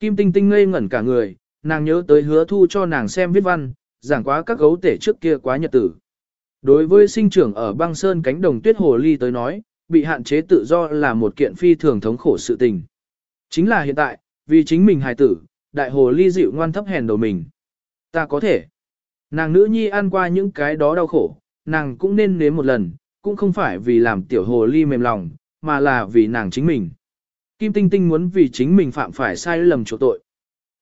Kim Tinh Tinh ngây ngẩn cả người, nàng nhớ tới hứa thu cho nàng xem viết văn, giảng quá các gấu tể trước kia quá nhật tử. Đối với sinh trưởng ở băng sơn cánh đồng tuyết hồ ly tới nói, bị hạn chế tự do là một kiện phi thường thống khổ sự tình. Chính là hiện tại, vì chính mình hài tử, đại hồ ly dịu ngoan thấp hèn đầu mình. Ta có thể. Nàng nữ nhi ăn qua những cái đó đau khổ, nàng cũng nên nếm một lần, cũng không phải vì làm tiểu hồ ly mềm lòng, mà là vì nàng chính mình. Kim Tinh Tinh muốn vì chính mình phạm phải sai lầm chỗ tội.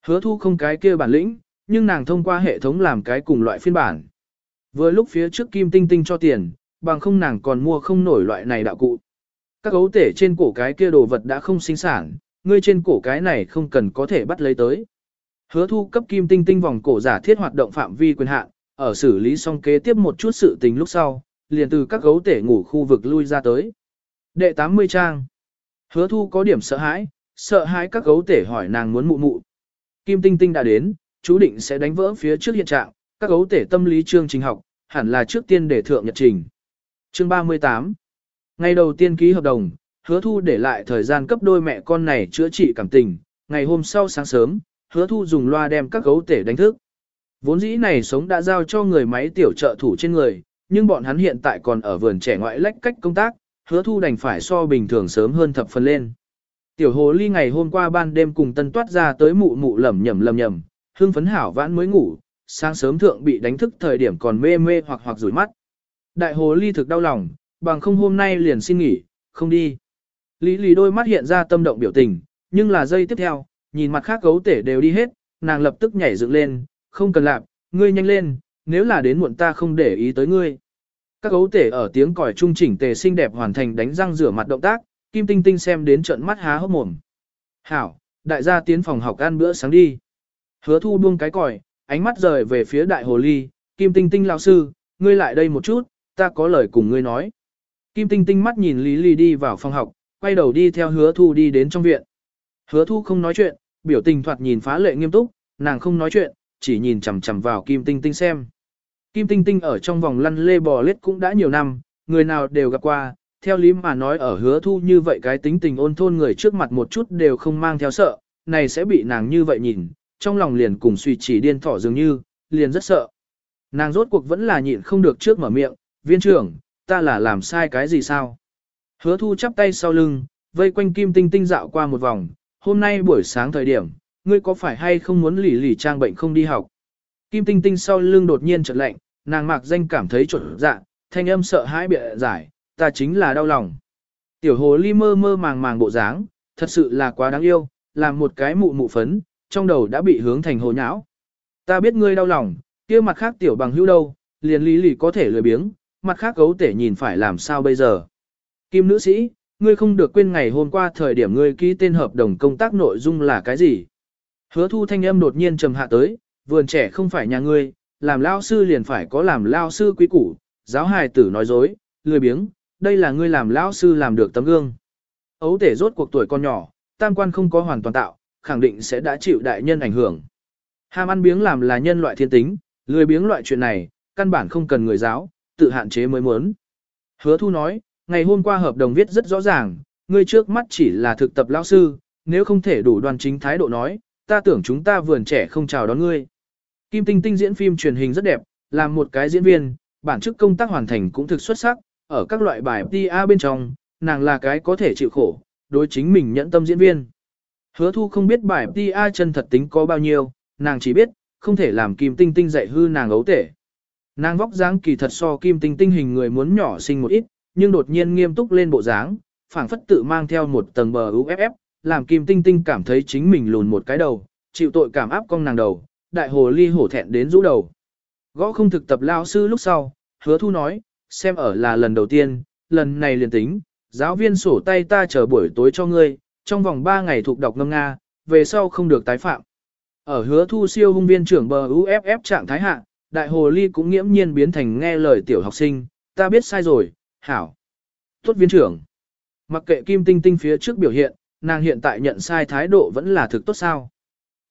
Hứa thu không cái kia bản lĩnh, nhưng nàng thông qua hệ thống làm cái cùng loại phiên bản. Vừa lúc phía trước Kim Tinh Tinh cho tiền, bằng không nàng còn mua không nổi loại này đạo cụ. Các gấu tể trên cổ cái kia đồ vật đã không sinh sản, ngươi trên cổ cái này không cần có thể bắt lấy tới. Hứa thu cấp Kim Tinh Tinh vòng cổ giả thiết hoạt động phạm vi quyền hạn, ở xử lý xong kế tiếp một chút sự tình lúc sau, liền từ các gấu tể ngủ khu vực lui ra tới. Đệ 80 trang. Hứa thu có điểm sợ hãi, sợ hãi các gấu tể hỏi nàng muốn mụ mụ. Kim Tinh Tinh đã đến, chú định sẽ đánh vỡ phía trước hiện trạng, các gấu tể tâm lý chương trình học, hẳn là trước tiên để thượng nhật trình. Chương 38 Ngày đầu tiên ký hợp đồng, hứa thu để lại thời gian cấp đôi mẹ con này chữa trị cảm tình, ngày hôm sau sáng sớm, hứa thu dùng loa đem các gấu tể đánh thức. Vốn dĩ này sống đã giao cho người máy tiểu trợ thủ trên người, nhưng bọn hắn hiện tại còn ở vườn trẻ ngoại lách cách công tác, hứa thu đành phải so bình thường sớm hơn thập phần lên. Tiểu hồ ly ngày hôm qua ban đêm cùng tân toát ra tới mụ mụ lầm nhầm lầm nhầm, hương phấn hảo vãn mới ngủ, sáng sớm thượng bị đánh thức thời điểm còn mê mê hoặc hoặc rủi mắt. Đại hồ ly thực đau lòng, bằng không hôm nay liền xin nghỉ, không đi. Lý lý đôi mắt hiện ra tâm động biểu tình, nhưng là giây tiếp theo, nhìn mặt khác gấu tể đều đi hết, nàng lập tức nhảy dựng lên, không cần làm, ngươi nhanh lên, nếu là đến muộn ta không để ý tới ngươi. Các gấu tể ở tiếng còi trung chỉnh tề xinh đẹp hoàn thành đánh răng rửa mặt động tác, Kim Tinh Tinh xem đến trận mắt há hốc mồm. Hảo, đại gia tiến phòng học ăn bữa sáng đi. Hứa thu buông cái còi, ánh mắt rời về phía đại hồ ly, Kim Tinh Tinh lão sư, ngươi lại đây một chút, ta có lời cùng ngươi nói. Kim Tinh Tinh mắt nhìn Lý Ly đi vào phòng học, quay đầu đi theo hứa thu đi đến trong viện. Hứa thu không nói chuyện, biểu tình thoạt nhìn phá lệ nghiêm túc, nàng không nói chuyện, chỉ nhìn chằm chằm vào Kim Tinh Tinh xem. Kim Tinh Tinh ở trong vòng lăn lê bò lết cũng đã nhiều năm, người nào đều gặp qua, theo lý mà nói ở hứa thu như vậy cái tính tình ôn thôn người trước mặt một chút đều không mang theo sợ, này sẽ bị nàng như vậy nhìn, trong lòng liền cùng suy chỉ điên thỏ dường như, liền rất sợ. Nàng rốt cuộc vẫn là nhịn không được trước mở miệng, viên trưởng, ta là làm sai cái gì sao? Hứa thu chắp tay sau lưng, vây quanh kim tinh tinh dạo qua một vòng, hôm nay buổi sáng thời điểm, ngươi có phải hay không muốn lỉ lỉ trang bệnh không đi học? Kim tinh tinh sau lưng đột nhiên chợt lạnh, nàng mạc danh cảm thấy trộn dạ, thanh âm sợ hãi bịa giải, ta chính là đau lòng. Tiểu hồ ly mơ mơ màng màng bộ dáng, thật sự là quá đáng yêu, làm một cái mụ mụ phấn, trong đầu đã bị hướng thành hồ nhão. Ta biết ngươi đau lòng, kia mặt khác tiểu bằng hữu đâu, liền lý lì có thể lười biếng, mặt khác gấu tể nhìn phải làm sao bây giờ. Kim nữ sĩ, ngươi không được quên ngày hôm qua thời điểm ngươi ký tên hợp đồng công tác nội dung là cái gì. Hứa thu thanh âm đột nhiên trầm hạ tới, vườn trẻ không phải nhà ngươi, làm lao sư liền phải có làm lao sư quý củ, giáo hài tử nói dối, lười biếng, đây là ngươi làm lao sư làm được tấm gương. Ấu tể rốt cuộc tuổi con nhỏ, tam quan không có hoàn toàn tạo, khẳng định sẽ đã chịu đại nhân ảnh hưởng. Ham ăn biếng làm là nhân loại thiên tính, lười biếng loại chuyện này, căn bản không cần người giáo, tự hạn chế mới muốn. Hứa thu nói, ngày hôm qua hợp đồng viết rất rõ ràng, ngươi trước mắt chỉ là thực tập lao sư, nếu không thể đủ đoàn chính thái độ nói, ta tưởng chúng ta vườn trẻ không chào đón ngươi. Kim Tinh Tinh diễn phim truyền hình rất đẹp, làm một cái diễn viên, bản chức công tác hoàn thành cũng thực xuất sắc, ở các loại bài TA bên trong, nàng là cái có thể chịu khổ, đối chính mình nhẫn tâm diễn viên. Hứa thu không biết bài TA chân thật tính có bao nhiêu, nàng chỉ biết, không thể làm Kim Tinh Tinh dạy hư nàng ấu tể. Nàng vóc dáng kỳ thật so Kim Tinh Tinh hình người muốn nhỏ xinh một ít, nhưng đột nhiên nghiêm túc lên bộ dáng, phảng phất tự mang theo một tầng bờ UFF, làm Kim Tinh Tinh cảm thấy chính mình lùn một cái đầu, chịu tội cảm áp cong nàng đầu, đại hồ ly hổ thẹn đến rũ đầu. Gõ không thực tập lao sư lúc sau, hứa thu nói, xem ở là lần đầu tiên, lần này liền tính, giáo viên sổ tay ta chờ buổi tối cho ngươi, trong vòng 3 ngày thuộc đọc ngâm Nga, về sau không được tái phạm. Ở hứa thu siêu hung viên trưởng bờ UFF trạng thái hạ, đại hồ ly cũng nghiễm nhiên biến thành nghe lời tiểu học sinh, ta biết sai rồi, hảo. Tốt viên trưởng. Mặc kệ kim tinh tinh phía trước biểu hiện, nàng hiện tại nhận sai thái độ vẫn là thực tốt sao.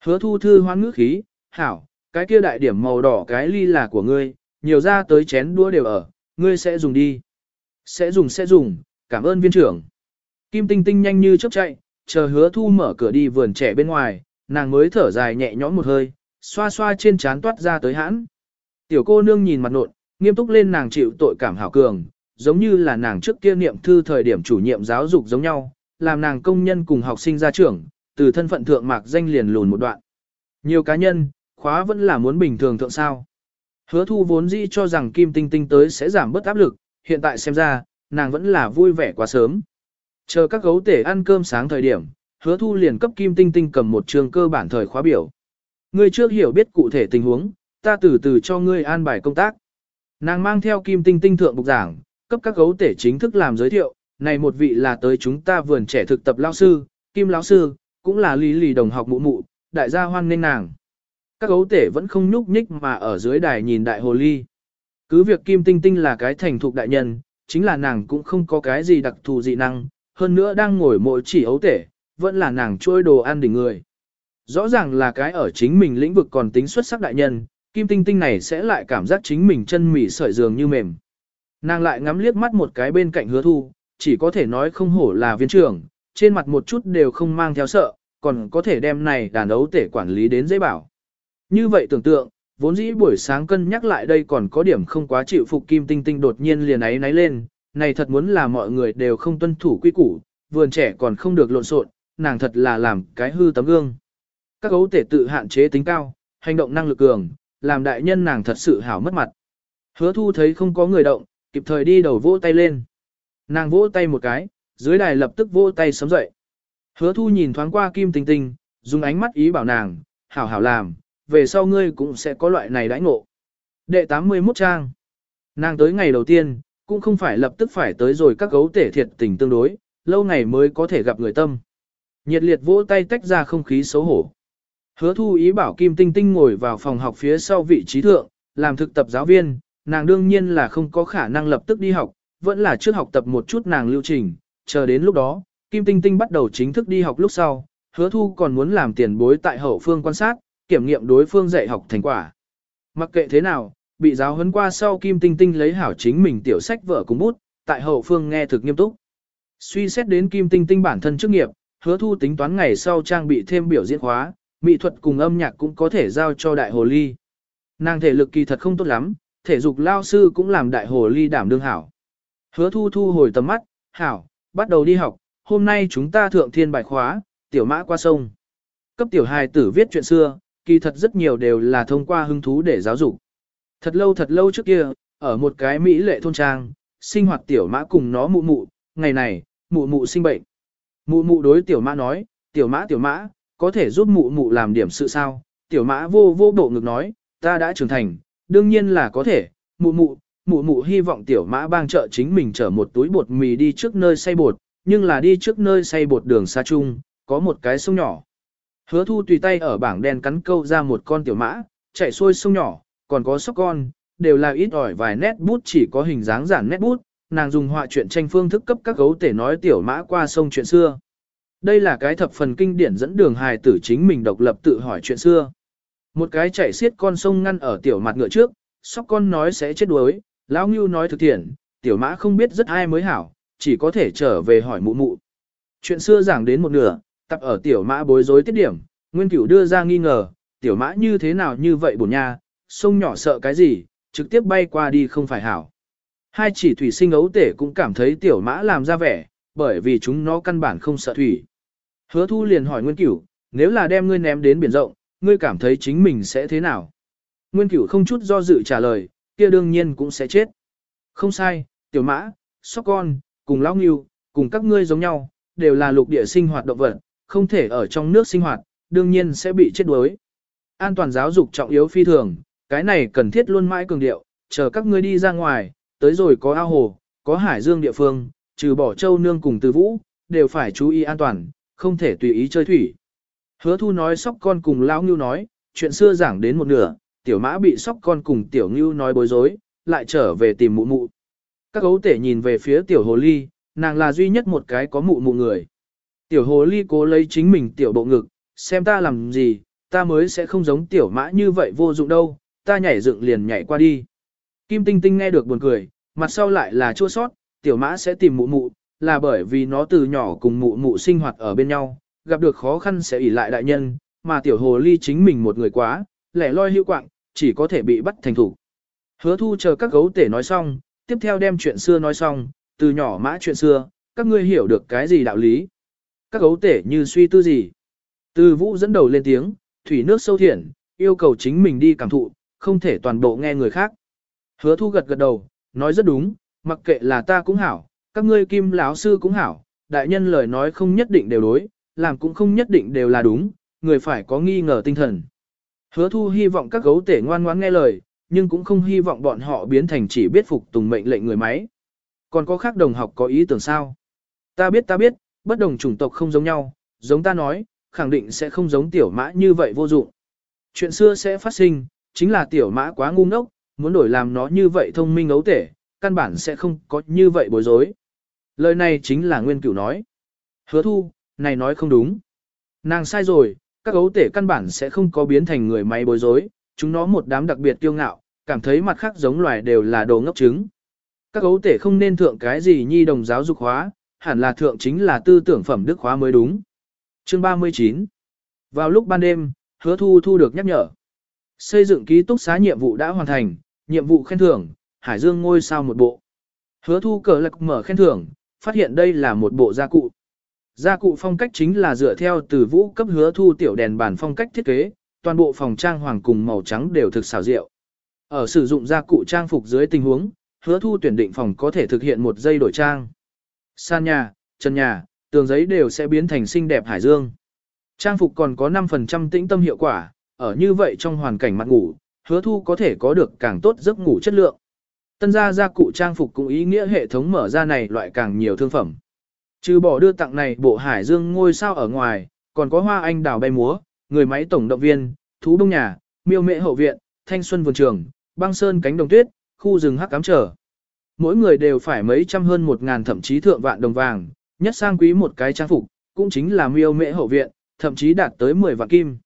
Hứa thu thư hoan ngữ khí, hảo, cái kia đại điểm màu đỏ cái ly là của ngươi, nhiều ra tới chén đũa đều ở, ngươi sẽ dùng đi. Sẽ dùng sẽ dùng, cảm ơn viên trưởng. Kim tinh tinh nhanh như chớp chạy, chờ hứa thu mở cửa đi vườn trẻ bên ngoài, nàng mới thở dài nhẹ nhõm một hơi, xoa xoa trên trán toát ra tới hãn. Tiểu cô nương nhìn mặt nộn, nghiêm túc lên nàng chịu tội cảm hảo cường, giống như là nàng trước kia niệm thư thời điểm chủ nhiệm giáo dục giống nhau, làm nàng công nhân cùng học sinh ra trưởng, từ thân phận thượng mạc danh liền lùn một đoạn. Nhiều cá nhân, khóa vẫn là muốn bình thường thượng sao. Hứa thu vốn dĩ cho rằng Kim Tinh Tinh tới sẽ giảm bớt áp lực, hiện tại xem ra, nàng vẫn là vui vẻ quá sớm. Chờ các gấu tể ăn cơm sáng thời điểm, hứa thu liền cấp Kim Tinh Tinh cầm một trường cơ bản thời khóa biểu. Ngươi trước hiểu biết cụ thể tình huống, ta từ từ cho ngươi an bài công tác. Nàng mang theo Kim Tinh Tinh thượng bục giảng, cấp các gấu tể chính thức làm giới thiệu, này một vị là tới chúng ta vườn trẻ thực tập lao sư, Kim lão sư, cũng là lý lì đồng học mụ mụ, đại gia hoan nên nàng. Các gấu tể vẫn không nhúc nhích mà ở dưới đài nhìn đại hồ ly. Cứ việc Kim Tinh Tinh là cái thành thục đại nhân, chính là nàng cũng không có cái gì đặc thù dị năng, hơn nữa đang ngồi mỗi chỉ ấu tể, vẫn là nàng trôi đồ ăn đỉnh người. Rõ ràng là cái ở chính mình lĩnh vực còn tính xuất sắc đại nhân, Kim Tinh Tinh này sẽ lại cảm giác chính mình chân mỉ sợi dường như mềm. Nàng lại ngắm liếc mắt một cái bên cạnh hứa thu, chỉ có thể nói không hổ là viên trưởng, trên mặt một chút đều không mang theo sợ, còn có thể đem này đàn ấu tể quản lý đến dễ bảo. Như vậy tưởng tượng, vốn dĩ buổi sáng cân nhắc lại đây còn có điểm không quá chịu phục kim tinh tinh đột nhiên liền ấy náy lên, này thật muốn là mọi người đều không tuân thủ quy củ, vườn trẻ còn không được lộn xộn, nàng thật là làm cái hư tấm gương. Các Gấu tể tự hạn chế tính cao, hành động năng lực cường, làm đại nhân nàng thật sự hảo mất mặt. Hứa thu thấy không có người động, kịp thời đi đầu vỗ tay lên. Nàng vỗ tay một cái, dưới đài lập tức vỗ tay sớm dậy. Hứa thu nhìn thoáng qua kim tinh tinh, dùng ánh mắt ý bảo nàng, hảo hảo làm, về sau ngươi cũng sẽ có loại này đãi ngộ. Đệ 81 trang. Nàng tới ngày đầu tiên, cũng không phải lập tức phải tới rồi các gấu tể thiệt tình tương đối, lâu ngày mới có thể gặp người tâm. Nhiệt liệt vỗ tay tách ra không khí xấu hổ. Hứa thu ý bảo Kim Tinh Tinh ngồi vào phòng học phía sau vị trí thượng, làm thực tập giáo viên, nàng đương nhiên là không có khả năng lập tức đi học, vẫn là trước học tập một chút nàng lưu trình, chờ đến lúc đó, Kim Tinh Tinh bắt đầu chính thức đi học lúc sau, hứa thu còn muốn làm tiền bối tại hậu phương quan sát, kiểm nghiệm đối phương dạy học thành quả. Mặc kệ thế nào, bị giáo huấn qua sau Kim Tinh Tinh lấy hảo chính mình tiểu sách vở cùng bút, tại hậu phương nghe thực nghiêm túc. Suy xét đến Kim Tinh Tinh bản thân chức nghiệp, hứa thu tính toán ngày sau trang bị thêm biểu diễn khóa, mỹ thuật cùng âm nhạc cũng có thể giao cho đại hồ ly. Nàng thể lực kỳ thật không tốt lắm, thể dục lao sư cũng làm đại hồ ly đảm đương hảo. Hứa thu thu hồi tầm mắt, hảo, bắt đầu đi học, hôm nay chúng ta thượng thiên bài khóa, tiểu mã qua sông. Cấp tiểu hài tử viết chuyện xưa, kỳ thật rất nhiều đều là thông qua hứng thú để giáo dục. Thật lâu thật lâu trước kia, ở một cái Mỹ lệ thôn trang, sinh hoạt tiểu mã cùng nó mụ mụ, ngày này, mụ mụ sinh bệnh. Mụ mụ đối tiểu mã nói, tiểu mã tiểu mã, có thể giúp mụ mụ làm điểm sự sao? Tiểu mã vô vô bộ ngực nói, ta đã trưởng thành, đương nhiên là có thể, mụ mụ, mụ mụ hy vọng tiểu mã bang trợ chính mình chở một túi bột mì đi trước nơi xay bột, nhưng là đi trước nơi xay bột đường xa chung, có một cái sông nhỏ. Hứa thu tùy tay ở bảng đen cắn câu ra một con tiểu mã, chạy xuôi sông nhỏ, còn có sóc con, đều là ít ỏi vài nét bút chỉ có hình dáng giản nét bút, nàng dùng họa chuyện tranh phương thức cấp các gấu tể nói tiểu mã qua sông chuyện xưa. Đây là cái thập phần kinh điển dẫn đường hài tử chính mình độc lập tự hỏi chuyện xưa. Một cái chạy xiết con sông ngăn ở tiểu mặt ngựa trước, sóc con nói sẽ chết đuối, lão ngưu nói thực thiện, tiểu mã không biết rất ai mới hảo, chỉ có thể trở về hỏi mụ mụ. Chuyện xưa giảng đến một nửa, tập ở tiểu mã bối rối tiết điểm, nguyên cửu đưa ra nghi ngờ, tiểu mã như thế nào như vậy bổn nha, sông nhỏ sợ cái gì, trực tiếp bay qua đi không phải hảo. Hai chỉ thủy sinh ấu tể cũng cảm thấy tiểu mã làm ra vẻ, bởi vì chúng nó căn bản không sợ thủy. Hứa thu liền hỏi Nguyên Cửu, nếu là đem ngươi ném đến biển rộng, ngươi cảm thấy chính mình sẽ thế nào? Nguyên Cửu không chút do dự trả lời, kia đương nhiên cũng sẽ chết. Không sai, tiểu mã, sóc con, cùng lão nghiêu, cùng các ngươi giống nhau, đều là lục địa sinh hoạt động vật, không thể ở trong nước sinh hoạt, đương nhiên sẽ bị chết đuối. An toàn giáo dục trọng yếu phi thường, cái này cần thiết luôn mãi cường điệu, chờ các ngươi đi ra ngoài, tới rồi có ao hồ, có hải dương địa phương, trừ bỏ châu nương cùng từ vũ, đều phải chú ý an toàn, không thể tùy ý chơi thủy. Hứa thu nói sóc con cùng lão ngưu nói, chuyện xưa giảng đến một nửa, tiểu mã bị sóc con cùng tiểu ngưu nói bối rối, lại trở về tìm mụ mụ. Các gấu tể nhìn về phía tiểu hồ ly, nàng là duy nhất một cái có mụ mụ người. Tiểu hồ ly cố lấy chính mình tiểu bộ ngực, xem ta làm gì, ta mới sẽ không giống tiểu mã như vậy vô dụng đâu, ta nhảy dựng liền nhảy qua đi. Kim Tinh Tinh nghe được buồn cười, mặt sau lại là chua sót, tiểu mã sẽ tìm mụ mụ, là bởi vì nó từ nhỏ cùng mụ mụ sinh hoạt ở bên nhau, gặp được khó khăn sẽ ỉ lại đại nhân, mà tiểu hồ ly chính mình một người quá, lẻ loi hữu quạng, chỉ có thể bị bắt thành thủ. Hứa thu chờ các gấu tể nói xong, tiếp theo đem chuyện xưa nói xong, từ nhỏ mã chuyện xưa, các ngươi hiểu được cái gì đạo lý. Các gấu tể như suy tư gì. Từ vũ dẫn đầu lên tiếng, thủy nước sâu thiện, yêu cầu chính mình đi cảm thụ, không thể toàn bộ nghe người khác. Hứa thu gật gật đầu, nói rất đúng, mặc kệ là ta cũng hảo, các ngươi kim lão sư cũng hảo, đại nhân lời nói không nhất định đều đối, làm cũng không nhất định đều là đúng, người phải có nghi ngờ tinh thần. Hứa thu hy vọng các gấu tể ngoan ngoãn nghe lời, nhưng cũng không hy vọng bọn họ biến thành chỉ biết phục tùng mệnh lệnh người máy. Còn có khác đồng học có ý tưởng sao? Ta biết ta biết, bất đồng chủng tộc không giống nhau, giống ta nói, khẳng định sẽ không giống tiểu mã như vậy vô dụng. Chuyện xưa sẽ phát sinh, chính là tiểu mã quá ngu ngốc, muốn đổi làm nó như vậy thông minh ấu tể, căn bản sẽ không có như vậy bối rối. Lời này chính là nguyên cửu nói. Hứa thu, này nói không đúng. Nàng sai rồi, các ấu tể căn bản sẽ không có biến thành người máy bối rối, chúng nó một đám đặc biệt kiêu ngạo, cảm thấy mặt khác giống loài đều là đồ ngốc trứng. Các ấu tể không nên thượng cái gì nhi đồng giáo dục hóa, hẳn là thượng chính là tư tưởng phẩm đức hóa mới đúng. Chương 39 Vào lúc ban đêm, hứa thu thu được nhắc nhở. Xây dựng ký túc xá nhiệm vụ đã hoàn thành, nhiệm vụ khen thưởng, Hải Dương ngôi sao một bộ. Hứa thu cờ lạc mở khen thưởng, phát hiện đây là một bộ gia cụ. Gia cụ phong cách chính là dựa theo từ vũ cấp hứa thu tiểu đèn bản phong cách thiết kế, toàn bộ phòng trang hoàng cùng màu trắng đều thực xảo diệu. Ở sử dụng gia cụ trang phục dưới tình huống, hứa thu tuyển định phòng có thể thực hiện một giây đổi trang. San nhà, trần nhà, tường giấy đều sẽ biến thành xinh đẹp hải dương. Trang phục còn có 5% tĩnh tâm hiệu quả, ở như vậy trong hoàn cảnh mặt ngủ, hứa thu có thể có được càng tốt giấc ngủ chất lượng. Tân gia gia cụ trang phục cũng ý nghĩa hệ thống mở ra này loại càng nhiều thương phẩm. Trừ bỏ đưa tặng này bộ hải dương ngôi sao ở ngoài, còn có hoa anh đào bay múa, người máy tổng động viên, thú đông nhà, miêu mệ hậu viện, thanh xuân vườn trường, băng sơn cánh đồng tuyết, khu rừng hắc cám trở. Mỗi người đều phải mấy trăm hơn một ngàn thậm chí thượng vạn đồng vàng, nhất sang quý một cái trang phục, cũng chính là miêu mễ hậu viện, thậm chí đạt tới 10 vạn kim.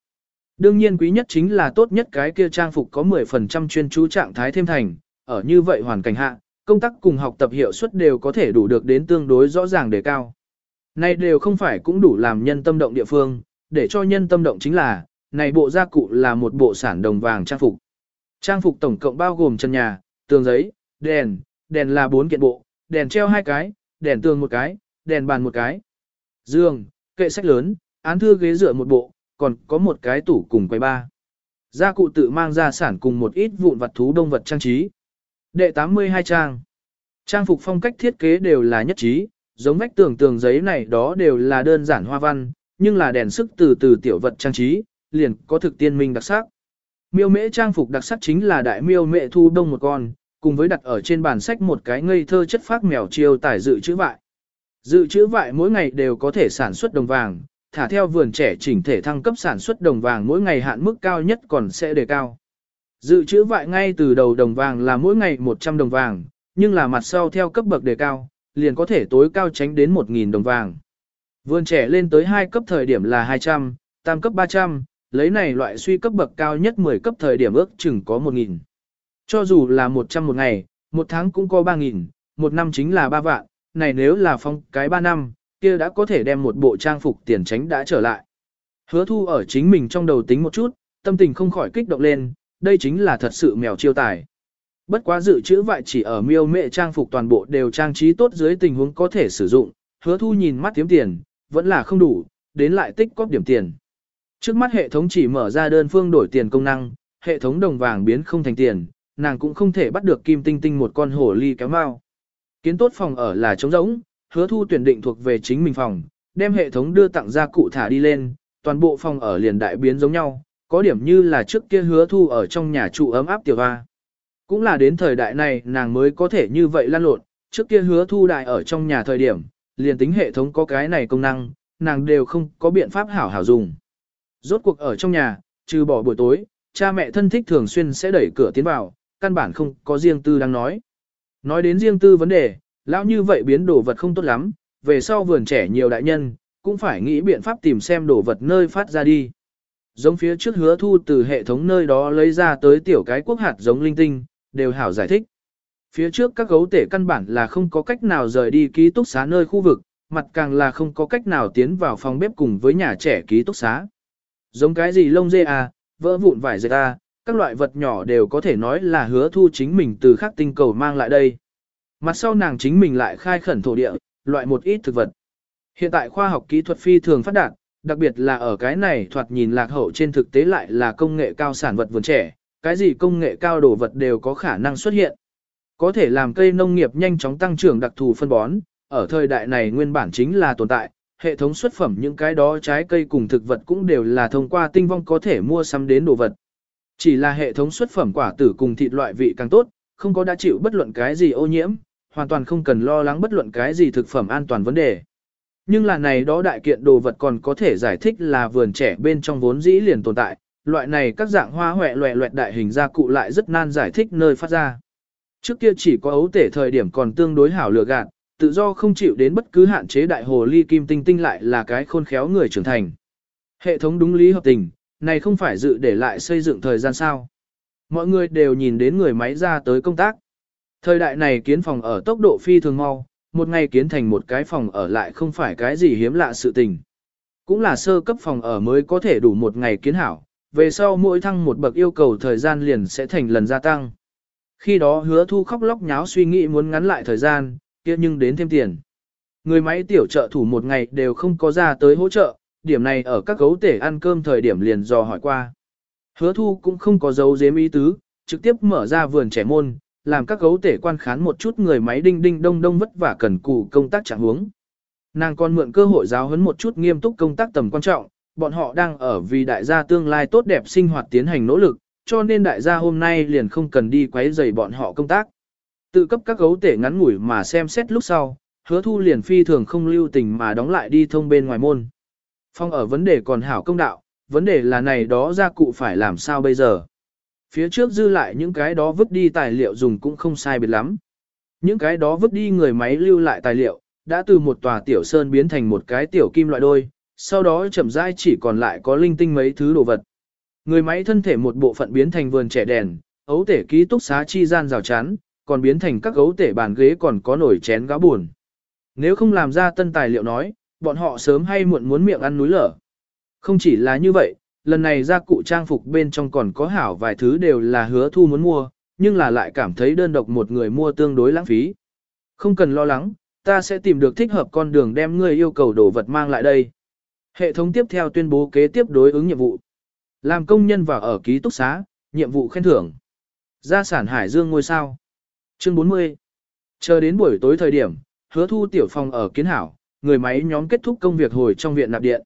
Đương nhiên quý nhất chính là tốt nhất cái kia trang phục có 10% chuyên chú trạng thái thêm thành, ở như vậy hoàn cảnh hạ, công tác cùng học tập hiệu suất đều có thể đủ được đến tương đối rõ ràng đề cao. Này đều không phải cũng đủ làm nhân tâm động địa phương, để cho nhân tâm động chính là, này bộ gia cụ là một bộ sản đồng vàng trang phục. Trang phục tổng cộng bao gồm chân nhà, tường giấy, đèn, đèn là bốn kiện bộ, đèn treo hai cái, đèn tường một cái, đèn bàn một cái. giường, kệ sách lớn, án thư ghế dựa một bộ, còn có một cái tủ cùng quầy ba. Gia cụ tự mang ra sản cùng một ít vụn vật thú đông vật trang trí. Đệ 82 trang. Trang phục phong cách thiết kế đều là nhất trí, giống vách tường tường giấy này đó đều là đơn giản hoa văn, nhưng là đèn sức từ từ tiểu vật trang trí, liền có thực tiên minh đặc sắc. Miêu mễ trang phục đặc sắc chính là đại miêu mẹ thu đông một con, cùng với đặt ở trên bàn sách một cái ngây thơ chất phác mèo chiêu tải dự trữ vại. Dự trữ vại mỗi ngày đều có thể sản xuất đồng vàng, thả theo vườn trẻ chỉnh thể thăng cấp sản xuất đồng vàng mỗi ngày hạn mức cao nhất còn sẽ đề cao. Dự trữ vại ngay từ đầu đồng vàng là mỗi ngày 100 đồng vàng, nhưng là mặt sau theo cấp bậc đề cao, liền có thể tối cao tránh đến 1.000 đồng vàng. Vườn trẻ lên tới 2 cấp thời điểm là 200, tam cấp 300, lấy này loại suy cấp bậc cao nhất 10 cấp thời điểm ước chừng có 1.000. Cho dù là 100 một ngày, một tháng cũng có 3.000, một năm chính là 3 vạn, này nếu là phong cái 3 năm, kia đã có thể đem một bộ trang phục tiền tránh đã trở lại. Hứa thu ở chính mình trong đầu tính một chút, tâm tình không khỏi kích động lên, đây chính là thật sự mèo chiêu tài. Bất quá dự trữ vại chỉ ở miêu mệ trang phục toàn bộ đều trang trí tốt dưới tình huống có thể sử dụng, hứa thu nhìn mắt tiếm tiền, vẫn là không đủ, đến lại tích cóp điểm tiền. Trước mắt hệ thống chỉ mở ra đơn phương đổi tiền công năng, hệ thống đồng vàng biến không thành tiền, nàng cũng không thể bắt được kim tinh tinh một con hổ ly kéo mau. Kiến tốt phòng ở là trống rỗng, hứa thu tuyển định thuộc về chính mình phòng, đem hệ thống đưa tặng ra cụ thả đi lên, toàn bộ phòng ở liền đại biến giống nhau, có điểm như là trước kia hứa thu ở trong nhà trụ ấm áp tiểu hoa. Cũng là đến thời đại này nàng mới có thể như vậy lan lộn, trước kia hứa thu đại ở trong nhà thời điểm, liền tính hệ thống có cái này công năng, nàng đều không có biện pháp hảo hảo dùng. Rốt cuộc ở trong nhà, trừ bỏ buổi tối, cha mẹ thân thích thường xuyên sẽ đẩy cửa tiến vào, căn bản không có riêng tư đang nói. Nói đến riêng tư vấn đề, lão như vậy biến đồ vật không tốt lắm, về sau vườn trẻ nhiều đại nhân, cũng phải nghĩ biện pháp tìm xem đồ vật nơi phát ra đi. Giống phía trước hứa thu từ hệ thống nơi đó lấy ra tới tiểu cái quốc hạt giống linh tinh, đều hảo giải thích. Phía trước các gấu tể căn bản là không có cách nào rời đi ký túc xá nơi khu vực, mặt càng là không có cách nào tiến vào phòng bếp cùng với nhà trẻ ký túc xá. giống cái gì lông dê à, vỡ vụn vải dệt à, các loại vật nhỏ đều có thể nói là hứa thu chính mình từ khắc tinh cầu mang lại đây. Mặt sau nàng chính mình lại khai khẩn thổ địa, loại một ít thực vật. Hiện tại khoa học kỹ thuật phi thường phát đạt, đặc biệt là ở cái này thoạt nhìn lạc hậu trên thực tế lại là công nghệ cao sản vật vườn trẻ, cái gì công nghệ cao đồ vật đều có khả năng xuất hiện. Có thể làm cây nông nghiệp nhanh chóng tăng trưởng đặc thù phân bón, ở thời đại này nguyên bản chính là tồn tại, hệ thống xuất phẩm những cái đó trái cây cùng thực vật cũng đều là thông qua tinh vong có thể mua sắm đến đồ vật. Chỉ là hệ thống xuất phẩm quả tử cùng thịt loại vị càng tốt, không có đã chịu bất luận cái gì ô nhiễm, hoàn toàn không cần lo lắng bất luận cái gì thực phẩm an toàn vấn đề. Nhưng là này đó đại kiện đồ vật còn có thể giải thích là vườn trẻ bên trong vốn dĩ liền tồn tại, loại này các dạng hoa hoẹ loẹ loẹt đại hình gia cụ lại rất nan giải thích nơi phát ra. Trước kia chỉ có ấu tể thời điểm còn tương đối hảo lựa gạt, tự do không chịu đến bất cứ hạn chế đại hồ ly kim tinh tinh lại là cái khôn khéo người trưởng thành. Hệ thống đúng lý hợp tình, này không phải dự để lại xây dựng thời gian sao. Mọi người đều nhìn đến người máy ra tới công tác. Thời đại này kiến phòng ở tốc độ phi thường mau, một ngày kiến thành một cái phòng ở lại không phải cái gì hiếm lạ sự tình. Cũng là sơ cấp phòng ở mới có thể đủ một ngày kiến hảo, về sau mỗi thăng một bậc yêu cầu thời gian liền sẽ thành lần gia tăng. Khi đó hứa thu khóc lóc nháo suy nghĩ muốn ngắn lại thời gian, kia nhưng đến thêm tiền. Người máy tiểu trợ thủ một ngày đều không có ra tới hỗ trợ, điểm này ở các gấu tể ăn cơm thời điểm liền dò hỏi qua. Hứa thu cũng không có dấu dếm ý tứ, trực tiếp mở ra vườn trẻ môn, làm các gấu tể quan khán một chút người máy đinh đinh đông đông vất vả cần cù công tác trạng huống. Nàng còn mượn cơ hội giáo huấn một chút nghiêm túc công tác tầm quan trọng, bọn họ đang ở vì đại gia tương lai tốt đẹp sinh hoạt tiến hành nỗ lực, cho nên đại gia hôm nay liền không cần đi quấy rầy bọn họ công tác. Tự cấp các gấu tể ngắn ngủi mà xem xét lúc sau, hứa thu liền phi thường không lưu tình mà đóng lại đi thông bên ngoài môn. Phong ở vấn đề còn hảo công đạo, vấn đề là này đó gia cụ phải làm sao bây giờ. Phía trước dư lại những cái đó vứt đi tài liệu dùng cũng không sai biệt lắm. Những cái đó vứt đi người máy lưu lại tài liệu, đã từ một tòa tiểu sơn biến thành một cái tiểu kim loại đôi, sau đó chậm rãi chỉ còn lại có linh tinh mấy thứ đồ vật. Người máy thân thể một bộ phận biến thành vườn trẻ đèn, ấu tể ký túc xá chi gian rào chắn, còn biến thành các ấu tể bàn ghế còn có nổi chén gáo buồn. Nếu không làm ra tân tài liệu nói, bọn họ sớm hay muộn muốn miệng ăn núi lở. Không chỉ là như vậy, lần này gia cụ trang phục bên trong còn có hảo vài thứ đều là hứa thu muốn mua, nhưng là lại cảm thấy đơn độc một người mua tương đối lãng phí. Không cần lo lắng, ta sẽ tìm được thích hợp con đường đem ngươi yêu cầu đồ vật mang lại đây. Hệ thống tiếp theo tuyên bố kế tiếp đối ứng nhiệm vụ. Làm công nhân vào ở ký túc xá, nhiệm vụ khen thưởng. Gia sản Hải Dương ngôi sao. Chương 40. Chờ đến buổi tối thời điểm, hứa thu tiểu phòng ở kiến hảo, người máy nhóm kết thúc công việc hồi trong viện nạp điện.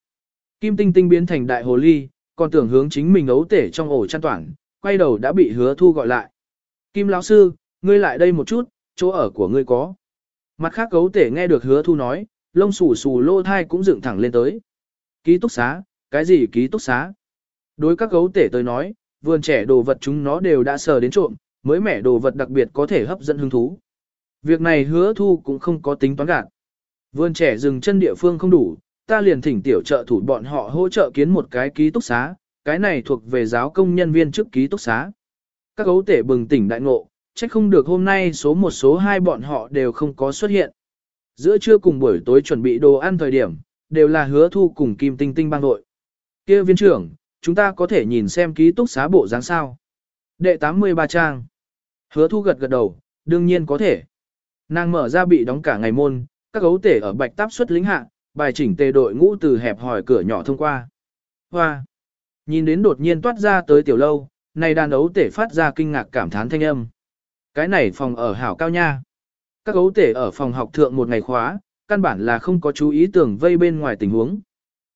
Kim tinh tinh biến thành đại hồ ly, còn tưởng hướng chính mình ấu tể trong ổ chăn toàn, quay đầu đã bị hứa thu gọi lại. Kim lão sư, ngươi lại đây một chút, chỗ ở của ngươi có. Mặt khác ấu tể nghe được hứa thu nói, lông xù xù lô thai cũng dựng thẳng lên tới. Ký túc xá, cái gì ký túc xá? Đối các gấu tể tới nói, vườn trẻ đồ vật chúng nó đều đã sờ đến trộm, mới mẻ đồ vật đặc biệt có thể hấp dẫn hứng thú. Việc này hứa thu cũng không có tính toán gạt. Vườn trẻ dừng chân địa phương không đủ, ta liền thỉnh tiểu trợ thủ bọn họ hỗ trợ kiến một cái ký túc xá, cái này thuộc về giáo công nhân viên trước ký túc xá. Các gấu tể bừng tỉnh đại ngộ, trách không được hôm nay số một số hai bọn họ đều không có xuất hiện. Giữa trưa cùng buổi tối chuẩn bị đồ ăn thời điểm, đều là hứa thu cùng Kim Tinh Tinh bang đội. kia viên trưởng, chúng ta có thể nhìn xem ký túc xá bộ dáng sao. Đệ 83 trang. Hứa thu gật gật đầu, đương nhiên có thể. Nàng mở ra bị đóng cả ngày môn, các gấu tể ở bạch táp xuất lính hạ, bài chỉnh tề đội ngũ từ hẹp hỏi cửa nhỏ thông qua. Hoa! Nhìn đến đột nhiên toát ra tới tiểu lâu, này đàn ấu tể phát ra kinh ngạc cảm thán thanh âm. Cái này phòng ở hảo cao nha. Các gấu tể ở phòng học thượng một ngày khóa, căn bản là không có chú ý tưởng vây bên ngoài tình huống.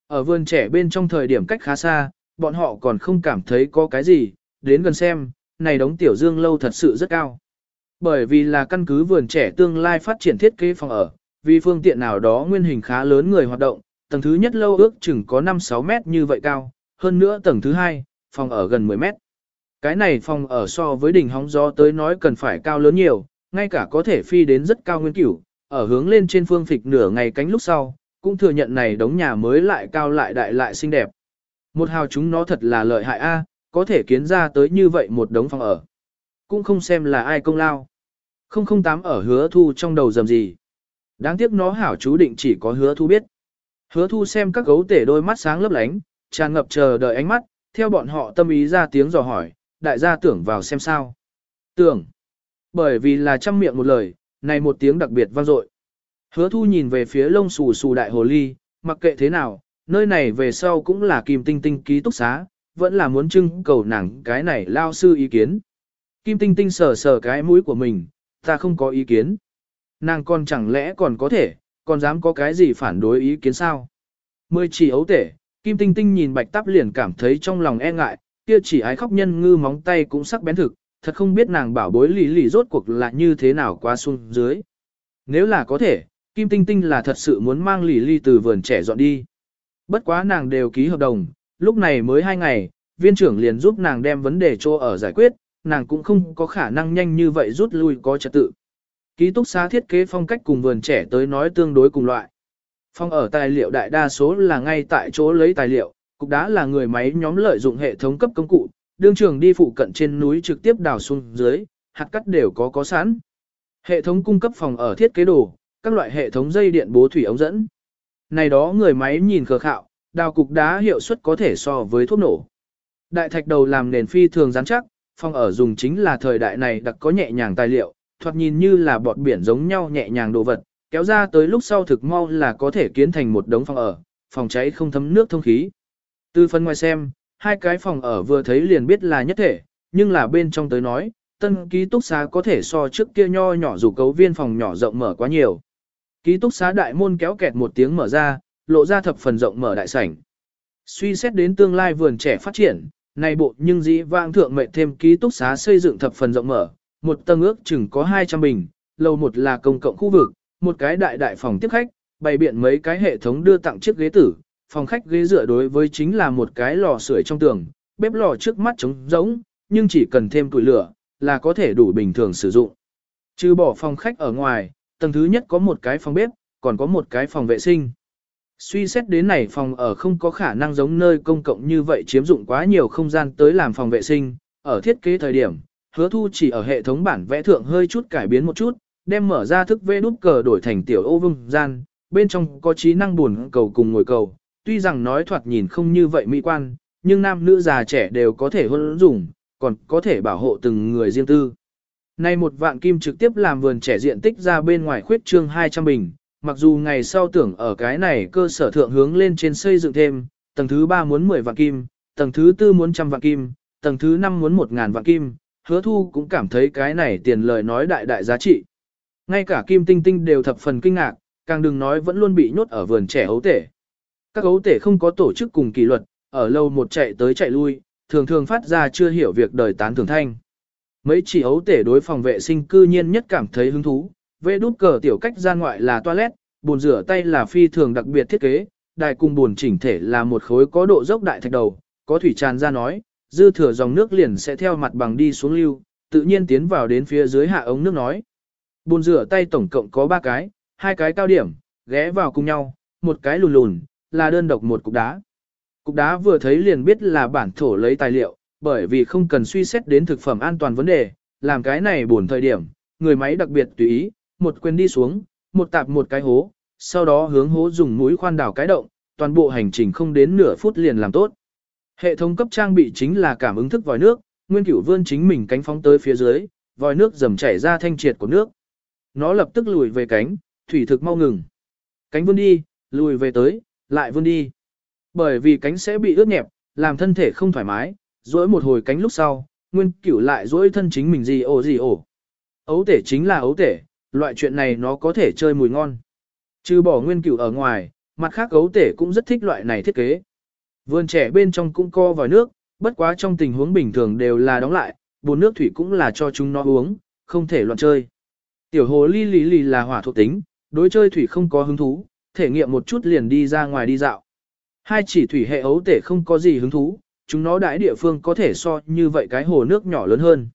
Ở vườn trẻ bên trong thời điểm cách khá xa, bọn họ còn không cảm thấy có cái gì, đến gần xem, này đống tiểu dương lâu thật sự rất cao. Bởi vì là căn cứ vườn trẻ tương lai phát triển thiết kế phòng ở, vì phương tiện nào đó nguyên hình khá lớn người hoạt động, tầng thứ nhất lâu ước chừng có 5-6 mét như vậy cao, hơn nữa tầng thứ hai, phòng ở gần 10 mét. Cái này phòng ở so với đỉnh hóng gió tới nói cần phải cao lớn nhiều, ngay cả có thể phi đến rất cao nguyên cửu, ở hướng lên trên phương phịch nửa ngày cánh lúc sau, cũng thừa nhận này đống nhà mới lại cao lại đại lại xinh đẹp. Một hào chúng nó thật là lợi hại a, có thể kiến ra tới như vậy một đống phòng ở. Cũng không xem là ai công lao. 008 ở hứa thu trong đầu dầm gì. Đáng tiếc nó hảo chú định chỉ có hứa thu biết. Hứa thu xem các gấu tể đôi mắt sáng lấp lánh, tràn ngập chờ đợi ánh mắt, theo bọn họ tâm ý ra tiếng dò hỏi, đại gia tưởng vào xem sao. Tưởng. Bởi vì là trăm miệng một lời, này một tiếng đặc biệt vang dội. Hứa thu nhìn về phía lông xù xù đại hồ ly, mặc kệ thế nào, nơi này về sau cũng là kim tinh tinh ký túc xá, vẫn là muốn trưng cầu nàng cái này lao sư ý kiến. Kim tinh tinh sờ sờ cái mũi của mình, ta không có ý kiến. Nàng còn chẳng lẽ còn có thể, còn dám có cái gì phản đối ý kiến sao? Mười chỉ ấu tể, Kim Tinh Tinh nhìn bạch táp liền cảm thấy trong lòng e ngại, kia chỉ ái khóc nhân ngư móng tay cũng sắc bén thực, thật không biết nàng bảo bối lì lì rốt cuộc là như thế nào qua xuống dưới. Nếu là có thể, Kim Tinh Tinh là thật sự muốn mang lì lì từ vườn trẻ dọn đi. Bất quá nàng đều ký hợp đồng, lúc này mới hai ngày, viên trưởng liền giúp nàng đem vấn đề cho ở giải quyết, nàng cũng không có khả năng nhanh như vậy rút lui có trật tự. Ký túc xá thiết kế phong cách cùng vườn trẻ tới nói tương đối cùng loại. Phong ở tài liệu đại đa số là ngay tại chỗ lấy tài liệu, cục đá là người máy nhóm lợi dụng hệ thống cấp công cụ, đương trường đi phụ cận trên núi trực tiếp đào xuống dưới, hạt cắt đều có có sẵn. Hệ thống cung cấp phòng ở thiết kế đồ, các loại hệ thống dây điện bố thủy ống dẫn. Này đó người máy nhìn khờ khạo, đào cục đá hiệu suất có thể so với thuốc nổ. Đại thạch đầu làm nền phi thường rắn chắc, phòng ở dùng chính là thời đại này đặc có nhẹ nhàng tài liệu, thoạt nhìn như là bọt biển giống nhau nhẹ nhàng đồ vật, kéo ra tới lúc sau thực mau là có thể kiến thành một đống phòng ở, phòng cháy không thấm nước thông khí. Từ phần ngoài xem, hai cái phòng ở vừa thấy liền biết là nhất thể, nhưng là bên trong tới nói, tân ký túc xá có thể so trước kia nho nhỏ dù cấu viên phòng nhỏ rộng mở quá nhiều. Ký túc xá đại môn kéo kẹt một tiếng mở ra, lộ ra thập phần rộng mở đại sảnh. Suy xét đến tương lai vườn trẻ phát triển, này bộ nhưng dĩ vãng thượng mệnh thêm ký túc xá xây dựng thập phần rộng mở, một tầng ước chừng có 200 bình, lầu một là công cộng khu vực, một cái đại đại phòng tiếp khách, bày biện mấy cái hệ thống đưa tặng chiếc ghế tử, phòng khách ghế dựa đối với chính là một cái lò sưởi trong tường, bếp lò trước mắt trống rỗng, nhưng chỉ cần thêm củi lửa, là có thể đủ bình thường sử dụng. Trừ bỏ phòng khách ở ngoài, tầng thứ nhất có một cái phòng bếp, còn có một cái phòng vệ sinh. Suy xét đến này phòng ở không có khả năng giống nơi công cộng như vậy chiếm dụng quá nhiều không gian tới làm phòng vệ sinh, ở thiết kế thời điểm, hứa thu chỉ ở hệ thống bản vẽ thượng hơi chút cải biến một chút, đem mở ra thức vê đút cờ đổi thành tiểu ô vương gian, bên trong có trí năng buồn cầu cùng ngồi cầu, tuy rằng nói thoạt nhìn không như vậy mỹ quan, nhưng nam nữ già trẻ đều có thể hôn dùng, còn có thể bảo hộ từng người riêng tư. Nay một vạn kim trực tiếp làm vườn trẻ diện tích ra bên ngoài khuyết trương 200 bình, mặc dù ngày sau tưởng ở cái này cơ sở thượng hướng lên trên xây dựng thêm, tầng thứ 3 muốn 10 vạn kim, tầng thứ 4 muốn trăm vạn kim, tầng thứ 5 muốn 1 ngàn vạn kim, hứa thu cũng cảm thấy cái này tiền lời nói đại đại giá trị. Ngay cả kim tinh tinh đều thập phần kinh ngạc, càng đừng nói vẫn luôn bị nhốt ở vườn trẻ ấu tể. Các ấu tể không có tổ chức cùng kỷ luật, ở lâu một chạy tới chạy lui, thường thường phát ra chưa hiểu việc đời tán thường thanh. Mấy chỉ ấu tể đối phòng vệ sinh cư nhiên nhất cảm thấy hứng thú, Vê đút cờ tiểu cách ra ngoại là toilet, bồn rửa tay là phi thường đặc biệt thiết kế, đài cùng bồn chỉnh thể là một khối có độ dốc đại thạch đầu, có thủy tràn ra nói, dư thừa dòng nước liền sẽ theo mặt bằng đi xuống lưu, tự nhiên tiến vào đến phía dưới hạ ống nước nói. Bồn rửa tay tổng cộng có 3 cái, hai cái cao điểm, ghé vào cùng nhau, một cái lùn lùn, là đơn độc một cục đá. Cục đá vừa thấy liền biết là bản thổ lấy tài liệu, bởi vì không cần suy xét đến thực phẩm an toàn vấn đề, làm cái này buồn thời điểm, người máy đặc biệt tùy ý, một quyền đi xuống, một tạp một cái hố, sau đó hướng hố dùng mũi khoan đào cái động, toàn bộ hành trình không đến nửa phút liền làm tốt. Hệ thống cấp trang bị chính là cảm ứng thức vòi nước, Nguyên Cửu vươn chính mình cánh phóng tới phía dưới, vòi nước dầm chảy ra thanh triệt của nước. Nó lập tức lùi về cánh, thủy thực mau ngừng. Cánh vươn đi, lùi về tới, lại vươn đi. Bởi vì cánh sẽ bị ướt nhẹp, làm thân thể không thoải mái, duỗi một hồi cánh lúc sau, Nguyên Cửu lại duỗi thân chính mình gì ổ gì ổ. Ấu tể chính là ấu tể, loại chuyện này nó có thể chơi mùi ngon. Trừ bỏ nguyên cửu ở ngoài, mặt khác ấu tể cũng rất thích loại này thiết kế. Vườn trẻ bên trong cũng co vòi nước, bất quá trong tình huống bình thường đều là đóng lại, bồn nước thủy cũng là cho chúng nó uống, không thể loạn chơi. Tiểu hồ ly lì lì là hỏa thuộc tính, đối chơi thủy không có hứng thú, thể nghiệm một chút liền đi ra ngoài đi dạo. Hai chỉ thủy hệ ấu tể không có gì hứng thú, chúng nó đãi địa phương có thể so như vậy cái hồ nước nhỏ lớn hơn.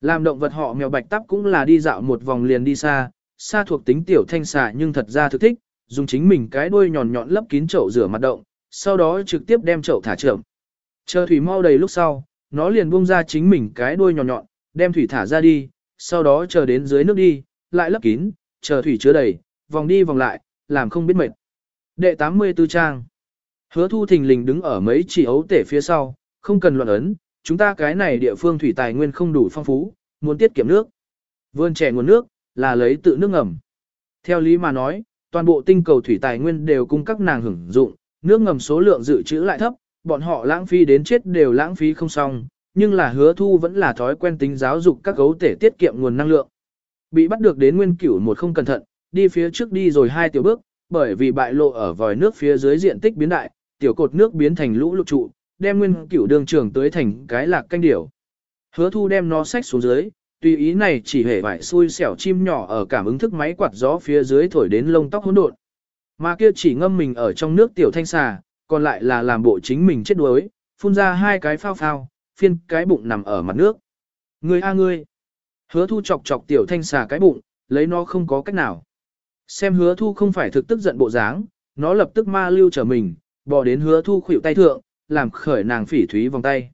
Làm động vật họ mèo bạch tắp cũng là đi dạo một vòng liền đi xa, xa thuộc tính tiểu thanh xà nhưng thật ra thực thích, dùng chính mình cái đuôi nhọn nhọn lấp kín chậu rửa mặt động, sau đó trực tiếp đem chậu thả trưởng. Chờ thủy mau đầy lúc sau, nó liền buông ra chính mình cái đuôi nhọn nhọn, đem thủy thả ra đi, sau đó chờ đến dưới nước đi, lại lấp kín, chờ thủy chứa đầy, vòng đi vòng lại, làm không biết mệt. Đệ 84 trang Hứa thu thình lình đứng ở mấy chỉ ấu tể phía sau, không cần luận ấn, chúng ta cái này địa phương thủy tài nguyên không đủ phong phú, muốn tiết kiệm nước. Vươn trẻ nguồn nước, là lấy tự nước ngầm. Theo lý mà nói, toàn bộ tinh cầu thủy tài nguyên đều cung các nàng hưởng dụng, nước ngầm số lượng dự trữ lại thấp, bọn họ lãng phí đến chết đều lãng phí không xong, nhưng là hứa thu vẫn là thói quen tính giáo dục các gấu tể tiết kiệm nguồn năng lượng. Bị bắt được đến nguyên cửu một không cẩn thận, đi phía trước đi rồi hai tiểu bước, bởi vì bại lộ ở vòi nước phía dưới diện tích biến đại, tiểu cột nước biến thành lũ lụt trụ, đem nguyên cửu đường trường tới thành cái lạc canh điểu. Hứa thu đem nó xách xuống dưới, tùy ý này chỉ hề vải xui xẻo chim nhỏ ở cảm ứng thức máy quạt gió phía dưới thổi đến lông tóc hỗn độn. Mà kia chỉ ngâm mình ở trong nước tiểu thanh xà, còn lại là làm bộ chính mình chết đuối, phun ra hai cái phao phao, phiên cái bụng nằm ở mặt nước. Ngươi a ngươi. Hứa thu chọc chọc tiểu thanh xà cái bụng, lấy nó không có cách nào. Xem hứa thu không phải thực tức giận bộ dáng, nó lập tức ma lưu trở mình, bỏ đến hứa thu khuỷu tay thượng, làm khởi nàng phỉ thúy vòng tay.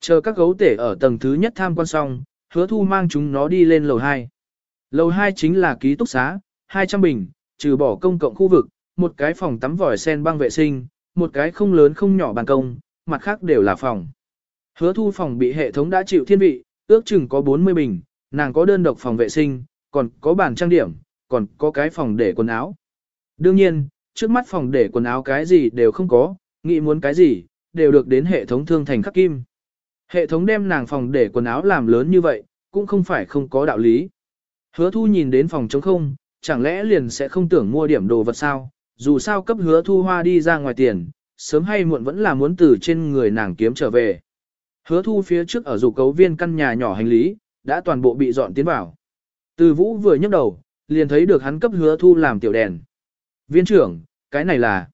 Chờ các gấu tể ở tầng thứ nhất tham quan xong, hứa thu mang chúng nó đi lên lầu 2. Lầu 2 chính là ký túc xá, 200 bình, trừ bỏ công cộng khu vực, một cái phòng tắm vòi sen băng vệ sinh, một cái không lớn không nhỏ ban công, mặt khác đều là phòng. Hứa thu phòng bị hệ thống đã chịu thiên vị, ước chừng có 40 bình, nàng có đơn độc phòng vệ sinh, còn có bàn trang điểm, còn có cái phòng để quần áo. Đương nhiên, trước mắt phòng để quần áo cái gì đều không có, nghĩ muốn cái gì, đều được đến hệ thống thương thành khắc kim. Hệ thống đem nàng phòng để quần áo làm lớn như vậy, cũng không phải không có đạo lý. Hứa thu nhìn đến phòng trống không, chẳng lẽ liền sẽ không tưởng mua điểm đồ vật sao, dù sao cấp hứa thu hoa đi ra ngoài tiền, sớm hay muộn vẫn là muốn từ trên người nàng kiếm trở về. Hứa thu phía trước ở dù cấu viên căn nhà nhỏ hành lý, đã toàn bộ bị dọn tiến vào. Từ vũ vừa nhấc đầu, liền thấy được hắn cấp hứa thu làm tiểu đèn. Viên trưởng, cái này là...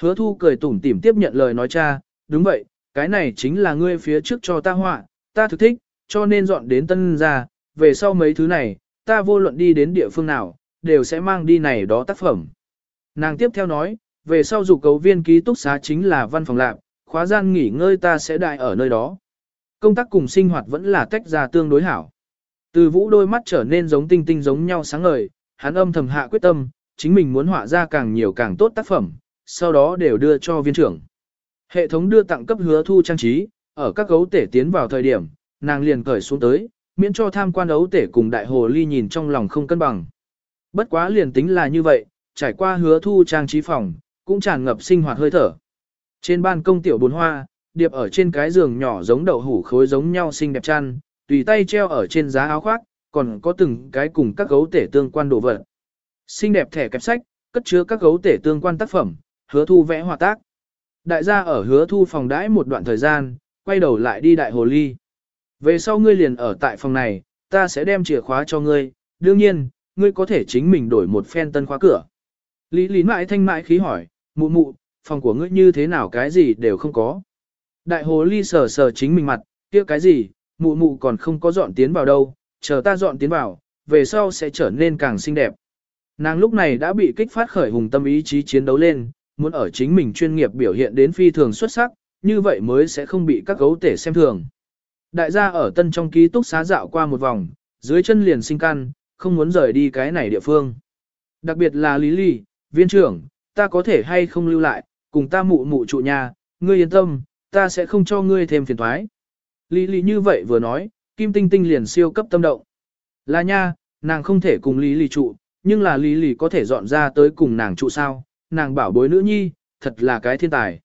Hứa thu cười tủm tỉm tiếp nhận lời nói cha, đúng vậy, cái này chính là ngươi phía trước cho ta họa, ta thực thích, cho nên dọn đến tân ra, về sau mấy thứ này, ta vô luận đi đến địa phương nào, đều sẽ mang đi này đó tác phẩm. Nàng tiếp theo nói, về sau dù cấu viên ký túc xá chính là văn phòng lạc, khóa gian nghỉ ngơi ta sẽ đại ở nơi đó. Công tác cùng sinh hoạt vẫn là tách ra tương đối hảo. Từ vũ đôi mắt trở nên giống tinh tinh giống nhau sáng ngời, hắn âm thầm hạ quyết tâm, chính mình muốn họa ra càng nhiều càng tốt tác phẩm, sau đó đều đưa cho viên trưởng. Hệ thống đưa tặng cấp hứa thu trang trí, ở các gấu tể tiến vào thời điểm, nàng liền cởi xuống tới, miễn cho tham quan ấu tể cùng đại hồ ly nhìn trong lòng không cân bằng. Bất quá liền tính là như vậy, trải qua hứa thu trang trí phòng, cũng tràn ngập sinh hoạt hơi thở. Trên ban công tiểu bốn hoa, điệp ở trên cái giường nhỏ giống đậu hủ khối giống nhau xinh đẹp chăn, tùy tay treo ở trên giá áo khoác, còn có từng cái cùng các gấu tể tương quan đồ vật. Xinh đẹp thẻ kẹp sách, cất chứa các gấu tể tương quan tác phẩm, hứa thu vẽ hòa tác. Đại gia ở hứa thu phòng đãi một đoạn thời gian, quay đầu lại đi đại hồ ly. Về sau ngươi liền ở tại phòng này, ta sẽ đem chìa khóa cho ngươi, đương nhiên, ngươi có thể chính mình đổi một phen tân khóa cửa. Lý lý mãi thanh mãi khí hỏi, mụ mụ, phòng của ngươi như thế nào cái gì đều không có. Đại hồ ly sờ sờ chính mình mặt, kia cái gì, mụ mụ còn không có dọn tiến vào đâu, chờ ta dọn tiến vào, về sau sẽ trở nên càng xinh đẹp. Nàng lúc này đã bị kích phát khởi hùng tâm ý chí chiến đấu lên, muốn ở chính mình chuyên nghiệp biểu hiện đến phi thường xuất sắc, như vậy mới sẽ không bị các gấu tể xem thường. Đại gia ở tân trong ký túc xá dạo qua một vòng, dưới chân liền sinh căn, không muốn rời đi cái này địa phương. Đặc biệt là Lý Lý, viên trưởng, ta có thể hay không lưu lại, cùng ta mụ mụ trụ nhà, ngươi yên tâm, ta sẽ không cho ngươi thêm phiền thoái. Lý Lý như vậy vừa nói, Kim Tinh Tinh liền siêu cấp tâm động. Là nha, nàng không thể cùng Lý Lý trụ, nhưng là Lý Lý có thể dọn ra tới cùng nàng trụ sao, nàng bảo bối nữ nhi, thật là cái thiên tài.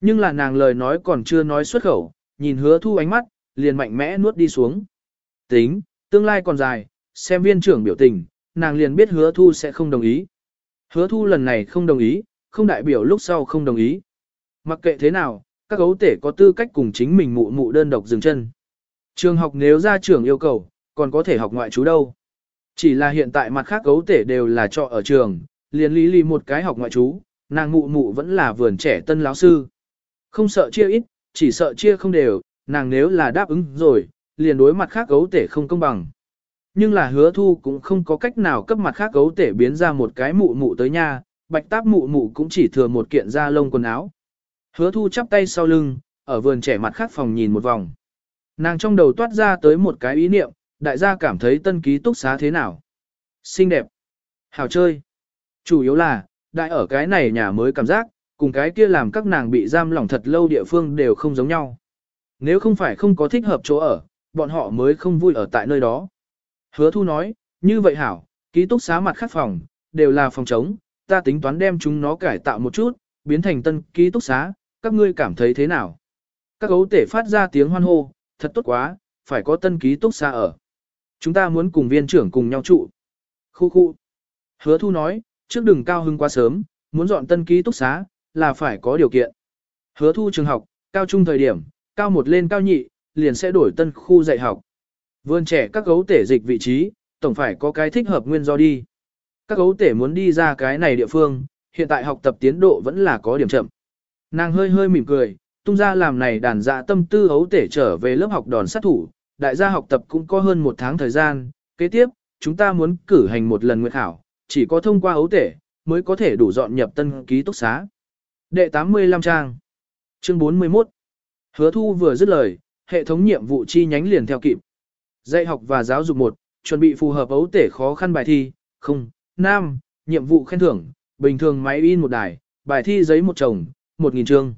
Nhưng là nàng lời nói còn chưa nói xuất khẩu, nhìn hứa thu ánh mắt, liền mạnh mẽ nuốt đi xuống. Tính, tương lai còn dài, xem viên trưởng biểu tình, nàng liền biết hứa thu sẽ không đồng ý. Hứa thu lần này không đồng ý, không đại biểu lúc sau không đồng ý. Mặc kệ thế nào, các gấu tể có tư cách cùng chính mình mụ mụ đơn độc dừng chân. Trường học nếu ra trường yêu cầu, còn có thể học ngoại trú đâu. Chỉ là hiện tại mặt khác gấu tể đều là trọ ở trường, liền lý lý một cái học ngoại trú, nàng mụ mụ vẫn là vườn trẻ tân lão sư. Không sợ chia ít, chỉ sợ chia không đều, nàng nếu là đáp ứng rồi, liền đối mặt khác gấu tể không công bằng. Nhưng là hứa thu cũng không có cách nào cấp mặt khác gấu tể biến ra một cái mụ mụ tới nha, bạch táp mụ mụ cũng chỉ thừa một kiện da lông quần áo. Hứa thu chắp tay sau lưng, ở vườn trẻ mặt khác phòng nhìn một vòng. Nàng trong đầu toát ra tới một cái ý niệm, đại gia cảm thấy tân ký túc xá thế nào. Xinh đẹp. Hào chơi. Chủ yếu là, đại ở cái này nhà mới cảm giác, cùng cái kia làm các nàng bị giam lỏng thật lâu địa phương đều không giống nhau. Nếu không phải không có thích hợp chỗ ở, bọn họ mới không vui ở tại nơi đó. Hứa thu nói, như vậy hảo, ký túc xá mặt khác phòng, đều là phòng trống, ta tính toán đem chúng nó cải tạo một chút, biến thành tân ký túc xá, các ngươi cảm thấy thế nào? Các gấu tể phát ra tiếng hoan hô, thật tốt quá, phải có tân ký túc xá ở. Chúng ta muốn cùng viên trưởng cùng nhau trụ. Khu khu. Hứa thu nói, trước đừng cao hưng quá sớm, muốn dọn tân ký túc xá, là phải có điều kiện. Hứa thu trường học, cao trung thời điểm, cao một lên cao nhị, liền sẽ đổi tân khu dạy học. Vườn trẻ các gấu tể dịch vị trí, tổng phải có cái thích hợp nguyên do đi. Các gấu tể muốn đi ra cái này địa phương, hiện tại học tập tiến độ vẫn là có điểm chậm. Nàng hơi hơi mỉm cười, tung ra làm này đàn dạ tâm tư ấu tể trở về lớp học đòn sát thủ, đại gia học tập cũng có hơn một tháng thời gian, kế tiếp, chúng ta muốn cử hành một lần nguyện khảo, chỉ có thông qua ấu tể, mới có thể đủ dọn nhập tân ký túc xá. Đệ 85 trang Chương 41 Hứa thu vừa dứt lời, hệ thống nhiệm vụ chi nhánh liền theo kịp. Dạy học và giáo dục một, chuẩn bị phù hợp ấu tể khó khăn bài thi, không, nam, nhiệm vụ khen thưởng, bình thường máy in một đài, bài thi giấy một chồng, một nghìn chương.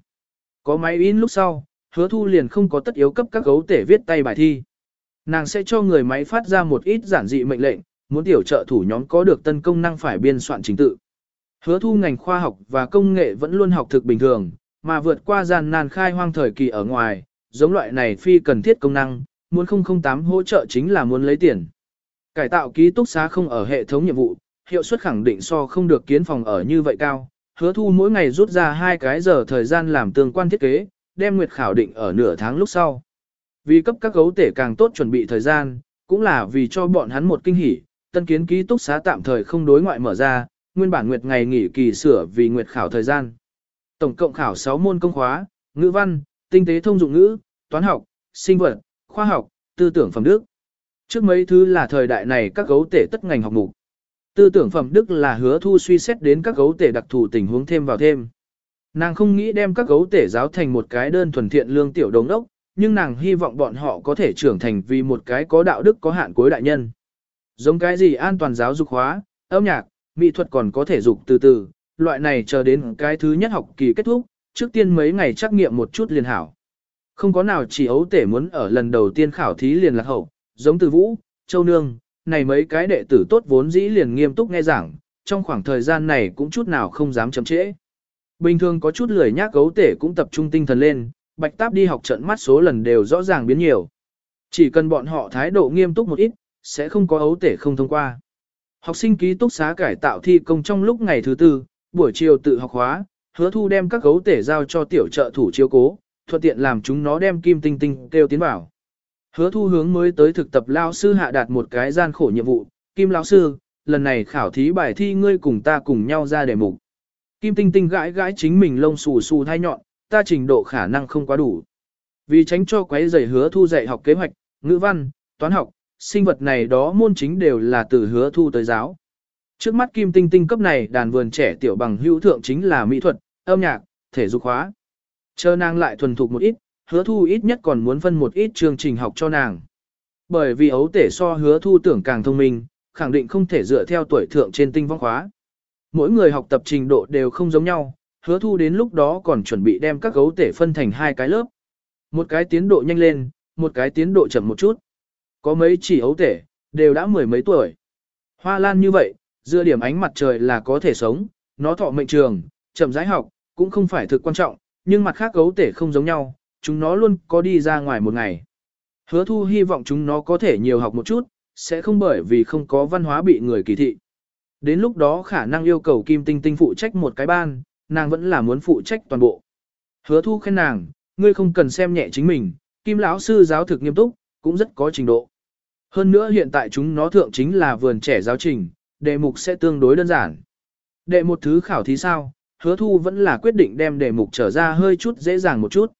Có máy in lúc sau, hứa thu liền không có tất yếu cấp các gấu tể viết tay bài thi. Nàng sẽ cho người máy phát ra một ít giản dị mệnh lệnh, muốn tiểu trợ thủ nhóm có được tân công năng phải biên soạn chính tự. Hứa thu ngành khoa học và công nghệ vẫn luôn học thực bình thường, mà vượt qua gian nan khai hoang thời kỳ ở ngoài, giống loại này phi cần thiết công năng, muốn 008 hỗ trợ chính là muốn lấy tiền. Cải tạo ký túc xá không ở hệ thống nhiệm vụ, hiệu suất khẳng định so không được kiến phòng ở như vậy cao. Hứa thu mỗi ngày rút ra hai cái giờ thời gian làm tương quan thiết kế, đem nguyệt khảo định ở nửa tháng lúc sau. Vì cấp các gấu tể càng tốt chuẩn bị thời gian, cũng là vì cho bọn hắn một kinh hỉ, tân kiến ký túc xá tạm thời không đối ngoại mở ra, nguyên bản nguyệt ngày nghỉ kỳ sửa vì nguyệt khảo thời gian. Tổng cộng khảo 6 môn công khóa, ngữ văn, tinh tế thông dụng ngữ, toán học, sinh vật, khoa học, tư tưởng phẩm đức. Trước mấy thứ là thời đại này các gấu tể tất ngành học mục. Tư tưởng phẩm đức là hứa thu suy xét đến các gấu tể đặc thù tình huống thêm vào thêm. Nàng không nghĩ đem các gấu tể giáo thành một cái đơn thuần thiện lương tiểu đồng đốc, nhưng nàng hy vọng bọn họ có thể trưởng thành vì một cái có đạo đức có hạn cuối đại nhân. Giống cái gì an toàn giáo dục hóa, âm nhạc, mỹ thuật còn có thể dục từ từ, loại này chờ đến cái thứ nhất học kỳ kết thúc, trước tiên mấy ngày trắc nghiệm một chút liền hảo. Không có nào chỉ ấu tể muốn ở lần đầu tiên khảo thí liền lạc hậu, giống từ vũ, châu nương, này mấy cái đệ tử tốt vốn dĩ liền nghiêm túc nghe giảng, trong khoảng thời gian này cũng chút nào không dám chậm trễ. Bình thường có chút lười nhác ấu tể cũng tập trung tinh thần lên, bạch táp đi học trận mắt số lần đều rõ ràng biến nhiều. Chỉ cần bọn họ thái độ nghiêm túc một ít, sẽ không có ấu tể không thông qua. Học sinh ký túc xá cải tạo thi công trong lúc ngày thứ tư, buổi chiều tự học hóa, hứa thu đem các gấu tể giao cho tiểu trợ thủ chiếu cố, thuận tiện làm chúng nó đem kim tinh tinh kêu tiến vào. Hứa thu hướng mới tới thực tập lao sư hạ đạt một cái gian khổ nhiệm vụ, kim lao sư, lần này khảo thí bài thi ngươi cùng ta cùng nhau ra đề mục. Kim tinh tinh gãi gãi chính mình lông xù xù thay nhọn, ta trình độ khả năng không quá đủ. Vì tránh cho quấy rầy hứa thu dạy học kế hoạch, ngữ văn, toán học, sinh vật này đó môn chính đều là từ hứa thu tới giáo. Trước mắt kim tinh tinh cấp này đàn vườn trẻ tiểu bằng hữu thượng chính là mỹ thuật, âm nhạc, thể dục hóa. Chờ nàng lại thuần thục một ít, hứa thu ít nhất còn muốn phân một ít chương trình học cho nàng. Bởi vì ấu tể so hứa thu tưởng càng thông minh, khẳng định không thể dựa theo tuổi thượng trên tinh vong khóa. Mỗi người học tập trình độ đều không giống nhau, hứa thu đến lúc đó còn chuẩn bị đem các gấu tể phân thành hai cái lớp. Một cái tiến độ nhanh lên, một cái tiến độ chậm một chút. Có mấy chỉ ấu tể, đều đã mười mấy tuổi. Hoa lan như vậy, dựa điểm ánh mặt trời là có thể sống, nó thọ mệnh trường, chậm rãi học, cũng không phải thực quan trọng, nhưng mặt khác gấu tể không giống nhau, chúng nó luôn có đi ra ngoài một ngày. Hứa thu hy vọng chúng nó có thể nhiều học một chút, sẽ không bởi vì không có văn hóa bị người kỳ thị. Đến lúc đó khả năng yêu cầu Kim Tinh Tinh phụ trách một cái ban, nàng vẫn là muốn phụ trách toàn bộ. Hứa thu khen nàng, ngươi không cần xem nhẹ chính mình, Kim lão sư giáo thực nghiêm túc, cũng rất có trình độ. Hơn nữa hiện tại chúng nó thượng chính là vườn trẻ giáo trình, đề mục sẽ tương đối đơn giản. Đệ một thứ khảo thí sao, hứa thu vẫn là quyết định đem đề mục trở ra hơi chút dễ dàng một chút.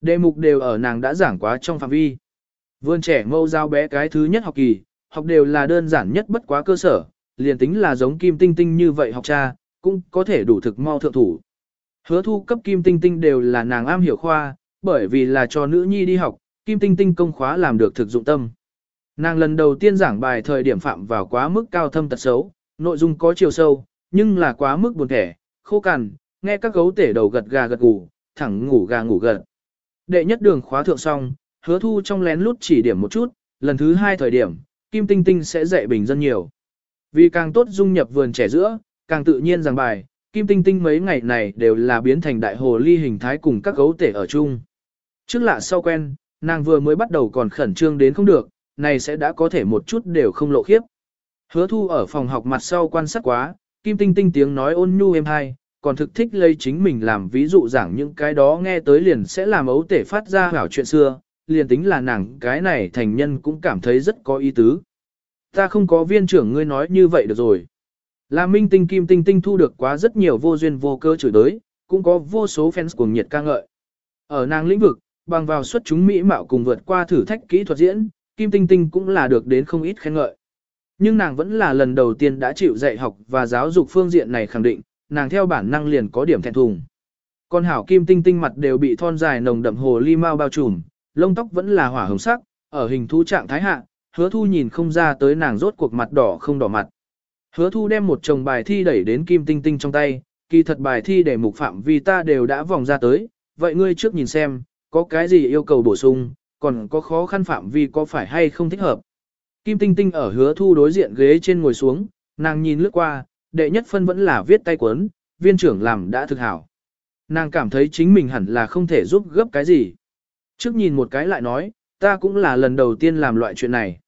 Đề mục đều ở nàng đã giảng quá trong phạm vi. Vườn trẻ mâu giao bé cái thứ nhất học kỳ, học đều là đơn giản nhất bất quá cơ sở, liền tính là giống kim tinh tinh như vậy học cha, cũng có thể đủ thực mau thượng thủ. Hứa thu cấp kim tinh tinh đều là nàng am hiểu khoa, bởi vì là cho nữ nhi đi học, kim tinh tinh công khóa làm được thực dụng tâm. Nàng lần đầu tiên giảng bài thời điểm phạm vào quá mức cao thâm tật xấu, nội dung có chiều sâu, nhưng là quá mức buồn thẻ, khô cằn, nghe các gấu tể đầu gật gà gật gù, thẳng ngủ gà ngủ gật. Đệ nhất đường khóa thượng xong, hứa thu trong lén lút chỉ điểm một chút, lần thứ hai thời điểm, Kim Tinh Tinh sẽ dạy bình dân nhiều. Vì càng tốt dung nhập vườn trẻ giữa, càng tự nhiên giảng bài, Kim Tinh Tinh mấy ngày này đều là biến thành đại hồ ly hình thái cùng các gấu tể ở chung. Trước lạ sau quen, nàng vừa mới bắt đầu còn khẩn trương đến không được, này sẽ đã có thể một chút đều không lộ khiếp. Hứa thu ở phòng học mặt sau quan sát quá, Kim Tinh Tinh tiếng nói ôn nhu êm hay, còn thực thích lấy chính mình làm ví dụ giảng những cái đó nghe tới liền sẽ làm ấu tể phát ra hảo chuyện xưa, liền tính là nàng cái này thành nhân cũng cảm thấy rất có ý tứ. Ta không có viên trưởng ngươi nói như vậy được rồi. Là minh tinh kim tinh tinh thu được quá rất nhiều vô duyên vô cơ chửi đới, cũng có vô số fans cuồng nhiệt ca ngợi. Ở nàng lĩnh vực, bằng vào xuất chúng mỹ mạo cùng vượt qua thử thách kỹ thuật diễn, kim tinh tinh cũng là được đến không ít khen ngợi. Nhưng nàng vẫn là lần đầu tiên đã chịu dạy học và giáo dục phương diện này khẳng định, nàng theo bản năng liền có điểm thẹn thùng. Con hảo kim tinh tinh mặt đều bị thon dài nồng đậm hồ ly mau bao trùm, lông tóc vẫn là hỏa hồng sắc, ở hình thú trạng thái hạ, hứa thu nhìn không ra tới nàng rốt cuộc mặt đỏ không đỏ mặt. Hứa thu đem một chồng bài thi đẩy đến kim tinh tinh trong tay, kỳ thật bài thi để mục phạm vì ta đều đã vòng ra tới, vậy ngươi trước nhìn xem, có cái gì yêu cầu bổ sung, còn có khó khăn phạm vi có phải hay không thích hợp. Kim tinh tinh ở hứa thu đối diện ghế trên ngồi xuống, nàng nhìn lướt qua, đệ nhất phân vẫn là viết tay cuốn, viên trưởng làm đã thực hảo. Nàng cảm thấy chính mình hẳn là không thể giúp gấp cái gì. Trước nhìn một cái lại nói, ta cũng là lần đầu tiên làm loại chuyện này.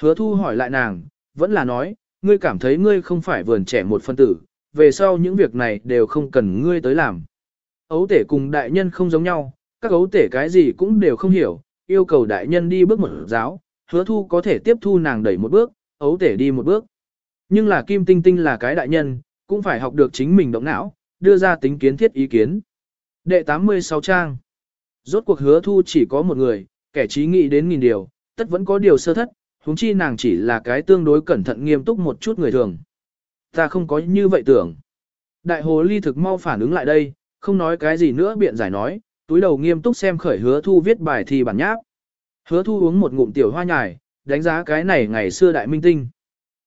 Hứa thu hỏi lại nàng, vẫn là nói, ngươi cảm thấy ngươi không phải vườn trẻ một phân tử, về sau những việc này đều không cần ngươi tới làm. Ấu tể cùng đại nhân không giống nhau, các ấu tể cái gì cũng đều không hiểu, yêu cầu đại nhân đi bước một giáo, hứa thu có thể tiếp thu nàng đẩy một bước, ấu tể đi một bước. Nhưng là Kim Tinh Tinh là cái đại nhân, cũng phải học được chính mình động não, đưa ra tính kiến thiết ý kiến. Đệ 86 trang Rốt cuộc hứa thu chỉ có một người, kẻ trí nghĩ đến nghìn điều, tất vẫn có điều sơ thất, huống chi nàng chỉ là cái tương đối cẩn thận nghiêm túc một chút người thường. Ta không có như vậy tưởng. Đại hồ ly thực mau phản ứng lại đây, không nói cái gì nữa biện giải nói, túi đầu nghiêm túc xem khởi hứa thu viết bài thi bản nháp. Hứa thu uống một ngụm tiểu hoa nhài, đánh giá cái này ngày xưa đại minh tinh.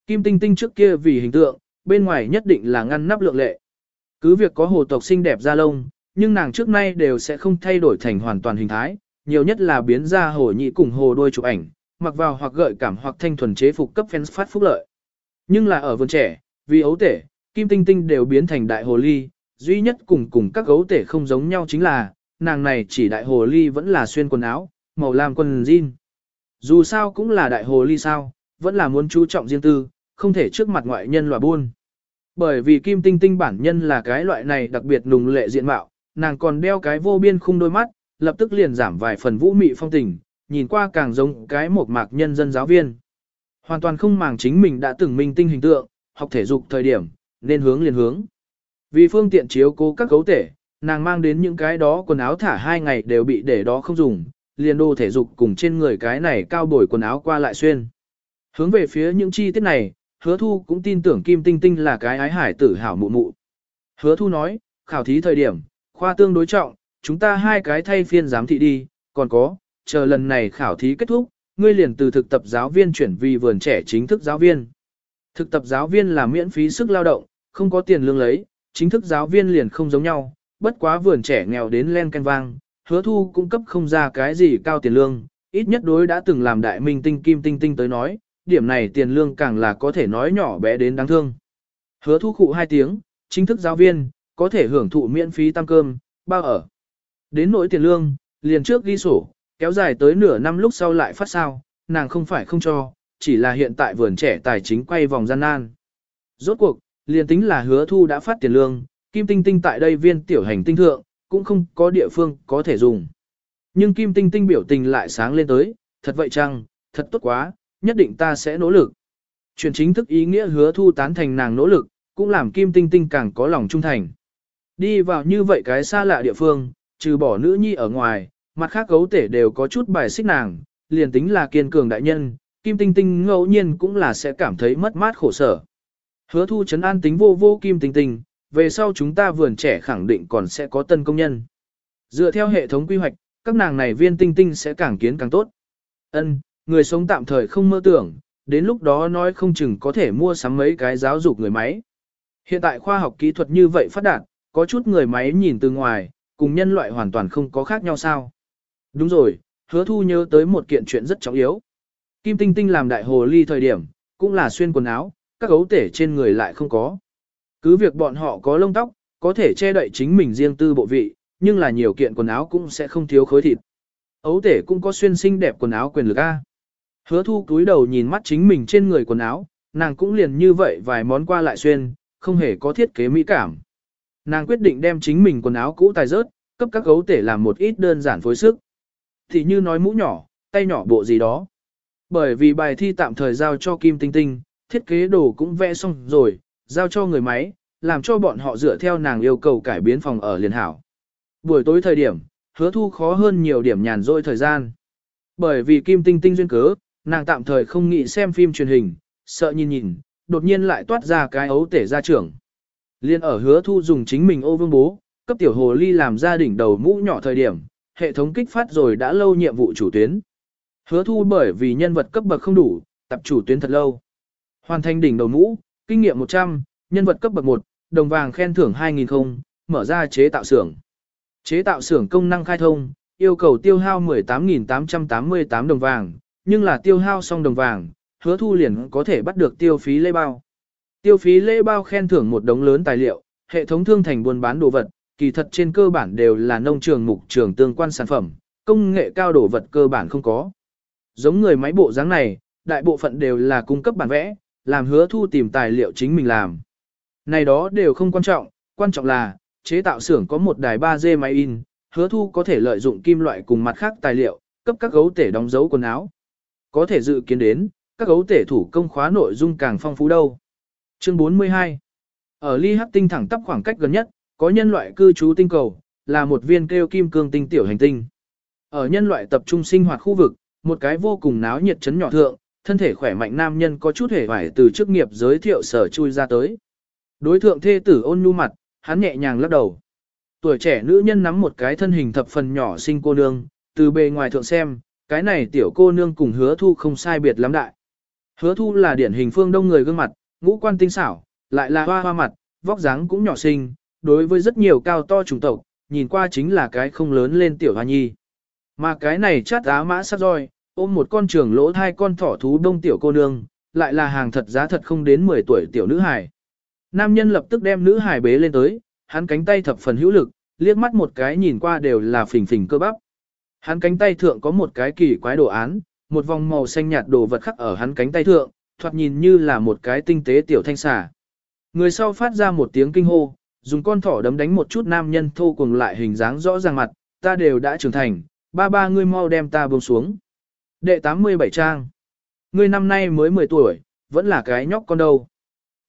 Kim tinh tinh trước kia vì hình tượng, bên ngoài nhất định là ngăn nắp lượng lệ. Cứ việc có hồ tộc xinh đẹp da lông, nhưng nàng trước nay đều sẽ không thay đổi thành hoàn toàn hình thái, nhiều nhất là biến ra hồ nhị cùng hồ đôi chụp ảnh, mặc vào hoặc gợi cảm hoặc thanh thuần chế phục cấp fans phát phúc lợi. Nhưng là ở vườn trẻ, vì ấu tể, kim tinh tinh đều biến thành đại hồ ly, duy nhất cùng cùng các gấu tể không giống nhau chính là, nàng này chỉ đại hồ ly vẫn là xuyên quần áo, màu lam quần jean. Dù sao cũng là đại hồ ly sao, vẫn là muốn chú trọng riêng tư, không thể trước mặt ngoại nhân loại buôn. Bởi vì kim tinh tinh bản nhân là cái loại này đặc biệt nùng lệ diện mạo, nàng còn đeo cái vô biên khung đôi mắt, lập tức liền giảm vài phần vũ mị phong tình, nhìn qua càng giống cái một mạc nhân dân giáo viên. Hoàn toàn không màng chính mình đã từng minh tinh hình tượng, học thể dục thời điểm, nên hướng liền hướng. Vì phương tiện chiếu cố các cấu thể, nàng mang đến những cái đó quần áo thả hai ngày đều bị để đó không dùng, liền đồ thể dục cùng trên người cái này cao bồi quần áo qua lại xuyên. Hướng về phía những chi tiết này, hứa thu cũng tin tưởng Kim Tinh Tinh là cái ái hải tử hảo mụ mụ. Hứa thu nói, khảo thí thời điểm, khoa tương đối trọng, chúng ta hai cái thay phiên giám thị đi, còn có, chờ lần này khảo thí kết thúc, ngươi liền từ thực tập giáo viên chuyển vì vườn trẻ chính thức giáo viên. Thực tập giáo viên là miễn phí sức lao động, không có tiền lương lấy, chính thức giáo viên liền không giống nhau, bất quá vườn trẻ nghèo đến len canh vang, hứa thu cung cấp không ra cái gì cao tiền lương, ít nhất đối đã từng làm đại minh tinh kim tinh tinh tới nói, điểm này tiền lương càng là có thể nói nhỏ bé đến đáng thương. Hứa thu khụ hai tiếng, chính thức giáo viên, có thể hưởng thụ miễn phí tăng cơm, bao ở. Đến nỗi tiền lương, liền trước ghi sổ, kéo dài tới nửa năm lúc sau lại phát sao, nàng không phải không cho, chỉ là hiện tại vườn trẻ tài chính quay vòng gian nan. Rốt cuộc, liền tính là hứa thu đã phát tiền lương, Kim Tinh Tinh tại đây viên tiểu hành tinh thượng, cũng không có địa phương có thể dùng. Nhưng Kim Tinh Tinh biểu tình lại sáng lên tới, thật vậy chăng, thật tốt quá, nhất định ta sẽ nỗ lực. Chuyển chính thức ý nghĩa hứa thu tán thành nàng nỗ lực, cũng làm Kim Tinh Tinh càng có lòng trung thành. Đi vào như vậy cái xa lạ địa phương, trừ bỏ nữ nhi ở ngoài, mặt khác gấu tể đều có chút bài xích nàng, liền tính là kiên cường đại nhân, Kim Tinh Tinh ngẫu nhiên cũng là sẽ cảm thấy mất mát khổ sở. Hứa thu chấn an tính vô vô Kim Tinh Tinh, về sau chúng ta vườn trẻ khẳng định còn sẽ có tân công nhân. Dựa theo hệ thống quy hoạch, các nàng này viên tinh tinh sẽ càng kiến càng tốt. Ân, người sống tạm thời không mơ tưởng, đến lúc đó nói không chừng có thể mua sắm mấy cái giáo dục người máy. Hiện tại khoa học kỹ thuật như vậy phát đạt, có chút người máy nhìn từ ngoài, cùng nhân loại hoàn toàn không có khác nhau sao. Đúng rồi, hứa thu nhớ tới một kiện chuyện rất trọng yếu. Kim Tinh Tinh làm đại hồ ly thời điểm, cũng là xuyên quần áo, các gấu tể trên người lại không có. Cứ việc bọn họ có lông tóc, có thể che đậy chính mình riêng tư bộ vị, nhưng là nhiều kiện quần áo cũng sẽ không thiếu khối thịt. Ấu tể cũng có xuyên xinh đẹp quần áo quyền lực A. Hứa thu túi đầu nhìn mắt chính mình trên người quần áo, nàng cũng liền như vậy vài món qua lại xuyên, không hề có thiết kế mỹ cảm. Nàng quyết định đem chính mình quần áo cũ tài rớt, cấp các gấu tể làm một ít đơn giản phối sức. Thì như nói mũ nhỏ, tay nhỏ bộ gì đó. Bởi vì bài thi tạm thời giao cho Kim Tinh Tinh, thiết kế đồ cũng vẽ xong rồi, giao cho người máy, làm cho bọn họ dựa theo nàng yêu cầu cải biến phòng ở liền hảo. Buổi tối thời điểm, hứa thu khó hơn nhiều điểm nhàn rỗi thời gian. Bởi vì Kim Tinh Tinh duyên cớ, nàng tạm thời không nghĩ xem phim truyền hình, sợ nhìn nhìn, đột nhiên lại toát ra cái ấu tể ra trưởng. Liên ở hứa thu dùng chính mình ô vương bố, cấp tiểu hồ ly làm gia đỉnh đầu mũ nhỏ thời điểm, hệ thống kích phát rồi đã lâu nhiệm vụ chủ tuyến. Hứa thu bởi vì nhân vật cấp bậc không đủ, tập chủ tuyến thật lâu. Hoàn thành đỉnh đầu mũ, kinh nghiệm 100, nhân vật cấp bậc 1, đồng vàng khen thưởng 2000 không, mở ra chế tạo xưởng. Chế tạo xưởng công năng khai thông, yêu cầu tiêu hao 18.888 đồng vàng, nhưng là tiêu hao xong đồng vàng, hứa thu liền có thể bắt được tiêu phí lễ bao. Tiêu phí lễ bao khen thưởng một đống lớn tài liệu, hệ thống thương thành buôn bán đồ vật, kỳ thật trên cơ bản đều là nông trường mục trường tương quan sản phẩm, công nghệ cao đồ vật cơ bản không có. Giống người máy bộ dáng này, đại bộ phận đều là cung cấp bản vẽ, làm hứa thu tìm tài liệu chính mình làm. Này đó đều không quan trọng, quan trọng là, chế tạo xưởng có một đài 3D máy in, hứa thu có thể lợi dụng kim loại cùng mặt khác tài liệu, cấp các gấu tể đóng dấu quần áo. Có thể dự kiến đến, các gấu tể thủ công khóa nội dung càng phong phú đâu. Chương 42 Ở ly hắc tinh thẳng tắp khoảng cách gần nhất, có nhân loại cư trú tinh cầu, là một viên kêu kim cương tinh tiểu hành tinh. Ở nhân loại tập trung sinh hoạt khu vực, một cái vô cùng náo nhiệt chấn nhỏ thượng, thân thể khỏe mạnh nam nhân có chút hề hoài từ chức nghiệp giới thiệu sở chui ra tới. Đối thượng thê tử ôn nhu mặt, hắn nhẹ nhàng lắc đầu. Tuổi trẻ nữ nhân nắm một cái thân hình thập phần nhỏ sinh cô nương, từ bề ngoài thượng xem, cái này tiểu cô nương cùng hứa thu không sai biệt lắm đại. Hứa thu là điển hình phương đông người gương mặt, ngũ quan tinh xảo, lại là hoa hoa mặt, vóc dáng cũng nhỏ xinh, đối với rất nhiều cao to chủng tộc, nhìn qua chính là cái không lớn lên tiểu hoa nhi. Mà cái này chát á mã sắc roi, ôm một con trường lỗ hai con thỏ thú đông tiểu cô nương, lại là hàng thật giá thật không đến 10 tuổi tiểu nữ hài. Nam nhân lập tức đem nữ hài bế lên tới, hắn cánh tay thập phần hữu lực, liếc mắt một cái nhìn qua đều là phình phình cơ bắp. Hắn cánh tay thượng có một cái kỳ quái đồ án, một vòng màu xanh nhạt đồ vật khắc ở hắn cánh tay thượng, thoạt nhìn như là một cái tinh tế tiểu thanh xà. Người sau phát ra một tiếng kinh hô, dùng con thỏ đấm đánh một chút nam nhân thô cùng lại hình dáng rõ ràng mặt, ta đều đã trưởng thành, ba ba ngươi mau đem ta buông xuống. Đệ 87 trang. Ngươi năm nay mới 10 tuổi, vẫn là cái nhóc con đâu.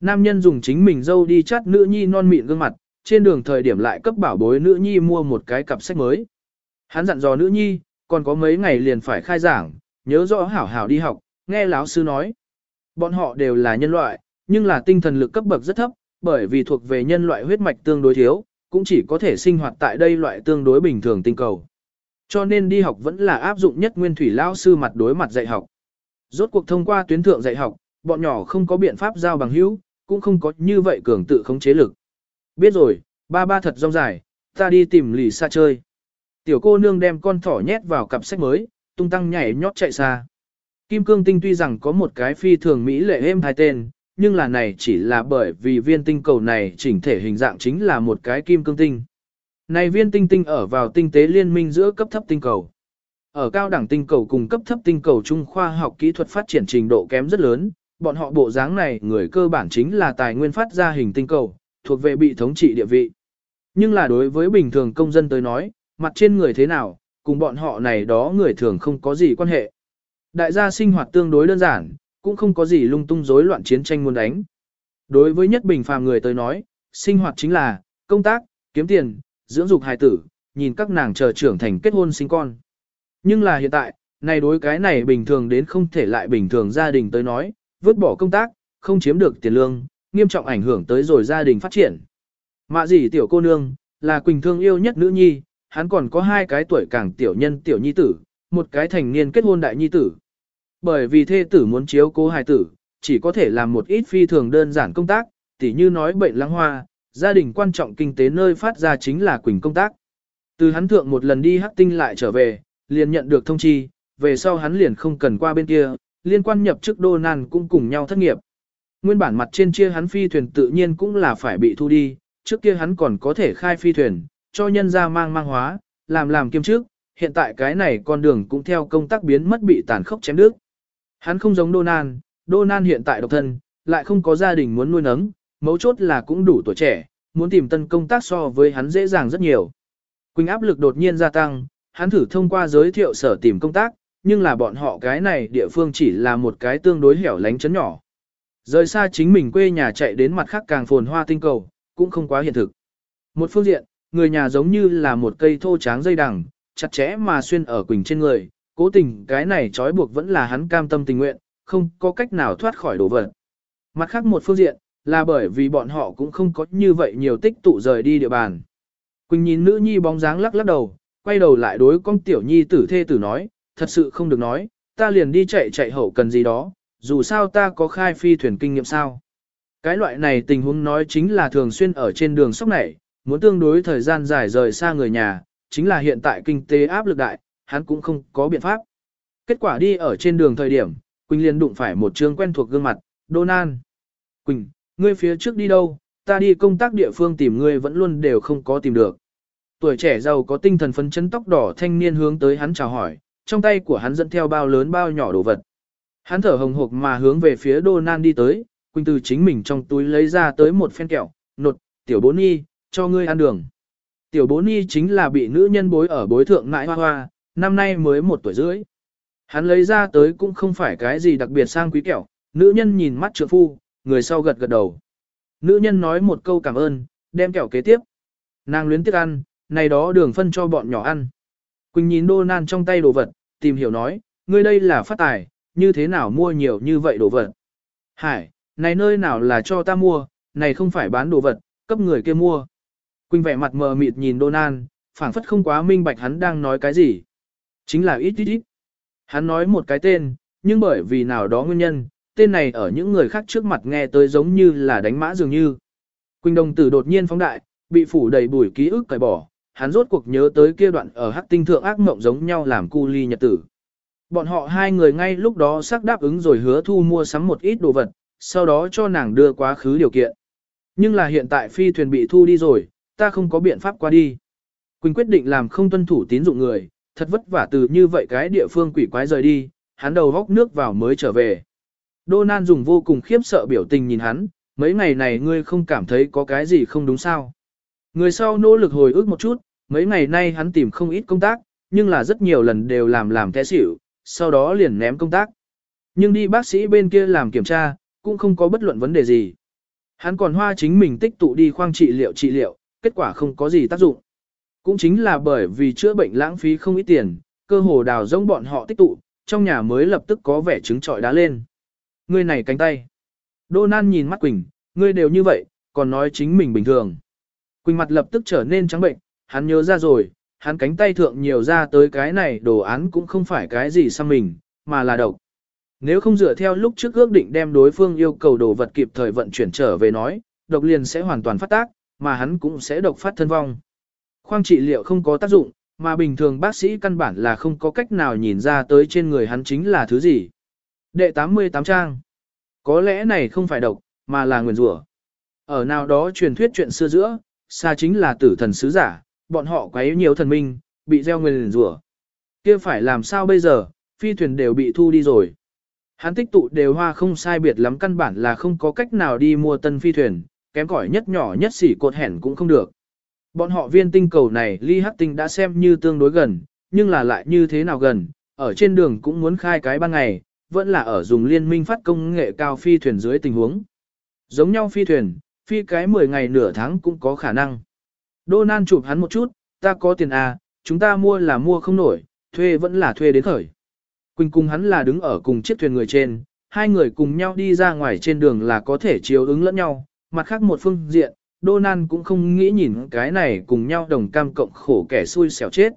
Nam nhân dùng chính mình dâu đi chắt nữ nhi non mịn gương mặt, trên đường thời điểm lại cấp bảo bối nữ nhi mua một cái cặp sách mới. Hắn dặn dò nữ nhi, còn có mấy ngày liền phải khai giảng, nhớ rõ hảo hảo đi học, nghe lão sư nói. Bọn họ đều là nhân loại, nhưng là tinh thần lực cấp bậc rất thấp, bởi vì thuộc về nhân loại huyết mạch tương đối thiếu, cũng chỉ có thể sinh hoạt tại đây loại tương đối bình thường tinh cầu. Cho nên đi học vẫn là áp dụng nhất nguyên thủy lão sư mặt đối mặt dạy học. Rốt cuộc thông qua tuyến thượng dạy học, bọn nhỏ không có biện pháp giao bằng hữu, cũng không có như vậy cường tự khống chế lực. Biết rồi, ba ba thật rong dài, ta đi tìm lì xa chơi. Tiểu cô nương đem con thỏ nhét vào cặp sách mới, tung tăng nhảy nhót chạy xa. Kim cương tinh tuy rằng có một cái phi thường Mỹ lệ êm hai tên, nhưng là này chỉ là bởi vì viên tinh cầu này chỉnh thể hình dạng chính là một cái kim cương tinh. Này viên tinh tinh ở vào tinh tế liên minh giữa cấp thấp tinh cầu. Ở cao đẳng tinh cầu cùng cấp thấp tinh cầu trung khoa học kỹ thuật phát triển trình độ kém rất lớn, bọn họ bộ dáng này người cơ bản chính là tài nguyên phát ra hình tinh cầu, thuộc về bị thống trị địa vị. Nhưng là đối với bình thường công dân tới nói, mặt trên người thế nào, cùng bọn họ này đó người thường không có gì quan hệ. Đại gia sinh hoạt tương đối đơn giản, cũng không có gì lung tung rối loạn chiến tranh muốn đánh. Đối với nhất bình phàm người tới nói, sinh hoạt chính là công tác, kiếm tiền, dưỡng dục hài tử, nhìn các nàng chờ trưởng thành kết hôn sinh con. Nhưng là hiện tại, này đối cái này bình thường đến không thể lại bình thường gia đình tới nói, vứt bỏ công tác, không chiếm được tiền lương, nghiêm trọng ảnh hưởng tới rồi gia đình phát triển. Mạ gì tiểu cô nương, là Quỳnh Thương yêu nhất nữ nhi, hắn còn có hai cái tuổi càng tiểu nhân tiểu nhi tử, một cái thành niên kết hôn đại nhi tử. Bởi vì thê tử muốn chiếu cố hài tử, chỉ có thể làm một ít phi thường đơn giản công tác, tỉ như nói bệnh lăng hoa, gia đình quan trọng kinh tế nơi phát ra chính là Quỳnh công tác. Từ hắn thượng một lần đi hắc tinh lại trở về, liền nhận được thông chi, về sau hắn liền không cần qua bên kia, liên quan nhập chức đô nan cũng cùng nhau thất nghiệp. Nguyên bản mặt trên chia hắn phi thuyền tự nhiên cũng là phải bị thu đi, trước kia hắn còn có thể khai phi thuyền, cho nhân ra mang mang hóa, làm làm kiêm trước, hiện tại cái này con đường cũng theo công tác biến mất bị tàn khốc chém đứt. Hắn không giống đô nan, đô nan hiện tại độc thân, lại không có gia đình muốn nuôi nấng, mấu chốt là cũng đủ tuổi trẻ, muốn tìm tân công tác so với hắn dễ dàng rất nhiều. Quỳnh áp lực đột nhiên gia tăng, hắn thử thông qua giới thiệu sở tìm công tác, nhưng là bọn họ cái này địa phương chỉ là một cái tương đối hẻo lánh chấn nhỏ. Rời xa chính mình quê nhà chạy đến mặt khác càng phồn hoa tinh cầu, cũng không quá hiện thực. Một phương diện, người nhà giống như là một cây thô tráng dây đằng, chặt chẽ mà xuyên ở Quỳnh trên người, cố tình cái này trói buộc vẫn là hắn cam tâm tình nguyện, không có cách nào thoát khỏi đồ vật. Mặt khác một phương diện, là bởi vì bọn họ cũng không có như vậy nhiều tích tụ rời đi địa bàn. Quỳnh nhìn nữ nhi bóng dáng lắc lắc đầu, quay đầu lại đối con tiểu nhi tử thê tử nói, thật sự không được nói, ta liền đi chạy chạy hậu cần gì đó, dù sao ta có khai phi thuyền kinh nghiệm sao. Cái loại này tình huống nói chính là thường xuyên ở trên đường sóc này, muốn tương đối thời gian dài rời xa người nhà, chính là hiện tại kinh tế áp lực đại, hắn cũng không có biện pháp. Kết quả đi ở trên đường thời điểm, Quỳnh liền đụng phải một trương quen thuộc gương mặt, Donan. Quỳnh, ngươi phía trước đi đâu, ta đi công tác địa phương tìm ngươi vẫn luôn đều không có tìm được. Tuổi trẻ giàu có tinh thần phấn chấn tóc đỏ thanh niên hướng tới hắn chào hỏi, trong tay của hắn dẫn theo bao lớn bao nhỏ đồ vật. Hắn thở hồng hộc mà hướng về phía Donan đi tới, Quỳnh từ chính mình trong túi lấy ra tới một phen kẹo, nột, tiểu bốn ni cho ngươi ăn đường. Tiểu bốn ni chính là bị nữ nhân bối ở bối thượng ngại hoa hoa, năm nay mới một tuổi rưỡi. Hắn lấy ra tới cũng không phải cái gì đặc biệt sang quý kẹo, nữ nhân nhìn mắt trượng phu, người sau gật gật đầu. Nữ nhân nói một câu cảm ơn, đem kẹo kế tiếp. Nàng luyến tiếc ăn, này đó đường phân cho bọn nhỏ ăn. Quỳnh nhìn đô nan trong tay đồ vật, tìm hiểu nói, ngươi đây là phát tài, như thế nào mua nhiều như vậy đồ vật. Hải, này nơi nào là cho ta mua, này không phải bán đồ vật, cấp người kia mua. Quỳnh vẻ mặt mờ mịt nhìn Donan, phảng phất không quá minh bạch hắn đang nói cái gì. Chính là ít ít ít. Hắn nói một cái tên, nhưng bởi vì nào đó nguyên nhân, tên này ở những người khác trước mặt nghe tới giống như là đánh mã dường như. Quỳnh đồng tử đột nhiên phóng đại, bị phủ đầy bùi ký ức cởi bỏ, hắn rốt cuộc nhớ tới kia đoạn ở hắc tinh thượng ác mộng giống nhau làm cu ly nhật tử. Bọn họ hai người ngay lúc đó xác đáp ứng rồi hứa thu mua sắm một ít đồ vật, sau đó cho nàng đưa quá khứ điều kiện. Nhưng là hiện tại phi thuyền bị thu đi rồi, ta không có biện pháp qua đi. Quỳnh quyết định làm không tuân thủ tín dụng người, thật vất vả từ như vậy cái địa phương quỷ quái rời đi, hắn đầu góc nước vào mới trở về. Đô Nan dùng vô cùng khiếp sợ biểu tình nhìn hắn, mấy ngày này ngươi không cảm thấy có cái gì không đúng sao. Người sau nỗ lực hồi ức một chút, mấy ngày nay hắn tìm không ít công tác, nhưng là rất nhiều lần đều làm làm té xỉu, sau đó liền ném công tác. Nhưng đi bác sĩ bên kia làm kiểm tra, cũng không có bất luận vấn đề gì. Hắn còn hoa chính mình tích tụ đi khoang trị liệu trị liệu, kết quả không có gì tác dụng. Cũng chính là bởi vì chữa bệnh lãng phí không ít tiền, cơ hồ đào rỗng bọn họ tích tụ, trong nhà mới lập tức có vẻ trứng trọi đá lên. người này cánh tay. Đô Nan nhìn mắt Quỳnh, ngươi đều như vậy, còn nói chính mình bình thường. Quỳnh mặt lập tức trở nên trắng bệnh, hắn nhớ ra rồi, hắn cánh tay thượng nhiều ra tới cái này đồ án cũng không phải cái gì sang mình, mà là độc. Nếu không dựa theo lúc trước ước định đem đối phương yêu cầu đồ vật kịp thời vận chuyển trở về nói, độc liền sẽ hoàn toàn phát tác, mà hắn cũng sẽ độc phát thân vong. Khoang trị liệu không có tác dụng, mà bình thường bác sĩ căn bản là không có cách nào nhìn ra tới trên người hắn chính là thứ gì. Đệ 88 trang. Có lẽ này không phải độc, mà là nguyền rủa. Ở nào đó truyền thuyết chuyện xưa giữa, xa chính là tử thần sứ giả, bọn họ quấy nhiều thần minh, bị gieo nguyền rủa. kia phải làm sao bây giờ, phi thuyền đều bị thu đi rồi. Hắn tích tụ đều hoa không sai biệt lắm căn bản là không có cách nào đi mua tân phi thuyền, kém cỏi nhất nhỏ nhất xỉ cột hẻn cũng không được. Bọn họ viên tinh cầu này ly hắc tinh đã xem như tương đối gần, nhưng là lại như thế nào gần, ở trên đường cũng muốn khai cái ban ngày, vẫn là ở dùng liên minh phát công nghệ cao phi thuyền dưới tình huống. Giống nhau phi thuyền, phi cái 10 ngày nửa tháng cũng có khả năng. Đô Nan chụp hắn một chút, ta có tiền à, chúng ta mua là mua không nổi, thuê vẫn là thuê đến khởi. Quỳnh cùng hắn là đứng ở cùng chiếc thuyền người trên, hai người cùng nhau đi ra ngoài trên đường là có thể chiếu ứng lẫn nhau, mặt khác một phương diện, Donan cũng không nghĩ nhìn cái này cùng nhau đồng cam cộng khổ kẻ xui xẻo chết.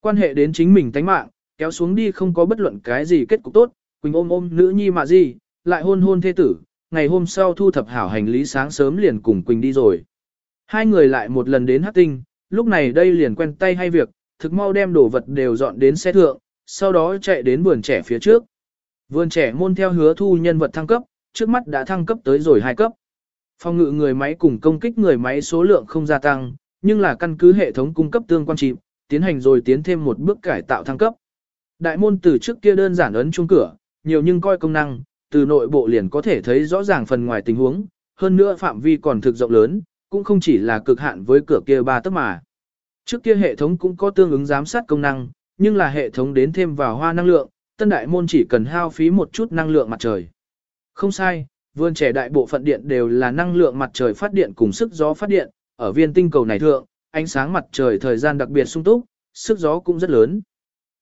Quan hệ đến chính mình tánh mạng, kéo xuống đi không có bất luận cái gì kết cục tốt, Quỳnh ôm ôm nữ nhi mà gì, lại hôn hôn thê tử, ngày hôm sau thu thập hảo hành lý sáng sớm liền cùng Quỳnh đi rồi. Hai người lại một lần đến hát tinh, lúc này đây liền quen tay hay việc, thực mau đem đồ vật đều dọn đến xe thượng, sau đó chạy đến vườn trẻ phía trước. Vườn trẻ môn theo hứa thu nhân vật thăng cấp, trước mắt đã thăng cấp tới rồi hai cấp. Phòng ngự người máy cùng công kích người máy số lượng không gia tăng, nhưng là căn cứ hệ thống cung cấp tương quan chìm, tiến hành rồi tiến thêm một bước cải tạo thăng cấp. Đại môn từ trước kia đơn giản ấn chuông cửa, nhiều nhưng coi công năng, từ nội bộ liền có thể thấy rõ ràng phần ngoài tình huống, hơn nữa phạm vi còn thực rộng lớn, cũng không chỉ là cực hạn với cửa kia ba tấc mà. Trước kia hệ thống cũng có tương ứng giám sát công năng, nhưng là hệ thống đến thêm vào hoa năng lượng, tân đại môn chỉ cần hao phí một chút năng lượng mặt trời. Không sai, vườn trẻ đại bộ phận điện đều là năng lượng mặt trời phát điện cùng sức gió phát điện, ở viên tinh cầu này thượng, ánh sáng mặt trời thời gian đặc biệt sung túc, sức gió cũng rất lớn.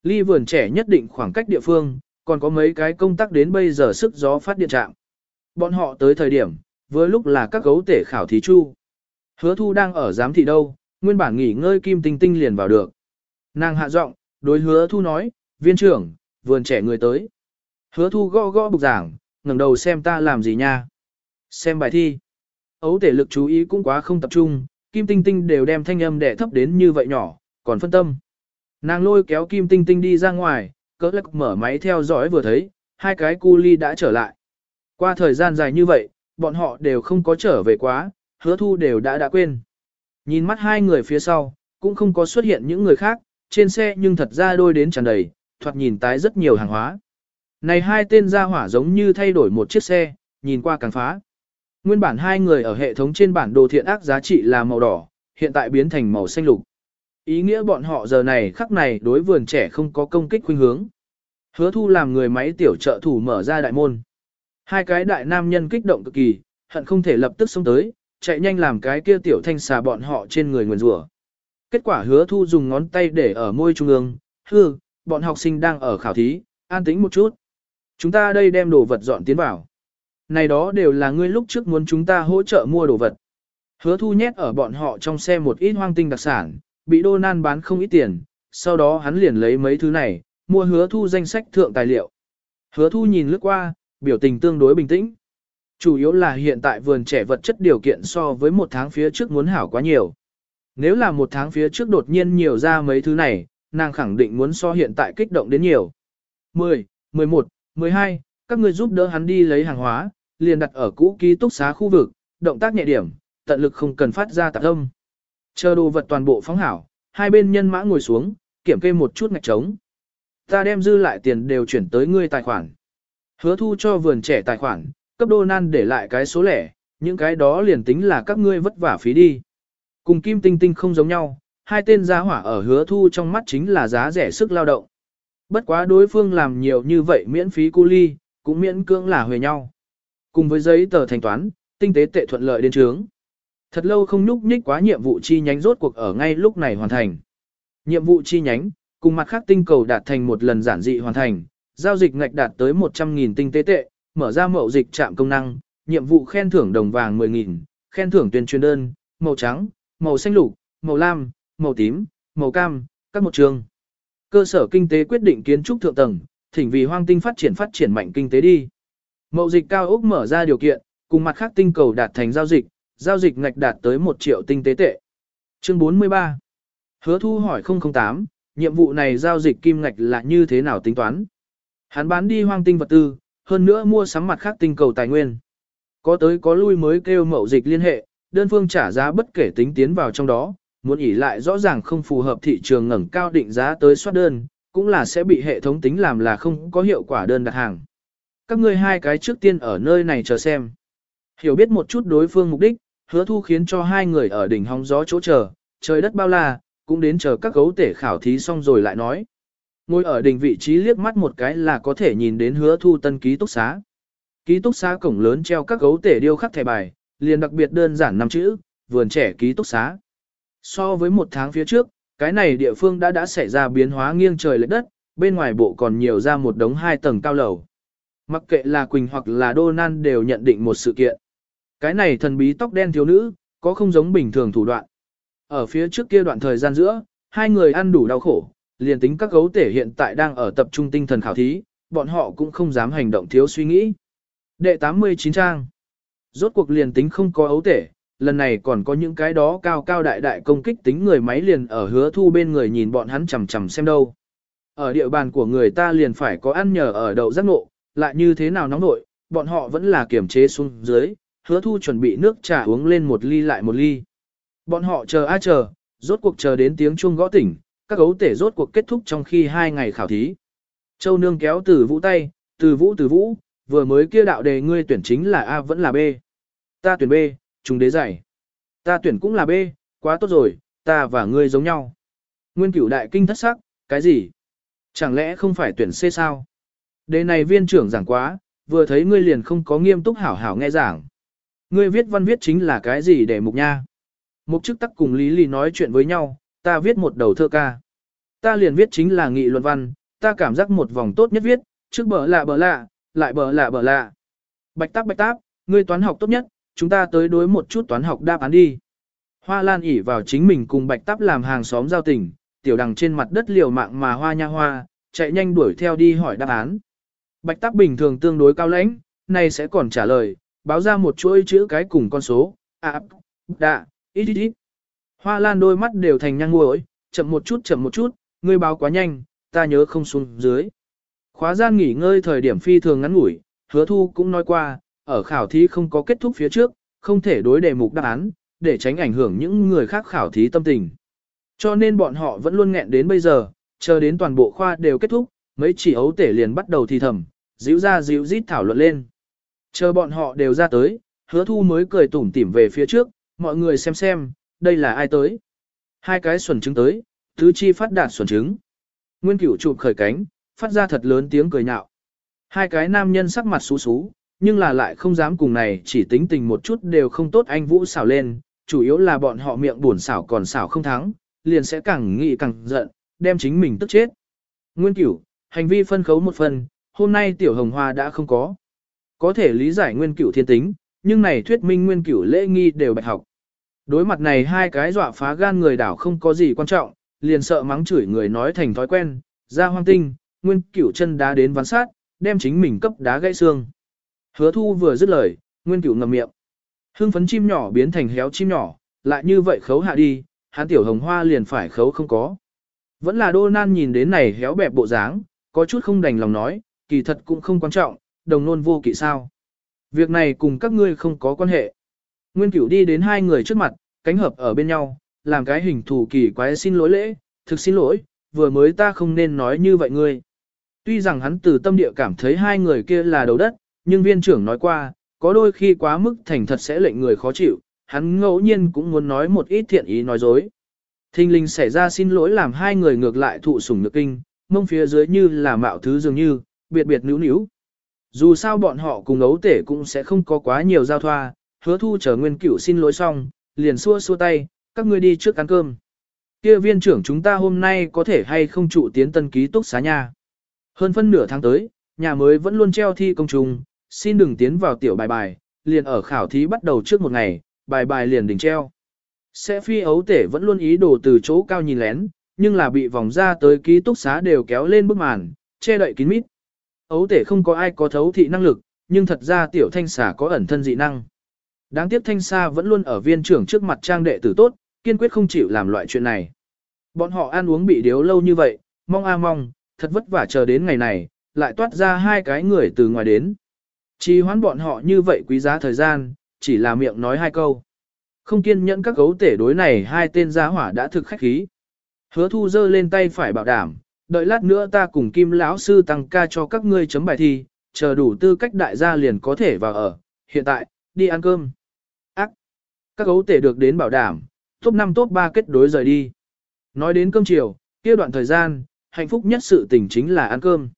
Ly vườn trẻ nhất định khoảng cách địa phương, còn có mấy cái công tác đến bây giờ sức gió phát điện trạm. Bọn họ tới thời điểm, với lúc là các gấu tể khảo thí chu. Hứa thu đang ở giám thị đâu, nguyên bản nghỉ ngơi kim tinh tinh liền vào được. Nàng hạ giọng, đối hứa thu nói, viên trưởng, vườn trẻ người tới. Hứa thu gõ gõ bục giảng, ngẩng đầu xem ta làm gì nha. Xem bài thi. Ấu tể lực chú ý cũng quá không tập trung, kim tinh tinh đều đem thanh âm đẻ thấp đến như vậy nhỏ, còn phân tâm. Nàng lôi kéo kim tinh tinh đi ra ngoài, cỡ lắc mở máy theo dõi vừa thấy, hai cái cu ly đã trở lại. Qua thời gian dài như vậy, bọn họ đều không có trở về quá, hứa thu đều đã đã quên. Nhìn mắt hai người phía sau, cũng không có xuất hiện những người khác, trên xe nhưng thật ra đôi đến tràn đầy, thoạt nhìn tái rất nhiều hàng hóa. Này hai tên gia hỏa giống như thay đổi một chiếc xe, nhìn qua càng phá. Nguyên bản hai người ở hệ thống trên bản đồ thiện ác giá trị là màu đỏ, hiện tại biến thành màu xanh lục. Ý nghĩa bọn họ giờ này khắc này đối vườn trẻ không có công kích khuynh hướng. Hứa thu làm người máy tiểu trợ thủ mở ra đại môn. Hai cái đại nam nhân kích động cực kỳ, hận không thể lập tức xông tới, chạy nhanh làm cái kia tiểu thanh xà bọn họ trên người nguyền rủa. Kết quả hứa thu dùng ngón tay để ở môi trung ương, hư, bọn học sinh đang ở khảo thí, an tĩnh một chút. Chúng ta đây đem đồ vật dọn tiến vào. Này đó đều là ngươi lúc trước muốn chúng ta hỗ trợ mua đồ vật. Hứa thu nhét ở bọn họ trong xe một ít hoang tinh đặc sản, bị đô nan bán không ít tiền, sau đó hắn liền lấy mấy thứ này, mua hứa thu danh sách thượng tài liệu. Hứa thu nhìn lướt qua, biểu tình tương đối bình tĩnh. Chủ yếu là hiện tại vườn trẻ vật chất điều kiện so với một tháng phía trước muốn hảo quá nhiều. Nếu là một tháng phía trước đột nhiên nhiều ra mấy thứ này, nàng khẳng định muốn so hiện tại kích động đến nhiều. 10, 11, 12, các người giúp đỡ hắn đi lấy hàng hóa, liền đặt ở cũ ký túc xá khu vực, động tác nhẹ điểm, tận lực không cần phát ra tạp âm. Chờ đồ vật toàn bộ phóng hảo, hai bên nhân mã ngồi xuống, kiểm kê một chút ngạch trống. Ta đem dư lại tiền đều chuyển tới ngươi tài khoản. Hứa thu cho vườn trẻ tài khoản, cấp đô nan để lại cái số lẻ, những cái đó liền tính là các ngươi vất vả phí đi. Cùng kim tinh tinh không giống nhau, hai tên giá hỏa ở hứa thu trong mắt chính là giá rẻ sức lao động. Bất quá đối phương làm nhiều như vậy miễn phí cu ly, cũng miễn cưỡng là huề nhau. Cùng với giấy tờ thanh toán, tinh tế tệ thuận lợi đến trướng. Thật lâu không nhúc nhích quá nhiệm vụ chi nhánh rốt cuộc ở ngay lúc này hoàn thành. Nhiệm vụ chi nhánh, cùng mặt khác tinh cầu đạt thành một lần giản dị hoàn thành, giao dịch ngạch đạt tới 100.000 tinh tế tệ, mở ra mậu dịch trạm công năng, nhiệm vụ khen thưởng đồng vàng 10.000, khen thưởng tuyên truyền đơn, màu trắng, màu xanh lục, màu lam, màu tím, màu cam, các một trường. Cơ sở kinh tế quyết định kiến trúc thượng tầng, thỉnh vì hoang tinh phát triển phát triển mạnh kinh tế đi. Mậu dịch cao ốc mở ra điều kiện, cùng mặt khác tinh cầu đạt thành giao dịch, giao dịch ngạch đạt tới 1 triệu tinh tế tệ. Chương 43 Hứa thu hỏi 008, nhiệm vụ này giao dịch kim ngạch là như thế nào tính toán? Hắn bán đi hoang tinh vật tư, hơn nữa mua sắm mặt khác tinh cầu tài nguyên. Có tới có lui mới kêu mậu dịch liên hệ, đơn phương trả giá bất kể tính tiến vào trong đó, muốn ỉ lại rõ ràng không phù hợp thị trường ngẩng cao định giá tới soát đơn, cũng là sẽ bị hệ thống tính làm là không có hiệu quả đơn đặt hàng. Các ngươi hai cái trước tiên ở nơi này chờ xem. Hiểu biết một chút đối phương mục đích, hứa thu khiến cho hai người ở đỉnh hóng gió chỗ chờ, trời đất bao la, cũng đến chờ các gấu tể khảo thí xong rồi lại nói. Ngồi ở đỉnh vị trí liếc mắt một cái là có thể nhìn đến hứa thu tân ký túc xá. Ký túc xá cổng lớn treo các gấu tể điêu khắc thẻ bài, liền đặc biệt đơn giản năm chữ, vườn trẻ ký túc xá. So với một tháng phía trước, cái này địa phương đã đã xảy ra biến hóa nghiêng trời lệch đất, bên ngoài bộ còn nhiều ra một đống hai tầng cao lầu. Mặc kệ là Quỳnh hoặc là Đô Nan đều nhận định một sự kiện. Cái này thần bí tóc đen thiếu nữ, có không giống bình thường thủ đoạn. Ở phía trước kia đoạn thời gian giữa, hai người ăn đủ đau khổ, liền tính các gấu tể hiện tại đang ở tập trung tinh thần khảo thí, bọn họ cũng không dám hành động thiếu suy nghĩ. Đệ 89 trang Rốt cuộc liền tính không có ấu tể, lần này còn có những cái đó cao cao đại đại công kích tính người máy liền ở hứa thu bên người nhìn bọn hắn chầm chầm xem đâu. Ở địa bàn của người ta liền phải có ăn nhờ ở đậu giác ngộ, lại như thế nào nóng nội, bọn họ vẫn là kiểm chế xuống dưới, hứa thu chuẩn bị nước trà uống lên một ly lại một ly. Bọn họ chờ a chờ, rốt cuộc chờ đến tiếng chuông gõ tỉnh, các gấu tể rốt cuộc kết thúc trong khi hai ngày khảo thí. Châu nương kéo từ vũ tay, từ vũ từ vũ, vừa mới kia đạo đề ngươi tuyển chính là A vẫn là B. Ta tuyển B, chúng đế giải. Ta tuyển cũng là B, quá tốt rồi, ta và ngươi giống nhau. Nguyên cửu đại kinh thất sắc, cái gì? Chẳng lẽ không phải tuyển C sao? Đề này viên trưởng giảng quá, vừa thấy ngươi liền không có nghiêm túc hảo hảo nghe giảng. Ngươi viết văn viết chính là cái gì để mục nha? Mục chức tắc cùng Lý Lý nói chuyện với nhau, ta viết một đầu thơ ca. Ta liền viết chính là nghị luận văn, ta cảm giác một vòng tốt nhất viết, trước bờ lạ bờ lạ, lại bờ lạ bờ lạ. Bạch táp bạch táp, ngươi toán học tốt nhất, chúng ta tới đối một chút toán học đáp án đi. Hoa Lan ỉ vào chính mình cùng bạch táp làm hàng xóm giao tình, tiểu đằng trên mặt đất liều mạng mà hoa nha hoa, chạy nhanh đuổi theo đi hỏi đáp án. Bạch táp bình thường tương đối cao lãnh, này sẽ còn trả lời, báo ra một chuỗi chữ cái cùng con số, à, đạ, ít ít ít. Hoa Lan đôi mắt đều thành nhang ngồi, chậm một chút chậm một chút, ngươi báo quá nhanh, ta nhớ không xuống dưới. Khóa gian nghỉ ngơi thời điểm phi thường ngắn ngủi, hứa thu cũng nói qua, ở khảo thí không có kết thúc phía trước, không thể đối đề mục đáp án, để tránh ảnh hưởng những người khác khảo thí tâm tình. Cho nên bọn họ vẫn luôn nghẹn đến bây giờ, chờ đến toàn bộ khoa đều kết thúc, mấy chỉ ấu tể liền bắt đầu thì thầm, díu ra díu rít thảo luận lên. Chờ bọn họ đều ra tới, hứa thu mới cười tủm tỉm về phía trước, mọi người xem xem, đây là ai tới. Hai cái xuẩn trứng tới, tứ chi phát đạt xuẩn trứng. Nguyên cửu chụp khởi cánh, phát ra thật lớn tiếng cười nhạo. Hai cái nam nhân sắc mặt xú xú, nhưng là lại không dám cùng này chỉ tính tình một chút đều không tốt anh Vũ xảo lên, chủ yếu là bọn họ miệng buồn xảo còn xảo không thắng, liền sẽ càng nghĩ càng giận, đem chính mình tức chết. Nguyên cửu, hành vi phân khấu một phần, hôm nay tiểu hồng hoa đã không có. Có thể lý giải nguyên cửu thiên tính, nhưng này thuyết minh nguyên cửu lễ nghi đều bạch học. Đối mặt này hai cái dọa phá gan người đảo không có gì quan trọng, liền sợ mắng chửi người nói thành thói quen, ra hoang tinh, nguyên cửu chân đá đến ván sát, đem chính mình cấp đá gãy xương. Hứa thu vừa dứt lời, nguyên cửu ngầm miệng. Hưng phấn chim nhỏ biến thành héo chim nhỏ, lại như vậy khấu hạ đi, hắn tiểu hồng hoa liền phải khấu không có. Vẫn là đô nan nhìn đến này héo bẹp bộ dáng, có chút không đành lòng nói, kỳ thật cũng không quan trọng, đồng nôn vô kỵ sao. Việc này cùng các ngươi không có quan hệ. Nguyên cửu đi đến hai người trước mặt, cánh hợp ở bên nhau, làm cái hình thù kỳ quái xin lỗi lễ, thực xin lỗi, vừa mới ta không nên nói như vậy ngươi. Tuy rằng hắn từ tâm địa cảm thấy hai người kia là đầu đất, nhưng viên trưởng nói qua, có đôi khi quá mức thành thật sẽ lệnh người khó chịu, hắn ngẫu nhiên cũng muốn nói một ít thiện ý nói dối. Thình linh xảy ra xin lỗi làm hai người ngược lại thụ sủng nước kinh, mông phía dưới như là mạo thứ dường như, biệt biệt níu níu. Dù sao bọn họ cùng ấu tể cũng sẽ không có quá nhiều giao thoa, hứa thu chờ nguyên cửu xin lỗi xong, liền xua xua tay, các ngươi đi trước ăn cơm. Kia viên trưởng chúng ta hôm nay có thể hay không trụ tiến tân ký túc xá nhà. Hơn phân nửa tháng tới, nhà mới vẫn luôn treo thi công trùng, xin đừng tiến vào tiểu bài bài, liền ở khảo thí bắt đầu trước một ngày, bài bài liền đỉnh treo. Sẽ phi ấu tể vẫn luôn ý đồ từ chỗ cao nhìn lén, nhưng là bị vòng ra tới ký túc xá đều kéo lên bức màn, che đậy kín mít. Ấu tể không có ai có thấu thị năng lực, nhưng thật ra tiểu thanh xà có ẩn thân dị năng. Đáng tiếc thanh xa vẫn luôn ở viên trưởng trước mặt trang đệ tử tốt, kiên quyết không chịu làm loại chuyện này. Bọn họ ăn uống bị điếu lâu như vậy, mong a mong, thật vất vả chờ đến ngày này, lại toát ra hai cái người từ ngoài đến. Chỉ hoán bọn họ như vậy quý giá thời gian, chỉ là miệng nói hai câu. Không kiên nhẫn các gấu tể đối này hai tên gia hỏa đã thực khách khí. Hứa thu dơ lên tay phải bảo đảm, đợi lát nữa ta cùng kim lão sư tăng ca cho các ngươi chấm bài thi, chờ đủ tư cách đại gia liền có thể vào ở. Hiện tại, đi ăn cơm. Các gấu tể được đến bảo đảm, top 5 top 3 kết đối rời đi. Nói đến cơm chiều, kia đoạn thời gian, hạnh phúc nhất sự tình chính là ăn cơm.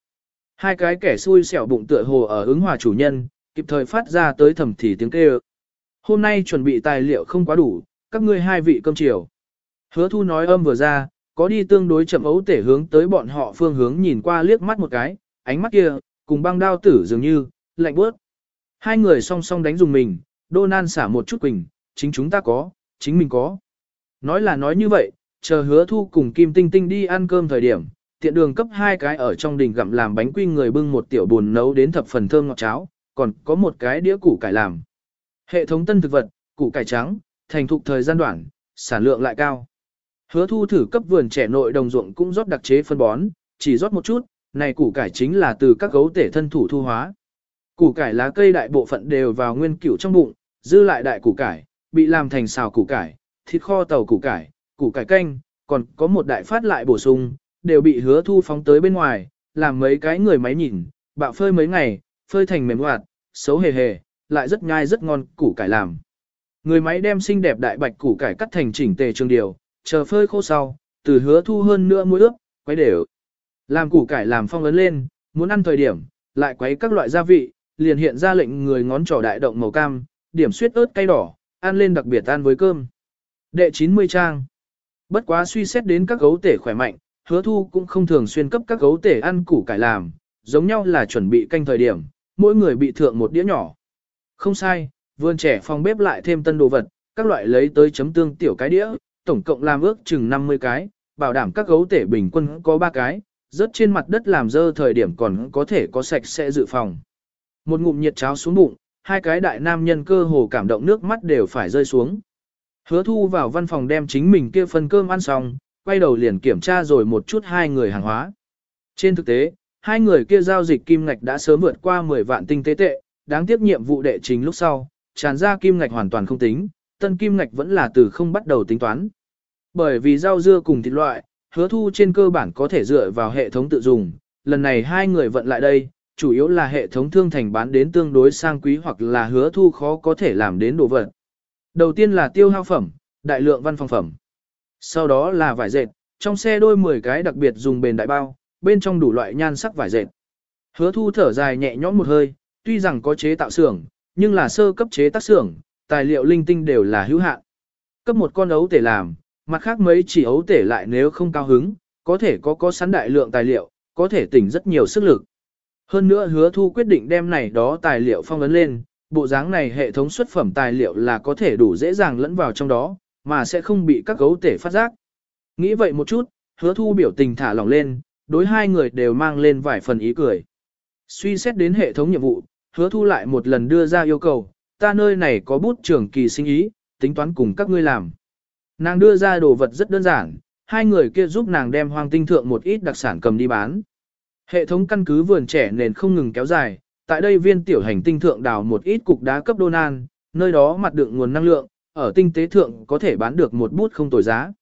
Hai cái kẻ xui xẻo bụng tựa hồ ở ứng hòa chủ nhân, kịp thời phát ra tới thầm thì tiếng kêu. Hôm nay chuẩn bị tài liệu không quá đủ, các ngươi hai vị cơm chiều. Hứa thu nói âm vừa ra, có đi tương đối chậm ấu tể hướng tới bọn họ phương hướng nhìn qua liếc mắt một cái, ánh mắt kia, cùng băng đao tử dường như, lạnh bớt. Hai người song song đánh dùng mình, đô nan xả một chút quỳnh, chính chúng ta có, chính mình có. Nói là nói như vậy, chờ hứa thu cùng Kim Tinh Tinh đi ăn cơm thời điểm, tiện đường cấp hai cái ở trong đình gặm làm bánh quy người bưng một tiểu buồn nấu đến thập phần thơm ngọt cháo, còn có một cái đĩa củ cải làm. Hệ thống tân thực vật, củ cải trắng, thành thục thời gian đoạn, sản lượng lại cao. Hứa thu thử cấp vườn trẻ nội đồng ruộng cũng rót đặc chế phân bón, chỉ rót một chút, này củ cải chính là từ các gấu tể thân thủ thu hóa. Củ cải lá cây đại bộ phận đều vào nguyên cửu trong bụng, dư lại đại củ cải, bị làm thành xào củ cải, thịt kho tàu củ cải, củ cải canh, còn có một đại phát lại bổ sung, đều bị hứa thu phóng tới bên ngoài, làm mấy cái người máy nhìn, bạo phơi mấy ngày, phơi thành mềm hoạt, xấu hề hề, lại rất nhai rất ngon, củ cải làm. Người máy đem xinh đẹp đại bạch củ cải cắt thành chỉnh tề trường điều, chờ phơi khô sau, từ hứa thu hơn nữa muối ướp, quấy đều. Làm củ cải làm phong ấn lên, muốn ăn thời điểm, lại quấy các loại gia vị, liền hiện ra lệnh người ngón trỏ đại động màu cam, điểm suyết ớt cay đỏ, ăn lên đặc biệt ăn với cơm. Đệ 90 trang. Bất quá suy xét đến các gấu tể khỏe mạnh, hứa thu cũng không thường xuyên cấp các gấu tể ăn củ cải làm, giống nhau là chuẩn bị canh thời điểm, mỗi người bị thượng một đĩa nhỏ. Không sai, vườn trẻ phòng bếp lại thêm tân đồ vật, các loại lấy tới chấm tương tiểu cái đĩa, tổng cộng làm ước chừng 50 cái, bảo đảm các gấu tể bình quân có 3 cái, rớt trên mặt đất làm dơ thời điểm còn có thể có sạch sẽ dự phòng. Một ngụm nhiệt cháo xuống bụng, hai cái đại nam nhân cơ hồ cảm động nước mắt đều phải rơi xuống. Hứa thu vào văn phòng đem chính mình kia phần cơm ăn xong, quay đầu liền kiểm tra rồi một chút hai người hàng hóa. Trên thực tế, hai người kia giao dịch kim ngạch đã sớm vượt qua 10 vạn tinh tế tệ, đáng tiếc nhiệm vụ đệ trình lúc sau, tràn ra kim ngạch hoàn toàn không tính, tân kim ngạch vẫn là từ không bắt đầu tính toán. Bởi vì rau dưa cùng thịt loại, hứa thu trên cơ bản có thể dựa vào hệ thống tự dùng, lần này hai người vận lại đây, chủ yếu là hệ thống thương thành bán đến tương đối sang quý hoặc là hứa thu khó có thể làm đến đồ vật. Đầu tiên là tiêu hao phẩm, đại lượng văn phòng phẩm. Sau đó là vải dệt, trong xe đôi 10 cái đặc biệt dùng bền đại bao, bên trong đủ loại nhan sắc vải dệt. Hứa thu thở dài nhẹ nhõm một hơi, tuy rằng có chế tạo xưởng, nhưng là sơ cấp chế tác xưởng, tài liệu linh tinh đều là hữu hạn. Cấp một con ấu tể làm, mặt khác mấy chỉ ấu tể lại nếu không cao hứng, có thể có có sẵn đại lượng tài liệu, có thể tỉnh rất nhiều sức lực. Hơn nữa hứa thu quyết định đem này đó tài liệu phong ấn lên, bộ dáng này hệ thống xuất phẩm tài liệu là có thể đủ dễ dàng lẫn vào trong đó, mà sẽ không bị các gấu tể phát giác. Nghĩ vậy một chút, hứa thu biểu tình thả lỏng lên, đối hai người đều mang lên vài phần ý cười. Suy xét đến hệ thống nhiệm vụ, hứa thu lại một lần đưa ra yêu cầu, ta nơi này có bút trưởng kỳ sinh ý, tính toán cùng các ngươi làm. Nàng đưa ra đồ vật rất đơn giản, hai người kia giúp nàng đem hoang tinh thượng một ít đặc sản cầm đi bán. Hệ thống căn cứ vườn trẻ nền không ngừng kéo dài, tại đây viên tiểu hành tinh thượng đào một ít cục đá cấp đô nan, nơi đó mặt đựng nguồn năng lượng, ở tinh tế thượng có thể bán được một bút không tồi giá.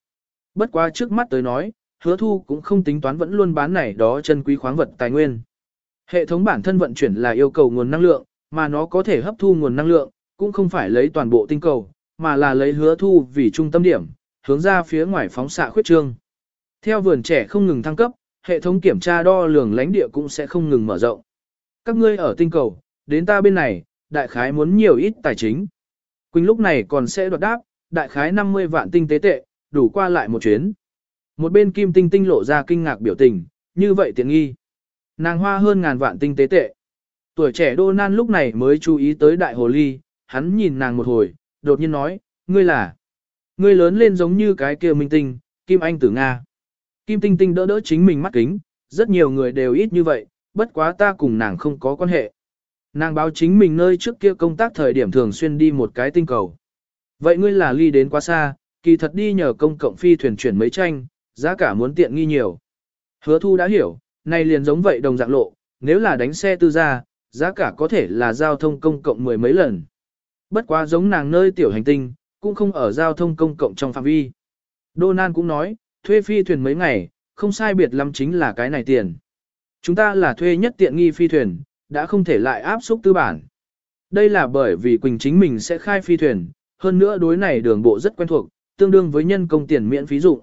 Bất quá trước mắt tới nói, hứa thu cũng không tính toán vẫn luôn bán này đó chân quý khoáng vật tài nguyên. Hệ thống bản thân vận chuyển là yêu cầu nguồn năng lượng, mà nó có thể hấp thu nguồn năng lượng, cũng không phải lấy toàn bộ tinh cầu, mà là lấy hứa thu vì trung tâm điểm, hướng ra phía ngoài phóng xạ khuyết trương. Theo vườn trẻ không ngừng thăng cấp, hệ thống kiểm tra đo lường lãnh địa cũng sẽ không ngừng mở rộng. Các ngươi ở tinh cầu, đến ta bên này, đại khái muốn nhiều ít tài chính. Quỳnh lúc này còn sẽ đoạt đáp, đại khái 50 vạn tinh tế tệ, đủ qua lại một chuyến. Một bên kim tinh tinh lộ ra kinh ngạc biểu tình, như vậy tiện nghi. Nàng hoa hơn ngàn vạn tinh tế tệ. Tuổi trẻ đô nan lúc này mới chú ý tới đại hồ ly, hắn nhìn nàng một hồi, đột nhiên nói, ngươi là, ngươi lớn lên giống như cái kia minh tinh, kim anh tử Nga. Kim tinh tinh đỡ đỡ chính mình mắt kính, rất nhiều người đều ít như vậy, bất quá ta cùng nàng không có quan hệ. Nàng báo chính mình nơi trước kia công tác thời điểm thường xuyên đi một cái tinh cầu. Vậy ngươi là ly đến quá xa, kỳ thật đi nhờ công cộng phi thuyền chuyển mấy tranh, giá cả muốn tiện nghi nhiều. Hứa thu đã hiểu, này liền giống vậy đồng dạng lộ, nếu là đánh xe tư gia, giá cả có thể là giao thông công cộng mười mấy lần. Bất quá giống nàng nơi tiểu hành tinh, cũng không ở giao thông công cộng trong phạm vi. Đô cũng nói, thuê phi thuyền mấy ngày, không sai biệt lắm chính là cái này tiền. Chúng ta là thuê nhất tiện nghi phi thuyền, đã không thể lại áp xúc tư bản. Đây là bởi vì Quỳnh chính mình sẽ khai phi thuyền, hơn nữa đối này đường bộ rất quen thuộc, tương đương với nhân công tiền miễn phí dụng.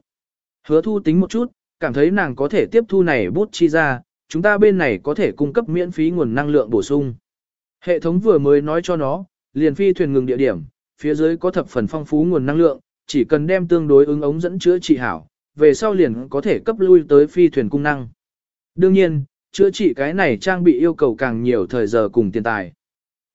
Hứa thu tính một chút, cảm thấy nàng có thể tiếp thu này bút chi ra, chúng ta bên này có thể cung cấp miễn phí nguồn năng lượng bổ sung. Hệ thống vừa mới nói cho nó, liền phi thuyền ngừng địa điểm, phía dưới có thập phần phong phú nguồn năng lượng, chỉ cần đem tương đối ứng ống dẫn chữa trị hảo, về sau liền có thể cấp lui tới phi thuyền cung năng. Đương nhiên, chữa trị cái này trang bị yêu cầu càng nhiều thời giờ cùng tiền tài.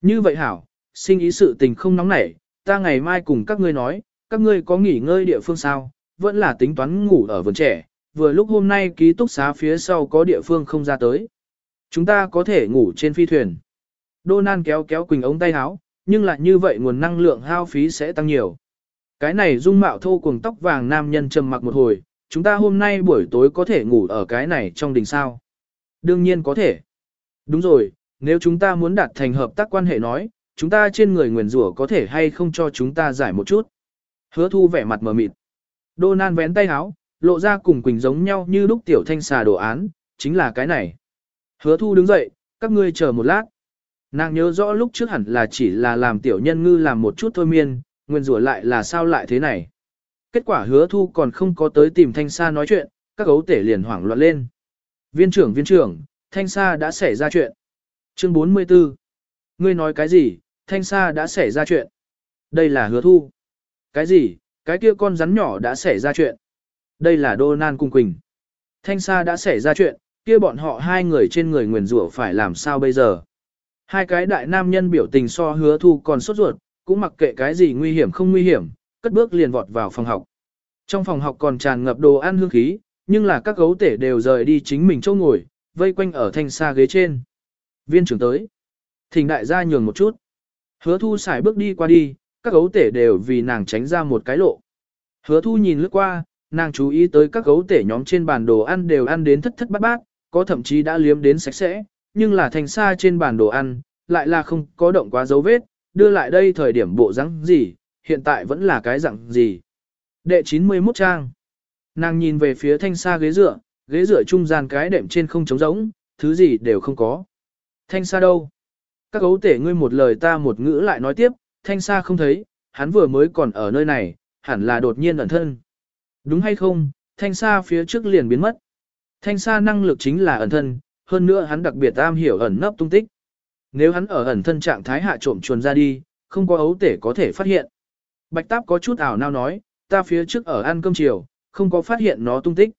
Như vậy hảo, sinh ý sự tình không nóng nảy, ta ngày mai cùng các ngươi nói, các ngươi có nghỉ ngơi địa phương sao, vẫn là tính toán ngủ ở vườn trẻ, vừa lúc hôm nay ký túc xá phía sau có địa phương không ra tới. Chúng ta có thể ngủ trên phi thuyền. Đô Nan kéo kéo Quỳnh ống tay áo, nhưng lại như vậy nguồn năng lượng hao phí sẽ tăng nhiều. Cái này dung mạo thô cuồng tóc vàng nam nhân trầm mặc một hồi, chúng ta hôm nay buổi tối có thể ngủ ở cái này trong đình sao. Đương nhiên có thể. Đúng rồi, nếu chúng ta muốn đạt thành hợp tác quan hệ nói, chúng ta trên người nguyền rủa có thể hay không cho chúng ta giải một chút. Hứa thu vẻ mặt mờ mịt. Đô nan vén tay áo, lộ ra cùng Quỳnh giống nhau như lúc tiểu thanh xà đồ án, chính là cái này. Hứa thu đứng dậy, các ngươi chờ một lát. Nàng nhớ rõ lúc trước hẳn là chỉ là làm tiểu nhân ngư làm một chút thôi miên, nguyên rủa lại là sao lại thế này. Kết quả hứa thu còn không có tới tìm thanh sa nói chuyện, các gấu tể liền hoảng loạn lên. Viên trưởng viên trưởng, thanh sa đã xảy ra chuyện. Chương 44 Ngươi nói cái gì, thanh sa đã xảy ra chuyện. Đây là hứa thu. Cái gì, cái kia con rắn nhỏ đã xảy ra chuyện. Đây là Đô Nan Cung Quỳnh. Thanh sa đã xảy ra chuyện, kia bọn họ hai người trên người nguyền rủa phải làm sao bây giờ. Hai cái đại nam nhân biểu tình so hứa thu còn sốt ruột, cũng mặc kệ cái gì nguy hiểm không nguy hiểm, cất bước liền vọt vào phòng học. Trong phòng học còn tràn ngập đồ ăn hương khí, nhưng là các gấu tể đều rời đi chính mình chỗ ngồi, vây quanh ở thanh xa ghế trên. Viên trưởng tới. Thỉnh đại gia nhường một chút. Hứa thu xài bước đi qua đi, các gấu tể đều vì nàng tránh ra một cái lộ. Hứa thu nhìn lướt qua, nàng chú ý tới các gấu tể nhóm trên bàn đồ ăn đều ăn đến thất thất bát bát, có thậm chí đã liếm đến sạch sẽ, nhưng là thành xa trên bàn đồ ăn, lại là không có động quá dấu vết, đưa lại đây thời điểm bộ rắn gì, hiện tại vẫn là cái dạng gì. Đệ 91 trang. Nàng nhìn về phía thanh xa ghế dựa, ghế dựa trung gian cái đệm trên không trống rỗng, thứ gì đều không có. Thanh xa đâu? Các gấu tể ngươi một lời ta một ngữ lại nói tiếp, thanh xa không thấy, hắn vừa mới còn ở nơi này, hẳn là đột nhiên ẩn thân. Đúng hay không, thanh xa phía trước liền biến mất. Thanh xa năng lực chính là ẩn thân, hơn nữa hắn đặc biệt am hiểu ẩn nấp tung tích. Nếu hắn ở ẩn thân trạng thái hạ trộm chuồn ra đi, không có ấu tể có thể phát hiện. Bạch Táp có chút ảo nao nói, ta phía trước ở ăn cơm chiều, không có phát hiện nó tung tích.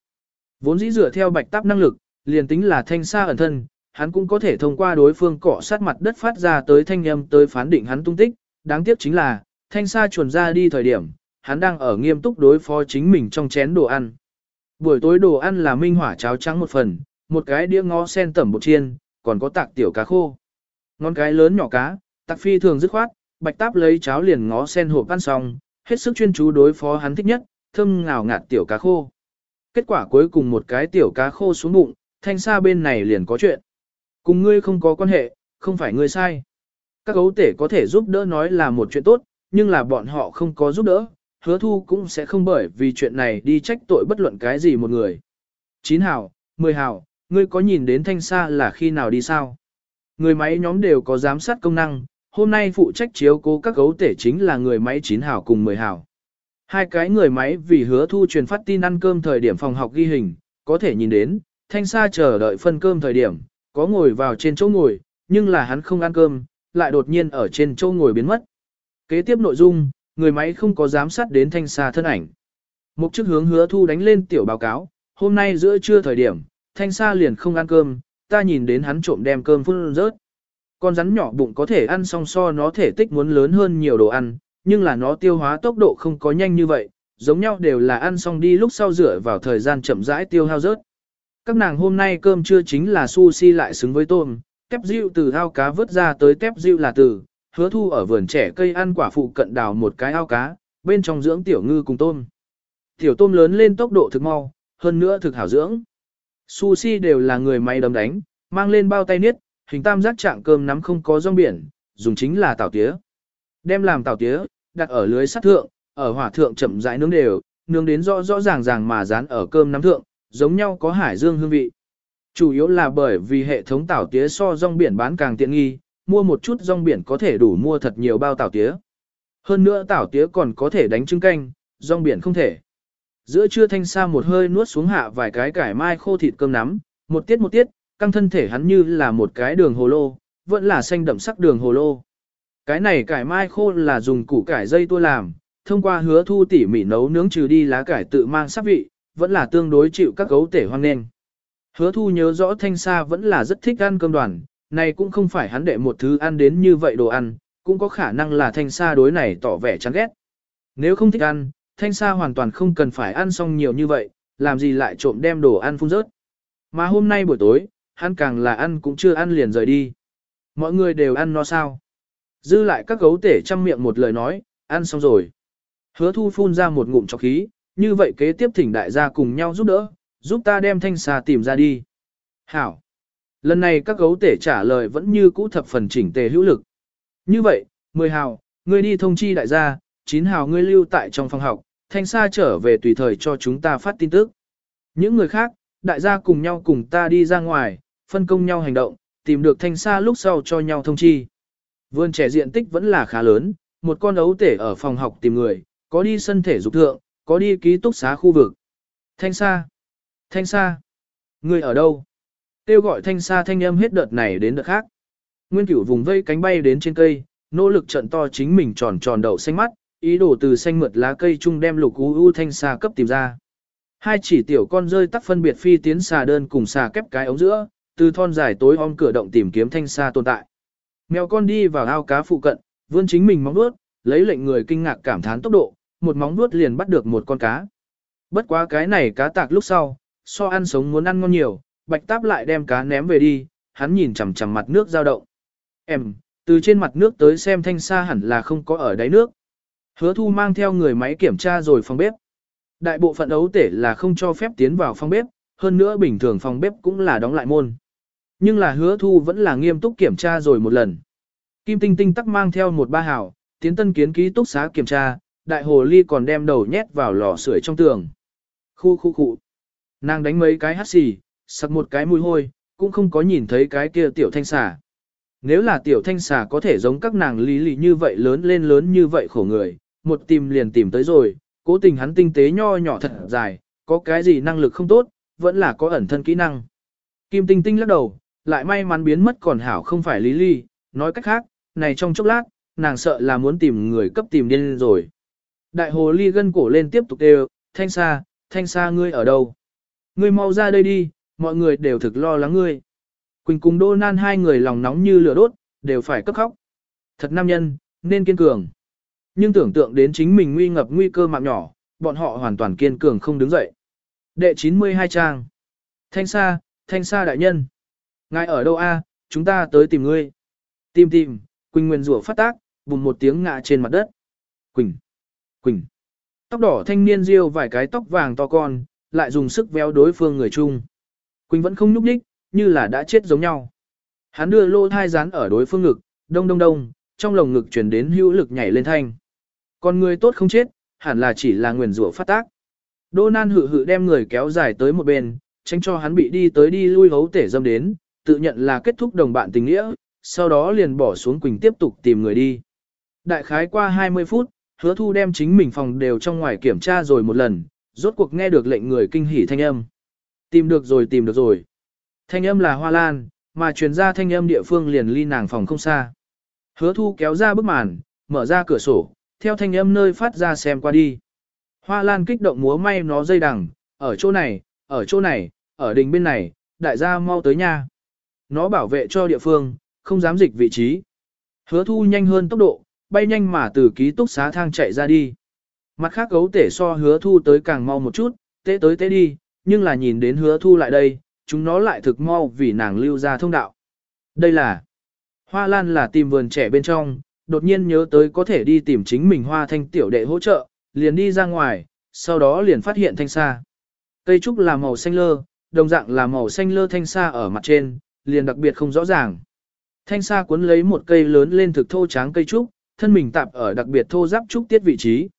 Vốn dĩ dựa theo Bạch Táp năng lực, liền tính là thanh xa ẩn thân, hắn cũng có thể thông qua đối phương cọ sát mặt đất phát ra tới thanh âm tới phán định hắn tung tích. Đáng tiếc chính là, thanh xa chuồn ra đi thời điểm, hắn đang ở nghiêm túc đối phó chính mình trong chén đồ ăn. Buổi tối đồ ăn là minh hỏa cháo trắng một phần, một cái đĩa ngó sen tẩm bột chiên, còn có tạc tiểu cá khô. Ngón cái lớn nhỏ cá, tạc phi thường dứt khoát, bạch táp lấy cháo liền ngó sen hộp ăn xong, hết sức chuyên chú đối phó hắn thích nhất, thơm ngào ngạt tiểu cá khô. Kết quả cuối cùng một cái tiểu cá khô xuống bụng, thanh xa bên này liền có chuyện. Cùng ngươi không có quan hệ, không phải ngươi sai. Các gấu tể có thể giúp đỡ nói là một chuyện tốt, nhưng là bọn họ không có giúp đỡ, hứa thu cũng sẽ không bởi vì chuyện này đi trách tội bất luận cái gì một người. Chín hào, 10 hào, ngươi có nhìn đến thanh xa là khi nào đi sao? Người máy nhóm đều có giám sát công năng, hôm nay phụ trách chiếu cố các gấu tể chính là người máy 9 hảo cùng 10 hảo. Hai cái người máy vì hứa thu truyền phát tin ăn cơm thời điểm phòng học ghi hình, có thể nhìn đến, thanh xa chờ đợi phân cơm thời điểm, có ngồi vào trên chỗ ngồi, nhưng là hắn không ăn cơm, lại đột nhiên ở trên chỗ ngồi biến mất. Kế tiếp nội dung, người máy không có giám sát đến thanh xa thân ảnh. Mục chức hướng hứa thu đánh lên tiểu báo cáo, hôm nay giữa trưa thời điểm, thanh xa liền không ăn cơm, ta nhìn đến hắn trộm đem cơm phun rớt. Con rắn nhỏ bụng có thể ăn song so nó thể tích muốn lớn hơn nhiều đồ ăn, nhưng là nó tiêu hóa tốc độ không có nhanh như vậy, giống nhau đều là ăn xong đi lúc sau rửa vào thời gian chậm rãi tiêu hao rớt. Các nàng hôm nay cơm trưa chính là sushi lại xứng với tôm, tép rượu từ ao cá vớt ra tới tép rượu là từ, hứa thu ở vườn trẻ cây ăn quả phụ cận đào một cái ao cá, bên trong dưỡng tiểu ngư cùng tôm. Tiểu tôm lớn lên tốc độ thực mau, hơn nữa thực hảo dưỡng. Sushi đều là người máy đấm đánh, mang lên bao tay niết, hình tam giác trạng cơm nắm không có rong biển, dùng chính là tảo tía. Đem làm tảo tía, đặt ở lưới sắt thượng, ở hỏa thượng chậm rãi nướng đều, nướng đến rõ rõ ràng ràng mà dán ở cơm nắm thượng, giống nhau có hải dương hương vị. Chủ yếu là bởi vì hệ thống tảo tía so rong biển bán càng tiện nghi, mua một chút rong biển có thể đủ mua thật nhiều bao tảo tía. Hơn nữa tảo tía còn có thể đánh trứng canh, rong biển không thể. Giữa trưa thanh sa một hơi nuốt xuống hạ vài cái cải mai khô thịt cơm nắm, một tiết một tiết, căng thân thể hắn như là một cái đường hồ lô, vẫn là xanh đậm sắc đường hồ lô. Cái này cải mai khô là dùng củ cải dây tua làm, thông qua hứa thu tỉ mỉ nấu nướng trừ đi lá cải tự mang sắc vị, vẫn là tương đối chịu các gấu tể hoang nên. Hứa thu nhớ rõ thanh sa vẫn là rất thích ăn cơm đoàn, này cũng không phải hắn đệ một thứ ăn đến như vậy đồ ăn, cũng có khả năng là thanh sa đối này tỏ vẻ chán ghét. Nếu không thích ăn, thanh sa hoàn toàn không cần phải ăn xong nhiều như vậy, làm gì lại trộm đem đồ ăn phun rớt. Mà hôm nay buổi tối, hắn càng là ăn cũng chưa ăn liền rời đi. Mọi người đều ăn no sao. Dư lại các gấu tể chăm miệng một lời nói, ăn xong rồi. Hứa thu phun ra một ngụm cho khí, như vậy kế tiếp thỉnh đại gia cùng nhau giúp đỡ, giúp ta đem thanh xà tìm ra đi. Hảo. Lần này các gấu tể trả lời vẫn như cũ thập phần chỉnh tề hữu lực. Như vậy, 10 hào, ngươi đi thông chi đại gia, 9 hào ngươi lưu tại trong phòng học, thanh xa trở về tùy thời cho chúng ta phát tin tức. Những người khác, đại gia cùng nhau cùng ta đi ra ngoài, phân công nhau hành động, tìm được thanh xa lúc sau cho nhau thông chi. Vườn trẻ diện tích vẫn là khá lớn, một con ấu tể ở phòng học tìm người, có đi sân thể dục thượng, có đi ký túc xá khu vực. Thanh xa! Thanh xa! Người ở đâu? Tiêu gọi thanh xa thanh âm hết đợt này đến đợt khác. Nguyên cửu vùng vây cánh bay đến trên cây, nỗ lực trận to chính mình tròn tròn đậu xanh mắt, ý đồ từ xanh mượt lá cây chung đem lục u u thanh xa cấp tìm ra. Hai chỉ tiểu con rơi tắc phân biệt phi tiến xà đơn cùng xà kép cái ống giữa, từ thon dài tối om cửa động tìm kiếm thanh xa tồn tại. Mèo con đi vào ao cá phụ cận, vươn chính mình móng vuốt, lấy lệnh người kinh ngạc cảm thán tốc độ, một móng vuốt liền bắt được một con cá. Bất quá cái này cá tạc lúc sau, so ăn sống muốn ăn ngon nhiều, bạch táp lại đem cá ném về đi, hắn nhìn chằm chằm mặt nước dao động. Em, từ trên mặt nước tới xem thanh xa hẳn là không có ở đáy nước. Hứa thu mang theo người máy kiểm tra rồi phòng bếp. Đại bộ phận ấu tể là không cho phép tiến vào phòng bếp, hơn nữa bình thường phòng bếp cũng là đóng lại môn. Nhưng là hứa thu vẫn là nghiêm túc kiểm tra rồi một lần. Kim Tinh Tinh tắc mang theo một ba hảo, tiến tân kiến ký túc xá kiểm tra, đại hồ ly còn đem đầu nhét vào lò sưởi trong tường. Khu khu khu. Nàng đánh mấy cái hắt xì, sặc một cái mùi hôi, cũng không có nhìn thấy cái kia tiểu thanh xà. Nếu là tiểu thanh xà có thể giống các nàng lý lì như vậy lớn lên lớn như vậy khổ người, một tìm liền tìm tới rồi, cố tình hắn tinh tế nho nhỏ thật dài, có cái gì năng lực không tốt, vẫn là có ẩn thân kỹ năng. Kim tinh tinh lắc đầu, lại may mắn biến mất còn hảo không phải lý ly, nói cách khác, này trong chốc lát, nàng sợ là muốn tìm người cấp tìm điên rồi. Đại hồ ly gân cổ lên tiếp tục đều, thanh xa, thanh xa ngươi ở đâu? Ngươi mau ra đây đi, mọi người đều thực lo lắng ngươi. Quỳnh cùng Đô Nan hai người lòng nóng như lửa đốt, đều phải cấp khóc. Thật nam nhân, nên kiên cường. Nhưng tưởng tượng đến chính mình nguy ngập nguy cơ mạng nhỏ, bọn họ hoàn toàn kiên cường không đứng dậy. Đệ 92 trang. Thanh xa, thanh xa đại nhân. Ngài ở đâu a? chúng ta tới tìm ngươi. Tìm tìm, Quỳnh nguyên rủa phát tác, bùm một tiếng ngã trên mặt đất. Quỳnh, Quỳnh. Tóc đỏ thanh niên riêu vài cái tóc vàng to con, lại dùng sức véo đối phương người chung. Quỳnh vẫn không nhúc nhích, như là đã chết giống nhau. Hắn đưa lô thai rán ở đối phương ngực, đông đông đông, trong lồng ngực chuyển đến hữu lực nhảy lên thanh. Còn người tốt không chết, hẳn là chỉ là nguyền rủa phát tác. Đô nan hự hự đem người kéo dài tới một bên, tránh cho hắn bị đi tới đi lui hấu tể dâm đến, tự nhận là kết thúc đồng bạn tình nghĩa, sau đó liền bỏ xuống Quỳnh tiếp tục tìm người đi. Đại khái qua 20 phút, hứa thu đem chính mình phòng đều trong ngoài kiểm tra rồi một lần, rốt cuộc nghe được lệnh người kinh hỉ thanh âm. Tìm được rồi tìm được rồi. Thanh âm là hoa lan, mà truyền ra thanh âm địa phương liền ly nàng phòng không xa. Hứa thu kéo ra bức màn, mở ra cửa sổ, theo thanh âm nơi phát ra xem qua đi. Hoa lan kích động múa may nó dây đằng, ở chỗ này, ở chỗ này, ở đình bên này, đại gia mau tới nha. Nó bảo vệ cho địa phương, không dám dịch vị trí. Hứa thu nhanh hơn tốc độ, bay nhanh mà từ ký túc xá thang chạy ra đi. Mặt khác gấu tể so hứa thu tới càng mau một chút, tế tới tế đi, nhưng là nhìn đến hứa thu lại đây, chúng nó lại thực mau vì nàng lưu ra thông đạo. Đây là Hoa Lan là tìm vườn trẻ bên trong, đột nhiên nhớ tới có thể đi tìm chính mình hoa thanh tiểu đệ hỗ trợ, liền đi ra ngoài, sau đó liền phát hiện thanh sa. Cây trúc là màu xanh lơ, đồng dạng là màu xanh lơ thanh sa ở mặt trên, liền đặc biệt không rõ ràng. Thanh sa cuốn lấy một cây lớn lên thực thô tráng cây trúc, thân mình tạp ở đặc biệt thô giáp trúc tiết vị trí.